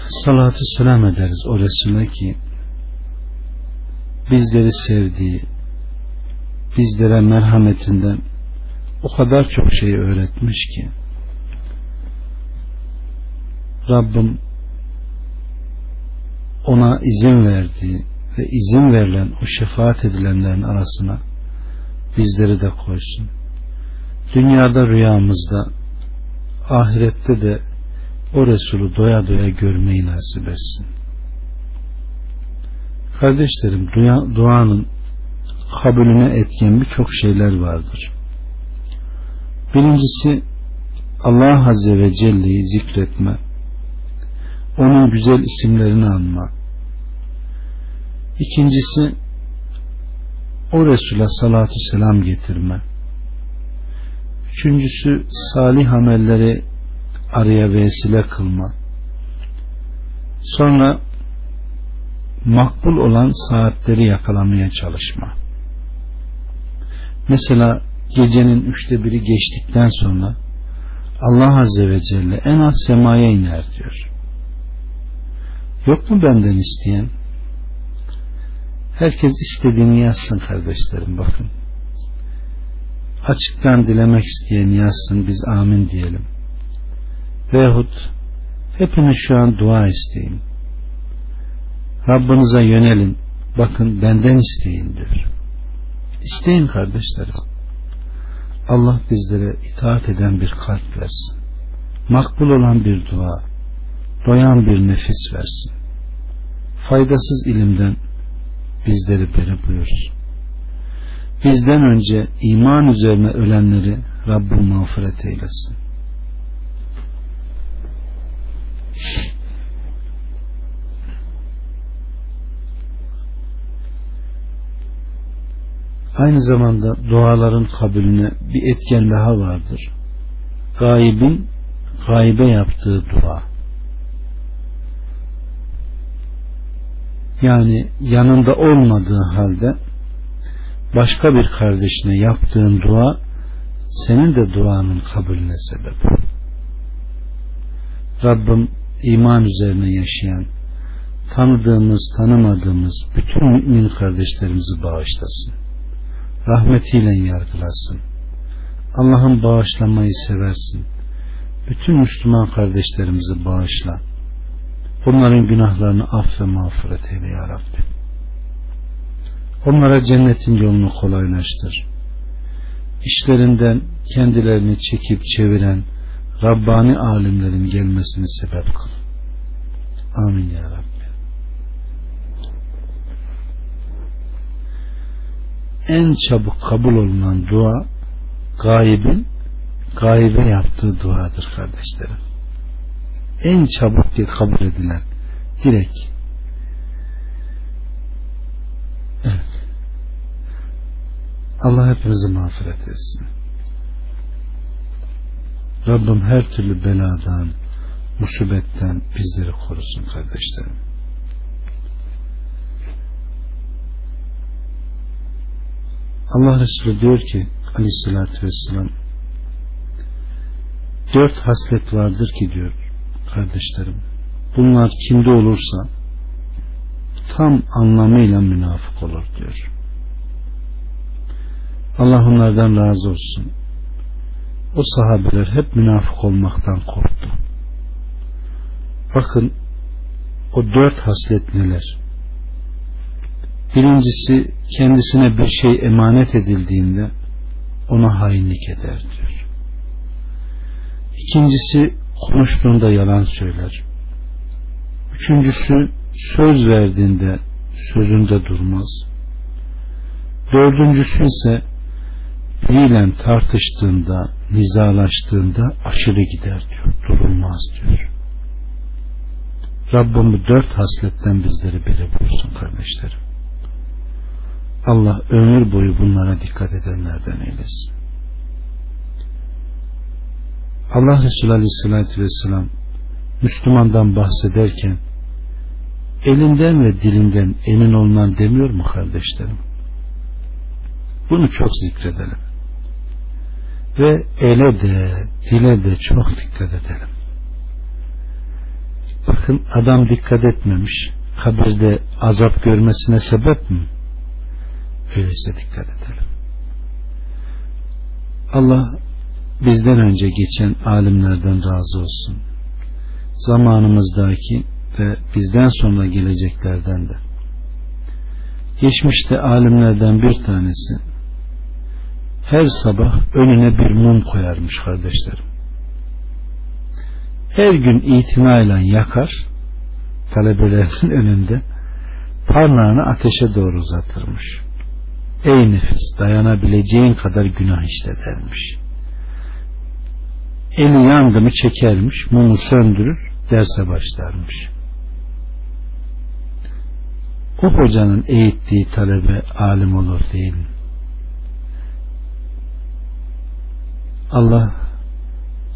Salatü selam ederiz o Resulüne ki bizleri sevdiği, bizlere merhametinden o kadar çok şey öğretmiş ki Rabbim ona izin verdiği ve izin verilen o şefaat edilenlerin arasına bizleri de koysun. Dünyada rüyamızda ahirette de o Resulü doya doya görmeyi nasip etsin. Kardeşlerim dua, duanın kabulüne etken birçok şeyler vardır. Birincisi Allah Azze ve Celle'yi zikretme, onun güzel isimlerini anma. İkincisi o Resul'e salatu selam getirme. Üçüncüsü salih amelleri araya vesile kılma. Sonra makbul olan saatleri yakalamaya çalışma. Mesela gecenin üçte biri geçtikten sonra Allah Azze ve Celle en az semaya iner diyor. Yok mu benden isteyen? Herkes istediğini yazsın kardeşlerim bakın. Açıktan dilemek isteyen yazsın biz amin diyelim. Veyahut hepiniz şu an dua isteyin. Rabbinize yönelin. Bakın benden isteyin diyor. İsteyin kardeşlerim. Allah bizlere itaat eden bir kalp versin. Makbul olan bir dua, doyan bir nefis versin. Faydasız ilimden bizleri beri buyursun. Bizden önce iman üzerine ölenleri Rabbim mağfiret eylesin. Aynı zamanda duaların kabulüne bir etken daha vardır. Gaibin gaybe yaptığı dua. Yani yanında olmadığı halde başka bir kardeşine yaptığın dua senin de duanın kabulüne sebep. Rabbim iman üzerine yaşayan tanıdığımız tanımadığımız bütün mümin kardeşlerimizi bağışlasın rahmetiyle yargılasın. Allah'ın bağışlamayı seversin. Bütün Müslüman kardeşlerimizi bağışla. Onların günahlarını aff ve mağfiret eyle ya Rabbi. Onlara cennetin yolunu kolaylaştır. İşlerinden kendilerini çekip çeviren Rabbani alimlerin gelmesini sebep kıl. Amin ya Rabbi. en çabuk kabul olunan dua gaybin gaybe yaptığı duadır kardeşlerim. En çabuk diye kabul edilen direkt evet Allah hepimizi mağfiret etsin. Rabbim her türlü beladan, musibetten bizleri korusun kardeşlerim. Allah Resulü diyor ki aleyhissalatü vesselam dört haslet vardır ki diyor kardeşlerim bunlar kimde olursa tam anlamıyla münafık olur diyor Allah onlardan razı olsun o sahabeler hep münafık olmaktan korktu bakın o dört haslet neler Birincisi kendisine bir şey emanet edildiğinde ona hainlik eder diyor. İkincisi konuştuğunda yalan söyler. Üçüncüsü söz verdiğinde sözünde durmaz. Dördüncüsü ise biriyle tartıştığında, nizalaştığında aşırı gider diyor, durulmaz diyor. Rabbim bu dört hasletten bizleri beri bulsun kardeşlerim. Allah ömür boyu bunlara dikkat edenlerden eylesin. Allah Resulü Aleyhisselatü Vesselam Müslümandan bahsederken elinden ve dilinden emin olunan demiyor mu kardeşlerim? Bunu çok zikredelim. Ve ele de dile de çok dikkat edelim. Bakın adam dikkat etmemiş. Kabirde azap görmesine sebep mi? Öyleyse dikkat edelim. Allah bizden önce geçen alimlerden razı olsun. Zamanımızdaki ve bizden sonra geleceklerden de. Geçmişte alimlerden bir tanesi her sabah önüne bir mum koyarmış kardeşlerim. Her gün itinayla yakar talebelerinin önünde parmağını ateşe doğru uzatırmış. Ey nefis dayanabileceğin kadar günah işle dermiş. Eli yandı çekermiş, mumu söndürür, derse başlarmış. O hocanın eğittiği talebe alim olur değil mi? Allah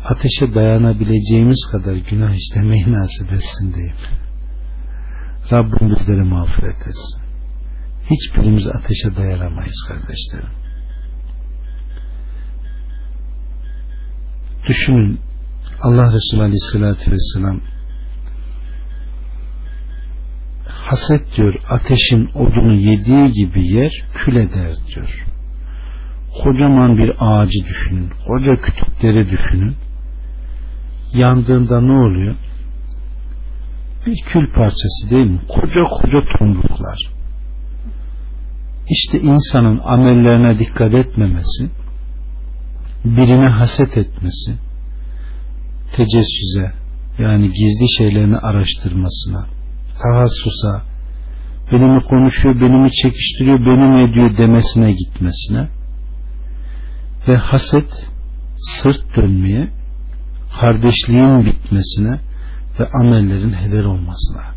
ateşe dayanabileceğimiz kadar günah işlemeyi nasip etsin diyeyim. Rabbim bizleri mağfiret etsin. Hiçbirimiz ateşe dayanamayız kardeşlerim. Düşünün Allah Resulü Aleyhisselatü Vesselam haset diyor ateşin odunu yediği gibi yer kül eder diyor. Kocaman bir ağacı düşünün. Koca kütükleri düşünün. Yandığında ne oluyor? Bir kül parçası değil mi? Koca koca tomruklar. İşte insanın amellerine dikkat etmemesi, birine haset etmesi, tecessüze yani gizli şeylerini araştırmasına, tahassusa, benimi konuşuyor, benimi çekiştiriyor, benim ediyor demesine gitmesine ve haset sırt dönmeye, kardeşliğin bitmesine ve amellerin heder olmasına.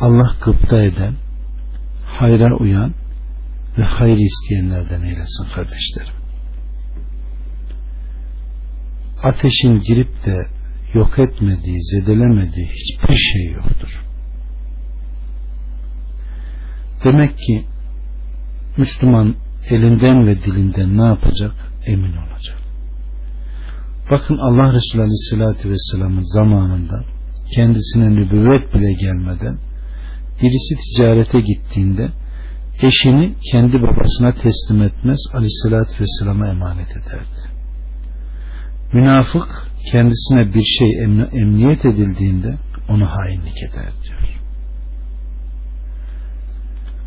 Allah gıpta eden, hayra uyan ve hayır isteyenlerden eylesin kardeşlerim. Ateşin girip de yok etmediği, zedelemediği hiçbir şey yoktur. Demek ki Müslüman elinden ve dilinden ne yapacak? Emin olacak. Bakın Allah Resulü Aleyhisselatü Vesselam'ın zamanında kendisine nübüvvet bile gelmeden birisi ticarete gittiğinde eşini kendi babasına teslim etmez Aleyhisselatü Vesselam'a emanet ederdi. Münafık kendisine bir şey emniyet edildiğinde onu hainlik eder diyor.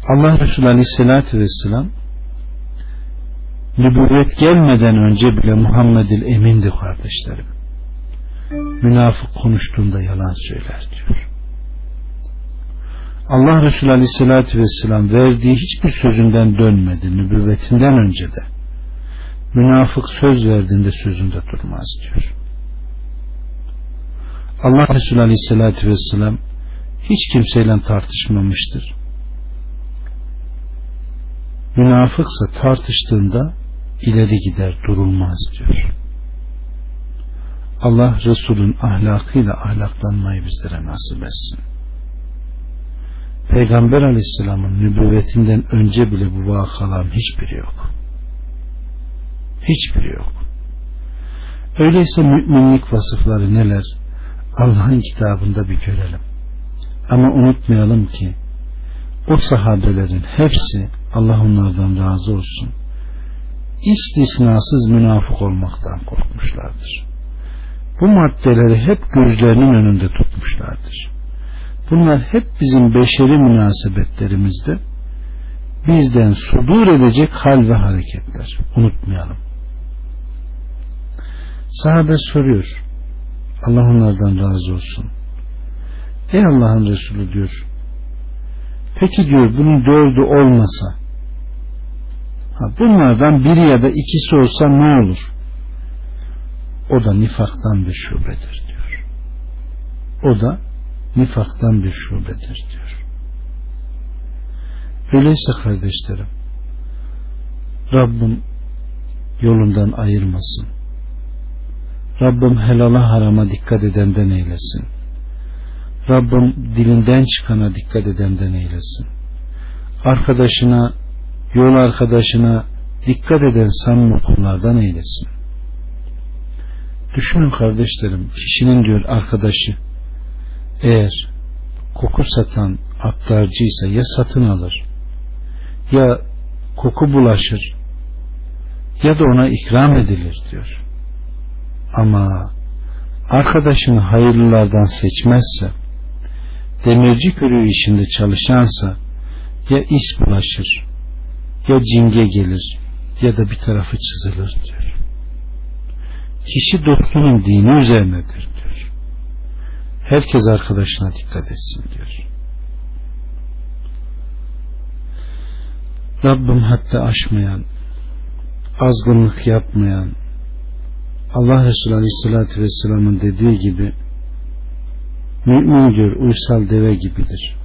Allah Resulü Aleyhisselatü Vesselam nübüvvet gelmeden önce bile Muhammed'il emindi kardeşlerim. Münafık konuştuğunda yalan söyler diyor. Allah Resulü Aleyhisselatü Vesselam verdiği hiçbir sözünden dönmedi nübüvvetinden önce de. Münafık söz verdiğinde sözünde durmaz diyor. Allah Resulü Aleyhisselatü Vesselam hiç kimseyle tartışmamıştır. Münafıksa tartıştığında ileri gider durulmaz diyor. Allah Resul'ün ahlakıyla ahlaklanmayı bizlere nasip etsin. Peygamber aleyhisselamın nübüvvetinden önce bile bu vakaların hiçbiri yok. Hiçbiri yok. Öyleyse müminlik vasıfları neler? Allah'ın kitabında bir görelim. Ama unutmayalım ki o sahabelerin hepsi Allah onlardan razı olsun istisnasız münafık olmaktan korkmuşlardır. Bu maddeleri hep gözlerinin önünde tutmuşlardır. Bunlar hep bizim beşeri münasebetlerimizde bizden sudur edecek hal ve hareketler. Unutmayalım. Sahabe soruyor. Allah onlardan razı olsun. Ey Allah'ın Resulü diyor. Peki diyor bunun dördü olmasa bunlardan biri ya da ikisi olsa ne olur? O da nifaktan bir şubedir diyor. O da nifaktan bir şubedir diyor. Öyleyse kardeşlerim Rabbim yolundan ayırmasın. Rabbim helala harama dikkat edenden eylesin. Rabbim dilinden çıkana dikkat edenden eylesin. Arkadaşına yol arkadaşına dikkat eden samimi kullardan eylesin. Düşünün kardeşlerim, kişinin diyor arkadaşı eğer koku satan attarcıysa ya satın alır ya koku bulaşır ya da ona ikram edilir diyor. Ama arkadaşını hayırlılardan seçmezse demirci körüğü işinde çalışansa ya is bulaşır ya cinge gelir ya da bir tarafı çizilir diyor. Kişi dostunun dini üzerinedir diyor. Herkes arkadaşına dikkat etsin diyor. Rabbim hatta aşmayan, azgınlık yapmayan, Allah Resulü Aleyhisselatü Vesselam'ın dediği gibi mümin diyor uysal deve gibidir.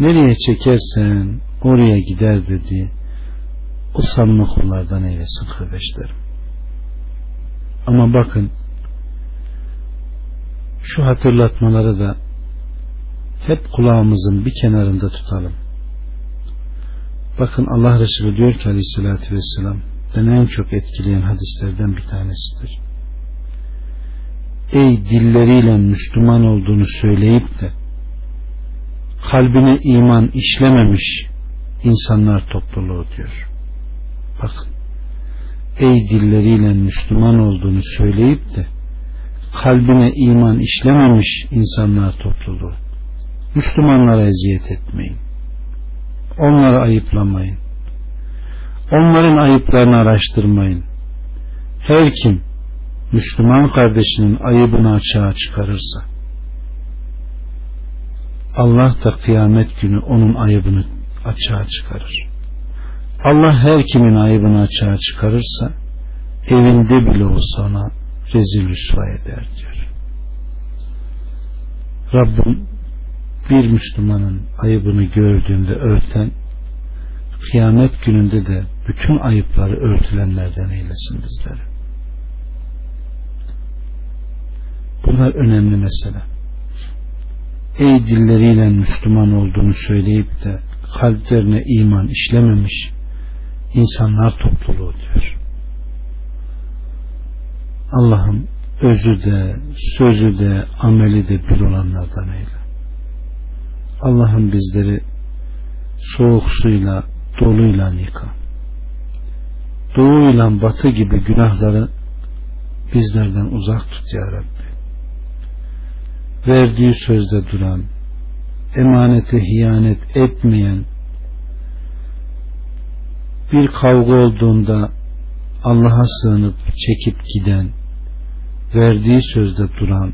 Nereye çekersen oraya gider dedi. O samimi kullardan eylesin kardeşlerim. Ama bakın şu hatırlatmaları da hep kulağımızın bir kenarında tutalım. Bakın Allah Resulü diyor ki aleyhissalatü vesselam beni en çok etkileyen hadislerden bir tanesidir. Ey dilleriyle Müslüman olduğunu söyleyip de kalbine iman işlememiş insanlar topluluğu diyor. Bakın ey dilleriyle Müslüman olduğunu söyleyip de kalbine iman işlememiş insanlar topluluğu. Müslümanlara eziyet etmeyin. Onları ayıplamayın. Onların ayıplarını araştırmayın. Her kim Müslüman kardeşinin ayıbını açığa çıkarırsa Allah da kıyamet günü onun ayıbını açığa çıkarır. Allah her kimin ayıbını açığa çıkarırsa evinde bile olsa ona rezil rüsva eder diyor. Rabbim bir Müslümanın ayıbını gördüğünde örten kıyamet gününde de bütün ayıpları örtülenlerden eylesin bizleri. Bunlar önemli mesele. Ey dilleriyle Müslüman olduğunu söyleyip de kalplerine iman işlememiş insanlar topluluğu diyor. Allah'ım özü de, sözü de, ameli de bir olanlardan eyle. Allah'ım bizleri soğuk suyla, doluyla yıka. Doğuyla batı gibi günahları bizlerden uzak tut ya Rabbi. Verdiği sözde duran, emanete hiyanet etmeyen, bir kavga olduğunda Allah'a sığınıp çekip giden, verdiği sözde duran,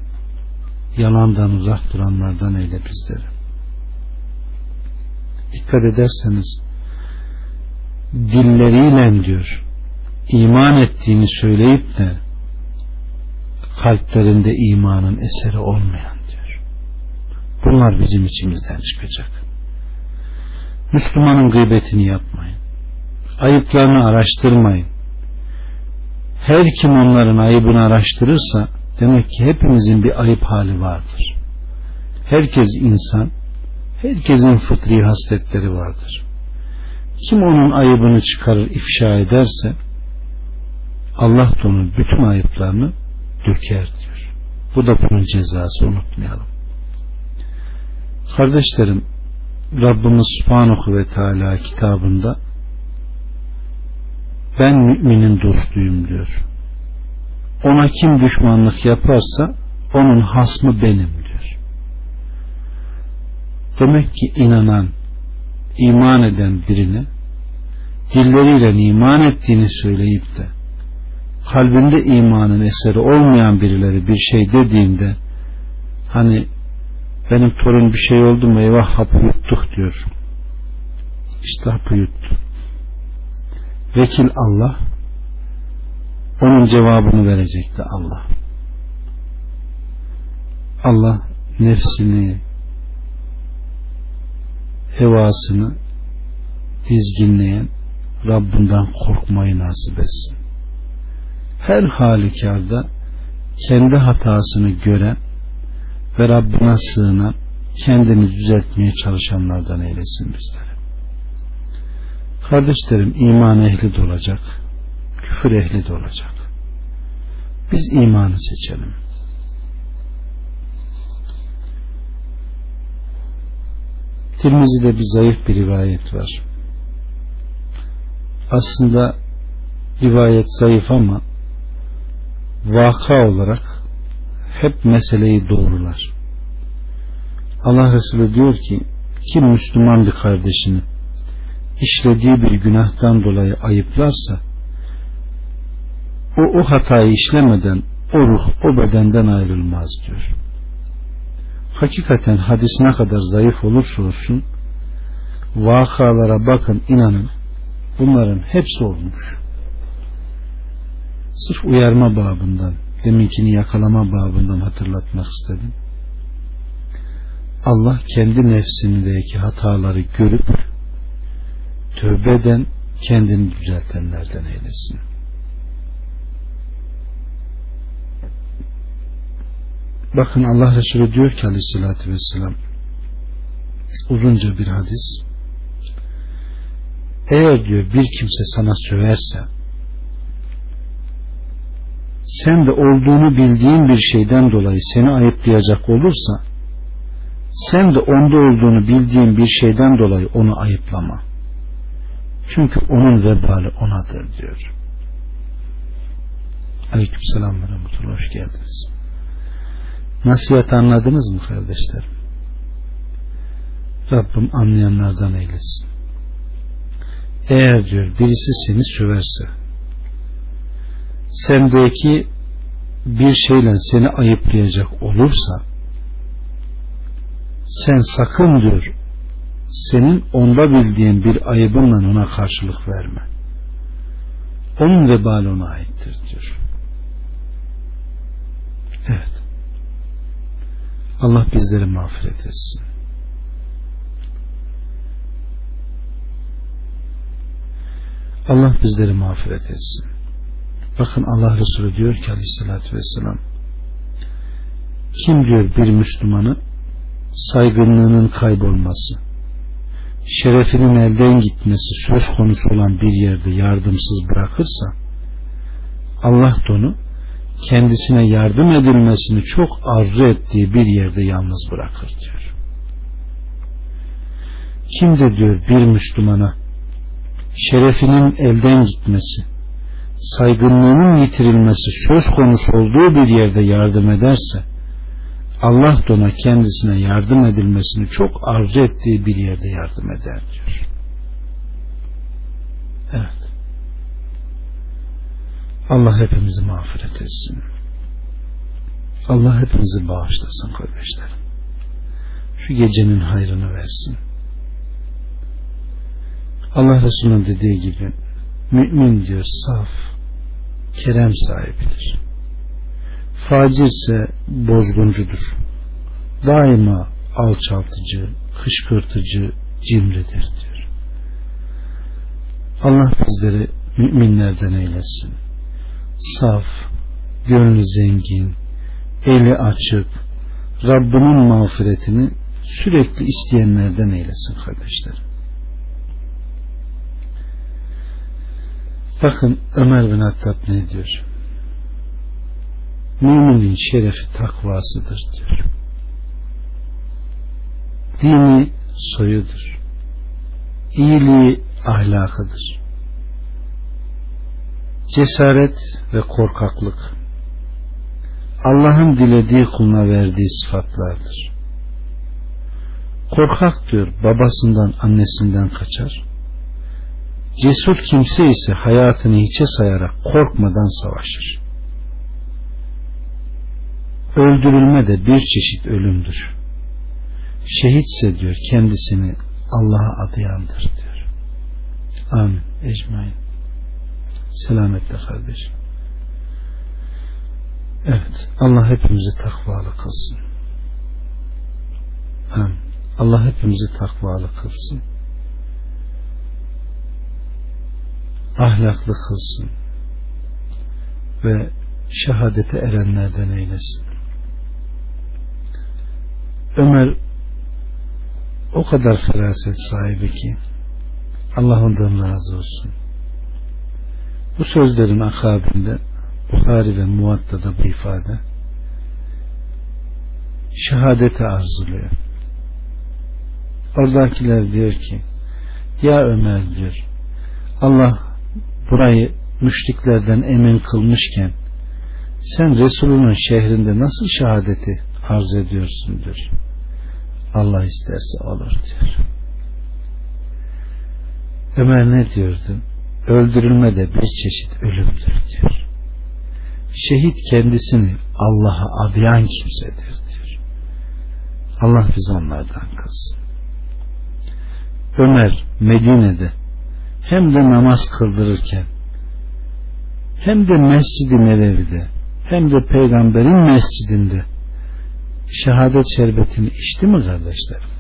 yalandan uzak duranlardan eyle bizleri. Dikkat ederseniz dilleriyle diyor iman ettiğini söyleyip de kalplerinde imanın eseri olmayan. Bunlar bizim içimizden çıkacak. Müslümanın gıybetini yapmayın. Ayıplarını araştırmayın. Her kim onların ayıbını araştırırsa demek ki hepimizin bir ayıp hali vardır. Herkes insan, herkesin fıtri hasletleri vardır. Kim onun ayıbını çıkarır, ifşa ederse Allah da onun bütün ayıplarını döker diyor. Bu da bunun cezası unutmayalım. Kardeşlerim Rabbimiz Subhanahu ve Teala kitabında ben müminin dostuyum diyor. Ona kim düşmanlık yaparsa onun hasmı benim diyor. Demek ki inanan, iman eden birine dilleriyle iman ettiğini söyleyip de kalbinde imanın eseri olmayan birileri bir şey dediğinde hani benim torun bir şey oldu mu eyvah hapı yuttuk diyor. İşte hapı yuttu. Vekil Allah onun cevabını verecekti Allah. Allah nefsini hevasını dizginleyen Rabbinden korkmayı nasip etsin. Her halükarda kendi hatasını gören ve Rabbine sığınan kendini düzeltmeye çalışanlardan eylesin bizleri. Kardeşlerim iman ehli de olacak, küfür ehli de olacak. Biz imanı seçelim. Tirmizi'de bir zayıf bir rivayet var. Aslında rivayet zayıf ama vaka olarak hep meseleyi doğrular. Allah Resulü diyor ki kim Müslüman bir kardeşini işlediği bir günahtan dolayı ayıplarsa o o hatayı işlemeden o ruh o bedenden ayrılmaz diyor hakikaten hadis ne kadar zayıf olursa olsun vakalara bakın inanın bunların hepsi olmuş. Sırf uyarma babından deminkini yakalama babından hatırlatmak istedim. Allah kendi nefsindeki hataları görüp tövbe eden kendini düzeltenlerden eylesin. Bakın Allah Resulü diyor ki aleyhissalatü vesselam uzunca bir hadis eğer diyor bir kimse sana söverse sen de olduğunu bildiğin bir şeyden dolayı seni ayıplayacak olursa sen de onda olduğunu bildiğin bir şeyden dolayı onu ayıplama. Çünkü onun vebali onadır diyor. Aleyküm selam ve. Hoş geldiniz. Nasihat anladınız mı kardeşlerim? Rabbim anlayanlardan eylesin. Eğer diyor birisi seni söverse sendeki bir şeyle seni ayıplayacak olursa sen sakın diyor senin onda bildiğin bir ayıbınla ona karşılık verme. Onun vebali ona aittir diyor. Evet. Allah bizleri mağfiret etsin. Allah bizleri mağfiret etsin. Bakın Allah Resulü diyor ki aleyhissalatü vesselam kim diyor bir Müslümanı saygınlığının kaybolması şerefinin elden gitmesi söz konusu olan bir yerde yardımsız bırakırsa Allah da onu kendisine yardım edilmesini çok arzu ettiği bir yerde yalnız bırakır diyor. Kim de diyor bir Müslümana şerefinin elden gitmesi, saygınlığının yitirilmesi söz konusu olduğu bir yerde yardım ederse Allah da ona kendisine yardım edilmesini çok arzu ettiği bir yerde yardım eder diyor. Evet. Allah hepimizi mağfiret etsin. Allah hepimizi bağışlasın kardeşlerim. Şu gecenin hayrını versin. Allah Resulü'nün dediği gibi mümin diyor saf, kerem sahibidir. Facir ise bozguncudur. Daima alçaltıcı, kışkırtıcı, cimridir diyor. Allah bizleri müminlerden eylesin. Saf, gönlü zengin, eli açık, Rabbinin mağfiretini sürekli isteyenlerden eylesin kardeşlerim. Bakın Ömer bin Hattab ne diyor? Müminin şerefi takvasıdır diyor. Dini soyudur. İyiliği ahlakıdır. Cesaret ve korkaklık Allah'ın dilediği kuluna verdiği sıfatlardır. Korkak diyor babasından annesinden kaçar Cesur kimse ise hayatını hiçe sayarak korkmadan savaşır. Öldürülme de bir çeşit ölümdür. Şehitse diyor kendisini Allah'a adayandır diyor. Amin. Ecmain. Selametle kardeşim. Evet. Allah hepimizi takvalı kılsın. Amin. Allah hepimizi takvalı kılsın. Ahlaklı kılsın ve şehadete erenlerden eylesin. Ömer o kadar feraset sahibi ki Allah ondan razı olsun. Bu sözlerin akabinde Buhari ve Muvatta'da bir ifade şehadete arzuluyor. Oradakiler diyor ki ya Ömer diyor Allah burayı müşriklerden emin kılmışken sen Resulünün şehrinde nasıl şehadeti arz ediyorsun diyor. Allah isterse olur diyor. Ömer ne diyordu? Öldürülme de bir çeşit ölümdür diyor. Şehit kendisini Allah'a adayan kimsedir diyor. Allah biz onlardan kılsın. Ömer Medine'de hem de namaz kıldırırken hem de Mescid-i hem de peygamberin mescidinde şehadet şerbetini içti mi kardeşlerim?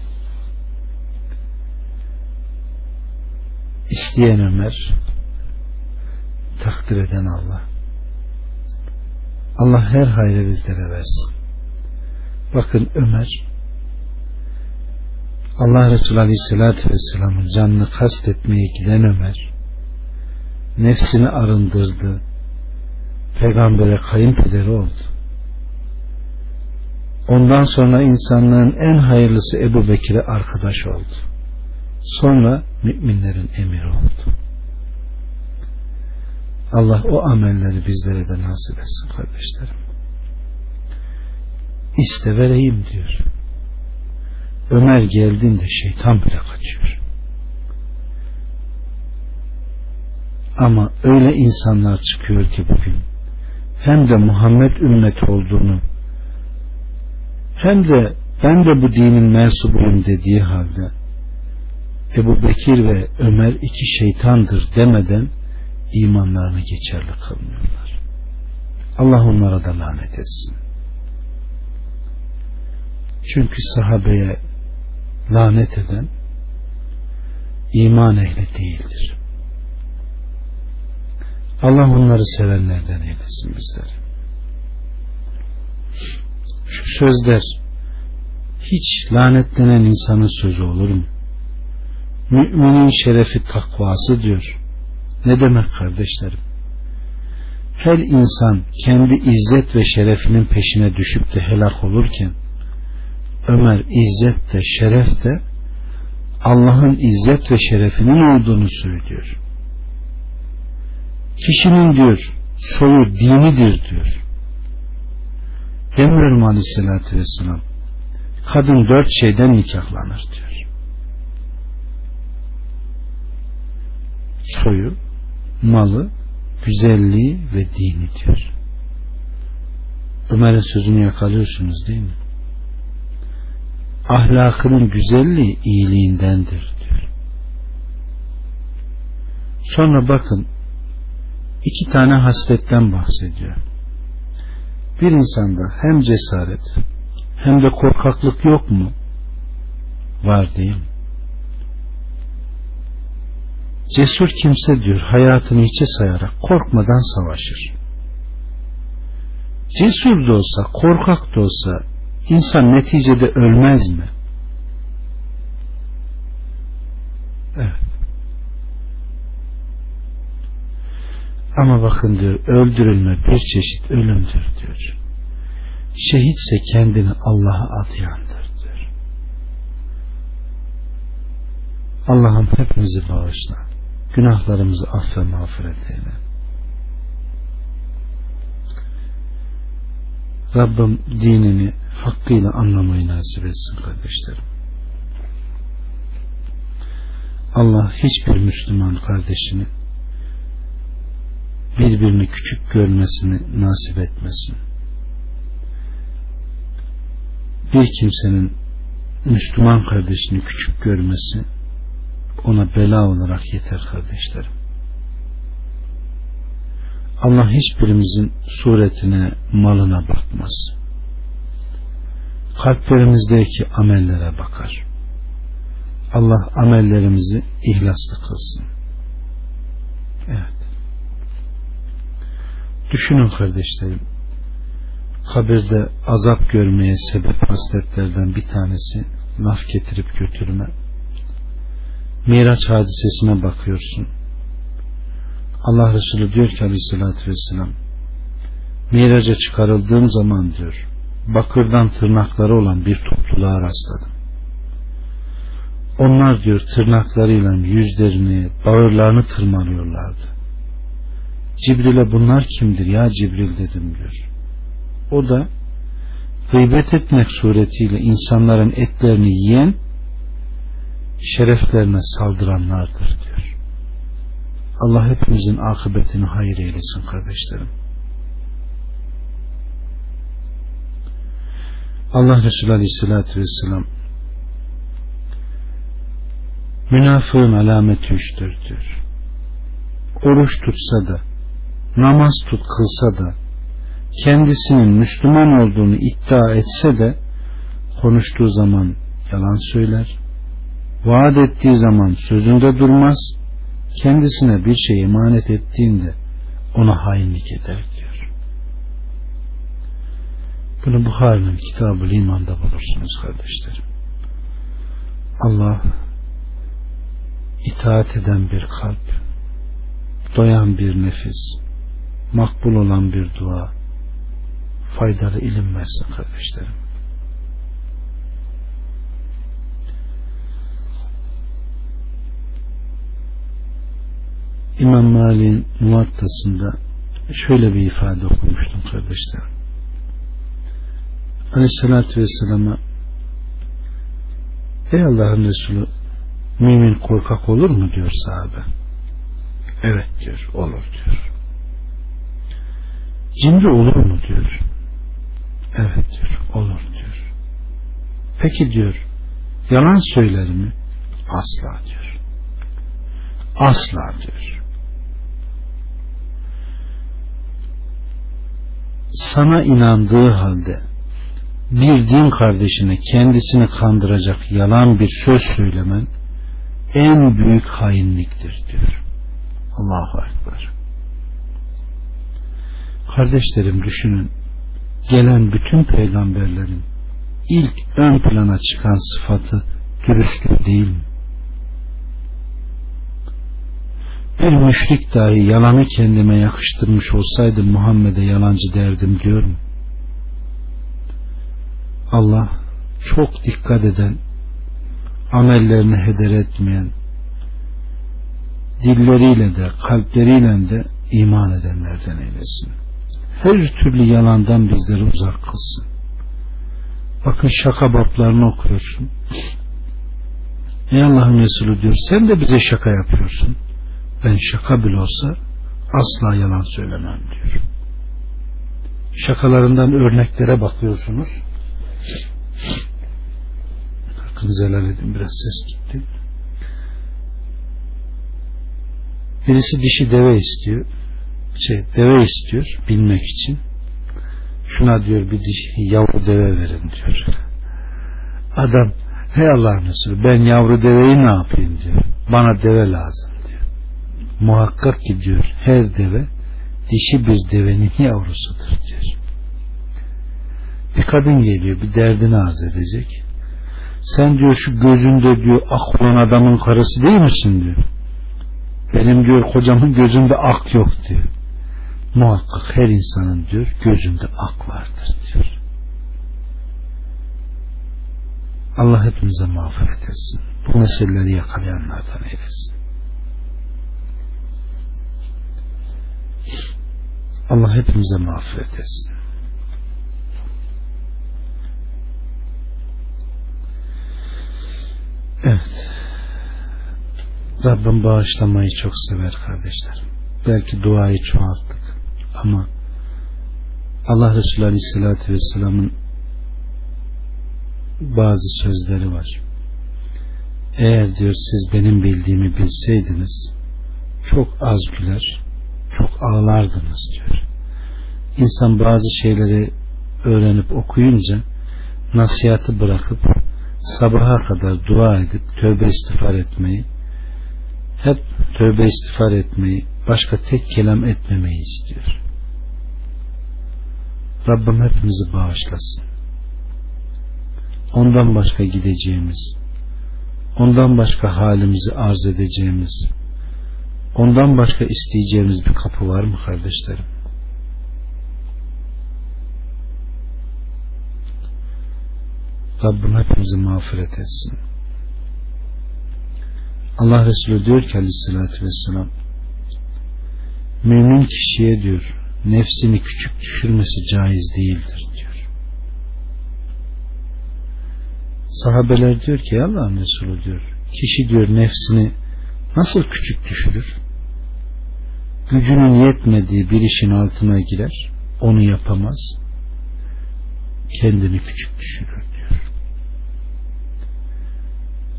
İsteyen Ömer takdir eden Allah. Allah her hayrı bizlere versin. Bakın Ömer Allah Resulü Aleyhisselatü Vesselam'ın canını kastetmeye giden Ömer nefsini arındırdı peygambere kayınpederi oldu. Ondan sonra insanlığın en hayırlısı Ebu Bekir'e arkadaş oldu. Sonra müminlerin emiri oldu. Allah o amelleri bizlere de nasip etsin kardeşlerim. İste vereyim diyor Ömer geldiğinde şeytan bile kaçıyor. Ama öyle insanlar çıkıyor ki bugün hem de Muhammed ümmet olduğunu hem de ben de bu dinin mensubuyum dediği halde Ebu Bekir ve Ömer iki şeytandır demeden imanlarını geçerli kılmıyorlar. Allah onlara da lanet etsin. Çünkü sahabeye lanet eden iman ehli değildir. Allah onları sevenlerden eylesin bizleri. Şu sözler hiç lanetlenen insanın sözü olur mu? Müminin şerefi takvası diyor. Ne demek kardeşlerim? Her insan kendi izzet ve şerefinin peşine düşüp de helak olurken Ömer izzet de şeref de Allah'ın izzet ve şerefinin olduğunu söylüyor. Kişinin diyor soyu dinidir diyor. Demiyorum aleyhissalatü vesselam kadın dört şeyden nikahlanır diyor. Soyu, malı, güzelliği ve dini diyor. Ömer'in sözünü yakalıyorsunuz değil mi? Ahlakının güzelliği iyiliğindendir diyor. Sonra bakın iki tane hasletten bahsediyor. Bir insanda hem cesaret hem de korkaklık yok mu? Var değil mi? Cesur kimse diyor hayatını içe sayarak korkmadan savaşır. Cesur da olsa korkak da olsa insan neticede ölmez mi? Evet. Ama bakın diyor öldürülme bir çeşit ölümdür diyor. Şehitse kendini Allah'a adayandır diyor. Allah'ım hepimizi bağışla. Günahlarımızı affe mağfiret eyle. Rabbim dinini hakkıyla anlamayı nasip etsin kardeşlerim. Allah hiçbir Müslüman kardeşini birbirini küçük görmesini nasip etmesin. Bir kimsenin Müslüman kardeşini küçük görmesi ona bela olarak yeter kardeşlerim. Allah hiçbirimizin suretine, malına bakmaz kalplerimizdeki amellere bakar. Allah amellerimizi ihlaslı kılsın. Evet. Düşünün kardeşlerim. Kabirde azap görmeye sebep hasletlerden bir tanesi laf getirip götürme. Miraç hadisesine bakıyorsun. Allah Resulü diyor ki aleyhissalatü vesselam Miraca çıkarıldığım zaman diyor bakırdan tırnakları olan bir topluluğa rastladım. Onlar diyor tırnaklarıyla yüzlerini, bağırlarını tırmalıyorlardı. Cibril'e bunlar kimdir ya Cibril dedim diyor. O da gıybet etmek suretiyle insanların etlerini yiyen şereflerine saldıranlardır diyor. Allah hepimizin akıbetini hayır eylesin kardeşlerim. Allah Resulü Aleyhisselatü Vesselam Münafığın alameti üçtür diyor. Oruç tutsa da, namaz tut kılsa da, kendisinin Müslüman olduğunu iddia etse de, konuştuğu zaman yalan söyler, vaat ettiği zaman sözünde durmaz, kendisine bir şey emanet ettiğinde ona hainlik eder diyor. Bunu Bukhari'nin kitabı imanda bulursunuz kardeşlerim. Allah itaat eden bir kalp, doyan bir nefis, makbul olan bir dua, faydalı ilim versin kardeşlerim. İmam Malik'in muvattasında şöyle bir ifade okumuştum kardeşler. Aleyhissalatü Vesselam'a Ey Allah'ın Resulü mümin korkak olur mu diyor sahabe. Evet diyor olur diyor. Cimri olur mu diyor. Evet diyor olur diyor. Peki diyor yalan söyler mi? Asla diyor. Asla diyor. Sana inandığı halde bir din kardeşine kendisini kandıracak yalan bir söz söylemen en büyük hainliktir diyor. Allahu Ekber. Kardeşlerim düşünün gelen bütün peygamberlerin ilk ön plana çıkan sıfatı dürüstlük değil mi? Bir müşrik dahi yalanı kendime yakıştırmış olsaydı Muhammed'e yalancı derdim diyor mu? Allah çok dikkat eden, amellerini heder etmeyen, dilleriyle de kalpleriyle de iman edenlerden eylesin. Her türlü yalandan bizleri uzak kılsın. Bakın şaka bablarını okuyorsun. Ey Allah'ın Resulü diyor sen de bize şaka yapıyorsun ben şaka bile olsa asla yalan söylemem diyor. Şakalarından örneklere bakıyorsunuz. Hakkınızı helal edin biraz ses gitti. Birisi dişi deve istiyor. Şey deve istiyor bilmek için. Şuna diyor bir dişi yavru deve verin diyor. Adam hey Allah'ın Resulü ben yavru deveyi ne yapayım diyor. Bana deve lazım muhakkak ki diyor her deve dişi bir devenin yavrusudur diyor. Bir kadın geliyor bir derdini arz edecek. Sen diyor şu gözünde diyor ak olan adamın karısı değil misin diyor. Benim diyor kocamın gözünde ak yok diyor. Muhakkak her insanın diyor gözünde ak vardır diyor. Allah hepimize mağfiret etsin. Bu meseleleri yakalayanlardan eylesin. Allah hepimize mağfiret etsin. Evet. Rabbim bağışlamayı çok sever kardeşlerim. Belki duayı çoğalttık ama Allah Resulü Aleyhisselatü Vesselam'ın bazı sözleri var. Eğer diyor siz benim bildiğimi bilseydiniz çok az güler, çok ağlardınız diyor. İnsan bazı şeyleri öğrenip okuyunca nasihatı bırakıp sabaha kadar dua edip tövbe istiğfar etmeyi hep tövbe istiğfar etmeyi başka tek kelam etmemeyi istiyor. Rabbim hepimizi bağışlasın. Ondan başka gideceğimiz, ondan başka halimizi arz edeceğimiz, Ondan başka isteyeceğimiz bir kapı var mı kardeşlerim? Rabbim hepimizi mağfiret etsin. Allah Resulü diyor ki aleyhissalatü vesselam mümin kişiye diyor nefsini küçük düşürmesi caiz değildir diyor. Sahabeler diyor ki Allah'ın Resulü diyor kişi diyor nefsini nasıl küçük düşürür? Gücünün yetmediği bir işin altına girer, onu yapamaz, kendini küçük düşürür diyor.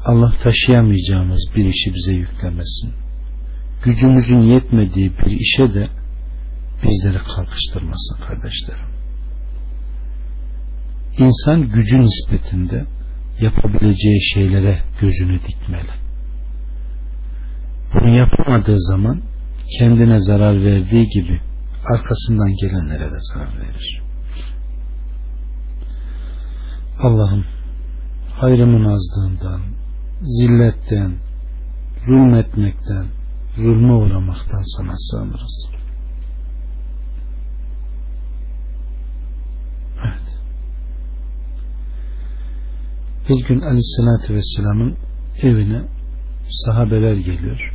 Allah taşıyamayacağımız bir işi bize yüklemesin. Gücümüzün yetmediği bir işe de bizleri kalkıştırmasın kardeşlerim. İnsan gücü nispetinde yapabileceği şeylere gözünü dikmeli. Bunu yapamadığı zaman kendine zarar verdiği gibi arkasından gelenlere de zarar verir. Allah'ım hayrımın azlığından, zilletten, zulmetmekten, zulme uğramaktan sana sığınırız. Evet. Bir gün Aleyhisselatü Vesselam'ın evine sahabeler geliyor.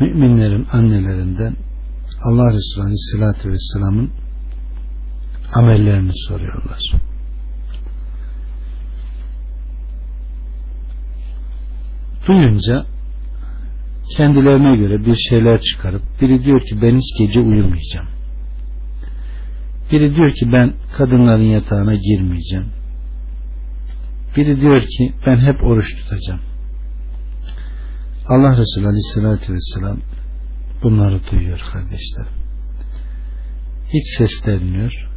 Müminlerin annelerinden Allah Resulü Aleyhisselatü Vesselam'ın amellerini soruyorlar. Duyunca kendilerine göre bir şeyler çıkarıp biri diyor ki ben hiç gece uyumayacağım. Biri diyor ki ben kadınların yatağına girmeyeceğim. Biri diyor ki ben hep oruç tutacağım. Allah Resulü Aleyhisselatü Vesselam bunları duyuyor kardeşler. Hiç seslenmiyor.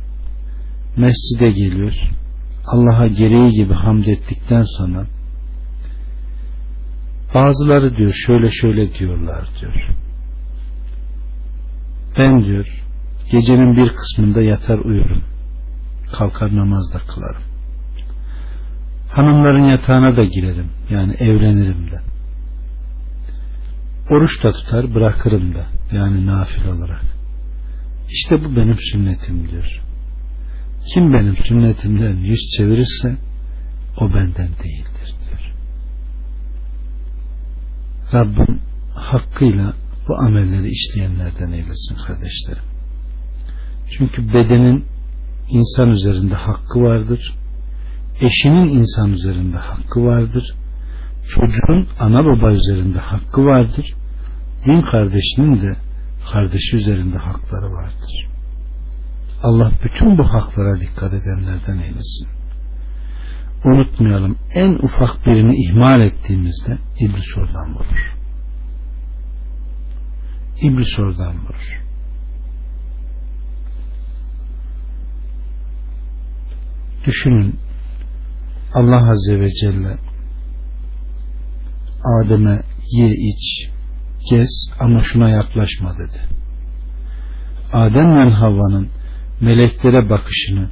Mescide geliyor. Allah'a gereği gibi hamd ettikten sonra bazıları diyor şöyle şöyle diyorlar diyor. Ben diyor gecenin bir kısmında yatar uyurum. Kalkar namaz da kılarım. Hanımların yatağına da girerim. Yani evlenirim de. Oruç da tutar bırakırım da. Yani nafil olarak. İşte bu benim sünnetim diyor. Kim benim sünnetimden yüz çevirirse o benden değildir diyor. Rabbim hakkıyla bu amelleri işleyenlerden eylesin kardeşlerim. Çünkü bedenin insan üzerinde hakkı vardır. Eşinin insan üzerinde hakkı vardır. Çocuğun ana baba üzerinde hakkı vardır. Din kardeşinin de kardeşi üzerinde hakları vardır. Allah bütün bu haklara dikkat edenlerden eylesin. Unutmayalım en ufak birini ihmal ettiğimizde iblis oradan vurur. İblis oradan vurur. Düşünün Allah Azze ve Celle Adem'e ye iç gez ama şuna yaklaşma dedi. Adem ve Havva'nın meleklere bakışını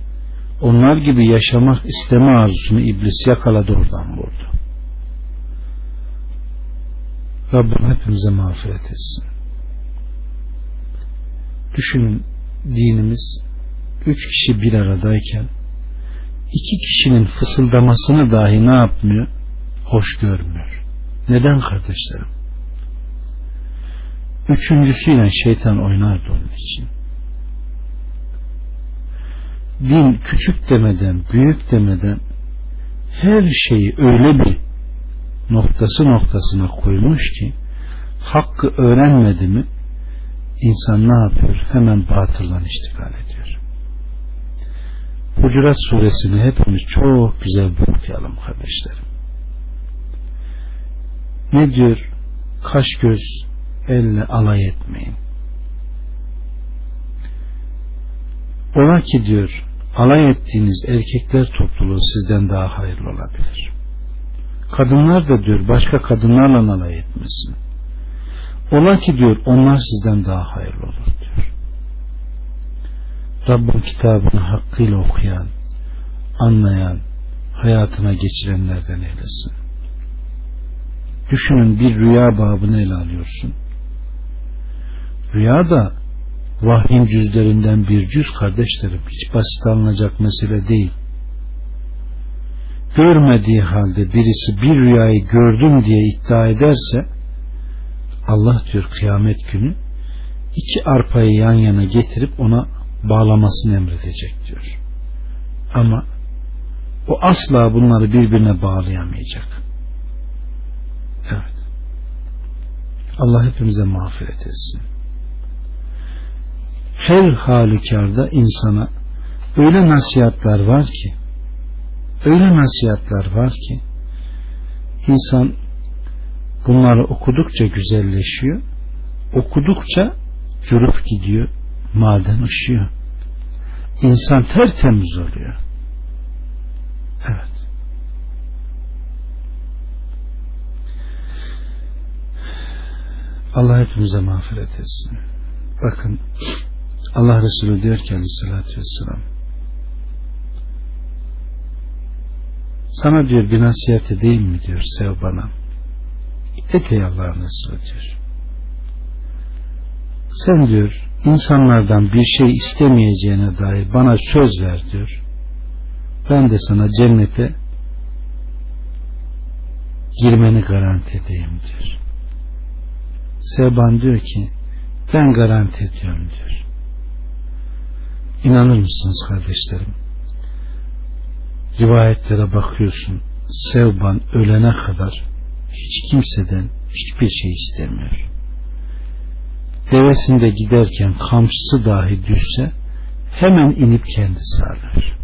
onlar gibi yaşamak isteme arzusunu iblis yakaladı oradan vurdu. Rabbim hepimize mağfiret etsin. Düşünün dinimiz üç kişi bir aradayken iki kişinin fısıldamasını dahi ne yapmıyor? Hoş görmüyor. Neden kardeşlerim? Üçüncüsüyle şeytan oynardı onun için. Din küçük demeden, büyük demeden her şeyi öyle bir noktası noktasına koymuş ki hakkı öğrenmedi mi insan ne yapıyor? Hemen batıldan iştigal ediyor. Hucurat suresini hepimiz çok güzel bir kardeşlerim. Ne diyor? Kaş göz elle alay etmeyin. Ola ki diyor alay ettiğiniz erkekler topluluğu sizden daha hayırlı olabilir. Kadınlar da diyor başka kadınlarla alay etmesin. Ola ki diyor onlar sizden daha hayırlı olur diyor. Rabbim kitabını hakkıyla okuyan, anlayan, hayatına geçirenlerden eylesin. Düşünün bir rüya babını ele alıyorsun. Rüya da vahyin cüzlerinden bir cüz kardeşlerim. Hiç basit alınacak mesele değil. Görmediği halde birisi bir rüyayı gördüm diye iddia ederse Allah diyor kıyamet günü iki arpayı yan yana getirip ona bağlamasını emredecek diyor. Ama o asla bunları birbirine bağlayamayacak. Evet. Allah hepimize mağfiret etsin. Her halükarda insana öyle nasihatler var ki öyle nasihatler var ki İnsan bunları okudukça güzelleşiyor. Okudukça cüruf gidiyor. Maden ışıyor. İnsan tertemiz oluyor. Evet. Allah hepimize mağfiret etsin. Bakın Allah Resulü diyor ki aleyhissalatü vesselam sana diyor bir nasihat edeyim mi? diyor sev bana. Et ey Allah'ın Resulü diyor. Sen diyor insanlardan bir şey istemeyeceğine dair bana söz ver diyor. Ben de sana cennete girmeni garanti edeyim diyor Seban diyor ki ben garanti ediyorum diyor. İnanır mısınız kardeşlerim? Rivayetlere bakıyorsun. Sevban ölene kadar hiç kimseden hiçbir şey istemiyor. Devesinde giderken kamçısı dahi düşse hemen inip kendisi alır.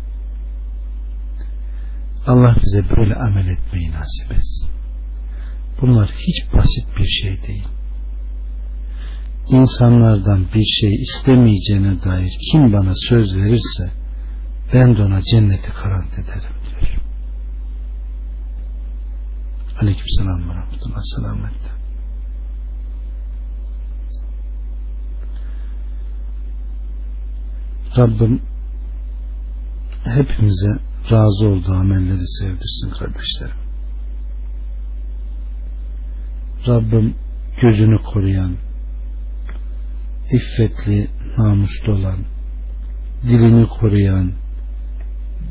Allah bize böyle amel etmeyi nasip etsin. Bunlar hiç basit bir şey değil insanlardan bir şey istemeyeceğine dair kim bana söz verirse ben de ona cenneti karant ederim diyor. Aleyküm selam ve rahmetullah selametle. Rabbim hepimize razı olduğu amelleri sevdirsin kardeşlerim. Rabbim gözünü koruyan, iffetli, namuslu olan, dilini koruyan,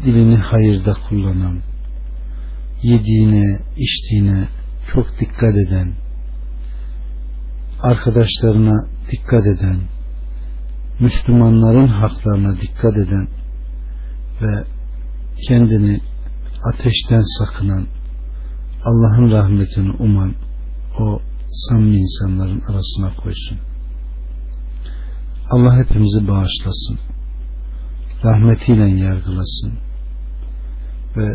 dilini hayırda kullanan, yediğine, içtiğine çok dikkat eden, arkadaşlarına dikkat eden, Müslümanların haklarına dikkat eden ve kendini ateşten sakınan, Allah'ın rahmetini uman o samimi insanların arasına koysun. Allah hepimizi bağışlasın. Rahmetiyle yargılasın. Ve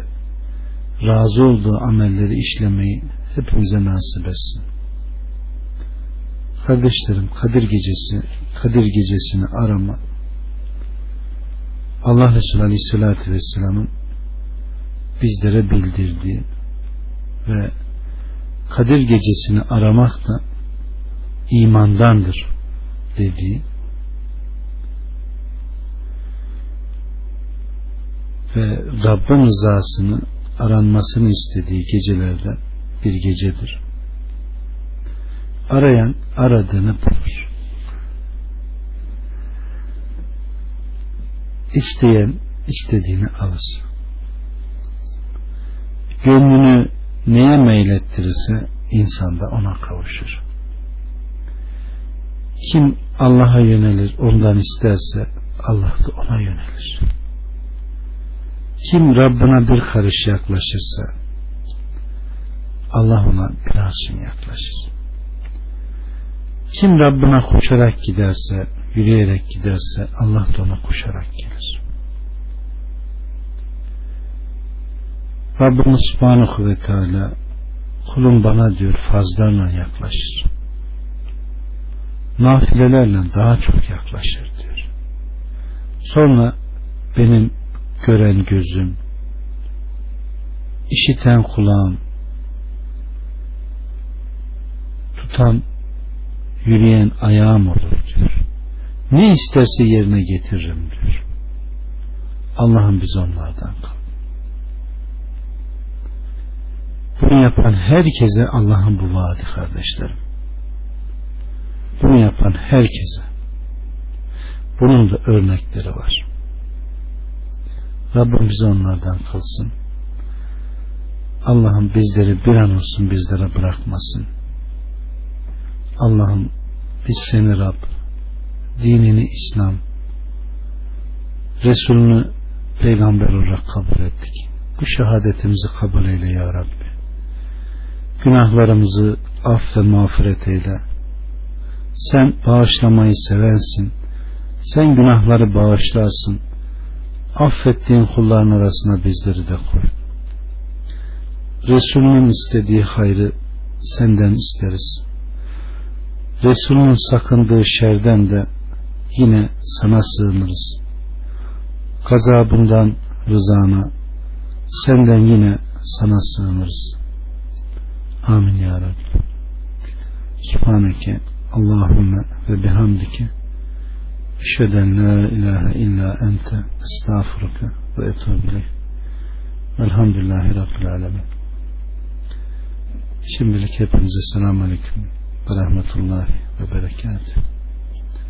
razı olduğu amelleri işlemeyi hepimize nasip etsin. Kardeşlerim Kadir gecesi Kadir gecesini arama Allah Resulü Aleyhisselatü Vesselam'ın bizlere bildirdiği ve Kadir gecesini aramak da imandandır dediği ve Rabbin rızasını aranmasını istediği gecelerden bir gecedir. Arayan aradığını bulur. İsteyen istediğini alır. Gönlünü neye meylettirirse insan da ona kavuşur. Kim Allah'a yönelir ondan isterse Allah da ona yönelir. Kim Rabbına bir karış yaklaşırsa Allah ona bir arşın yaklaşır. Kim Rabbına koşarak giderse, yürüyerek giderse Allah da ona koşarak gelir. Rabbimiz Subhanahu ve Teala kulum bana diyor fazlarla yaklaşır. Nafilelerle daha çok yaklaşır diyor. Sonra benim gören gözüm, işiten kulağım, tutan, yürüyen ayağım olur diyor. Ne isterse yerine getiririm diyor. Allah'ım biz onlardan kal. Bunu yapan herkese Allah'ın bu vaadi kardeşlerim. Bunu yapan herkese. Bunun da örnekleri var. Rabbim bizi onlardan kılsın. Allah'ım bizleri bir an olsun bizlere bırakmasın. Allah'ım biz seni Rab, dinini İslam, Resulünü peygamber olarak kabul ettik. Bu şehadetimizi kabul eyle ya Rabbi. Günahlarımızı af ve mağfiret eyle. Sen bağışlamayı sevensin. Sen günahları bağışlarsın affettiğin kulların arasına bizleri de koy. Resulünün istediği hayrı senden isteriz. Resulünün sakındığı şerden de yine sana sığınırız. Gazabından rızana senden yine sana sığınırız. Amin ya Rabbi. Subhaneke Allahümme ve bihamdike Eşheden la ilahe illa ente estağfuruke ve etubu Elhamdülillahi Rabbil Alemin. Şimdilik hepinize selamun aleyküm ve rahmetullahi ve berekatuhu.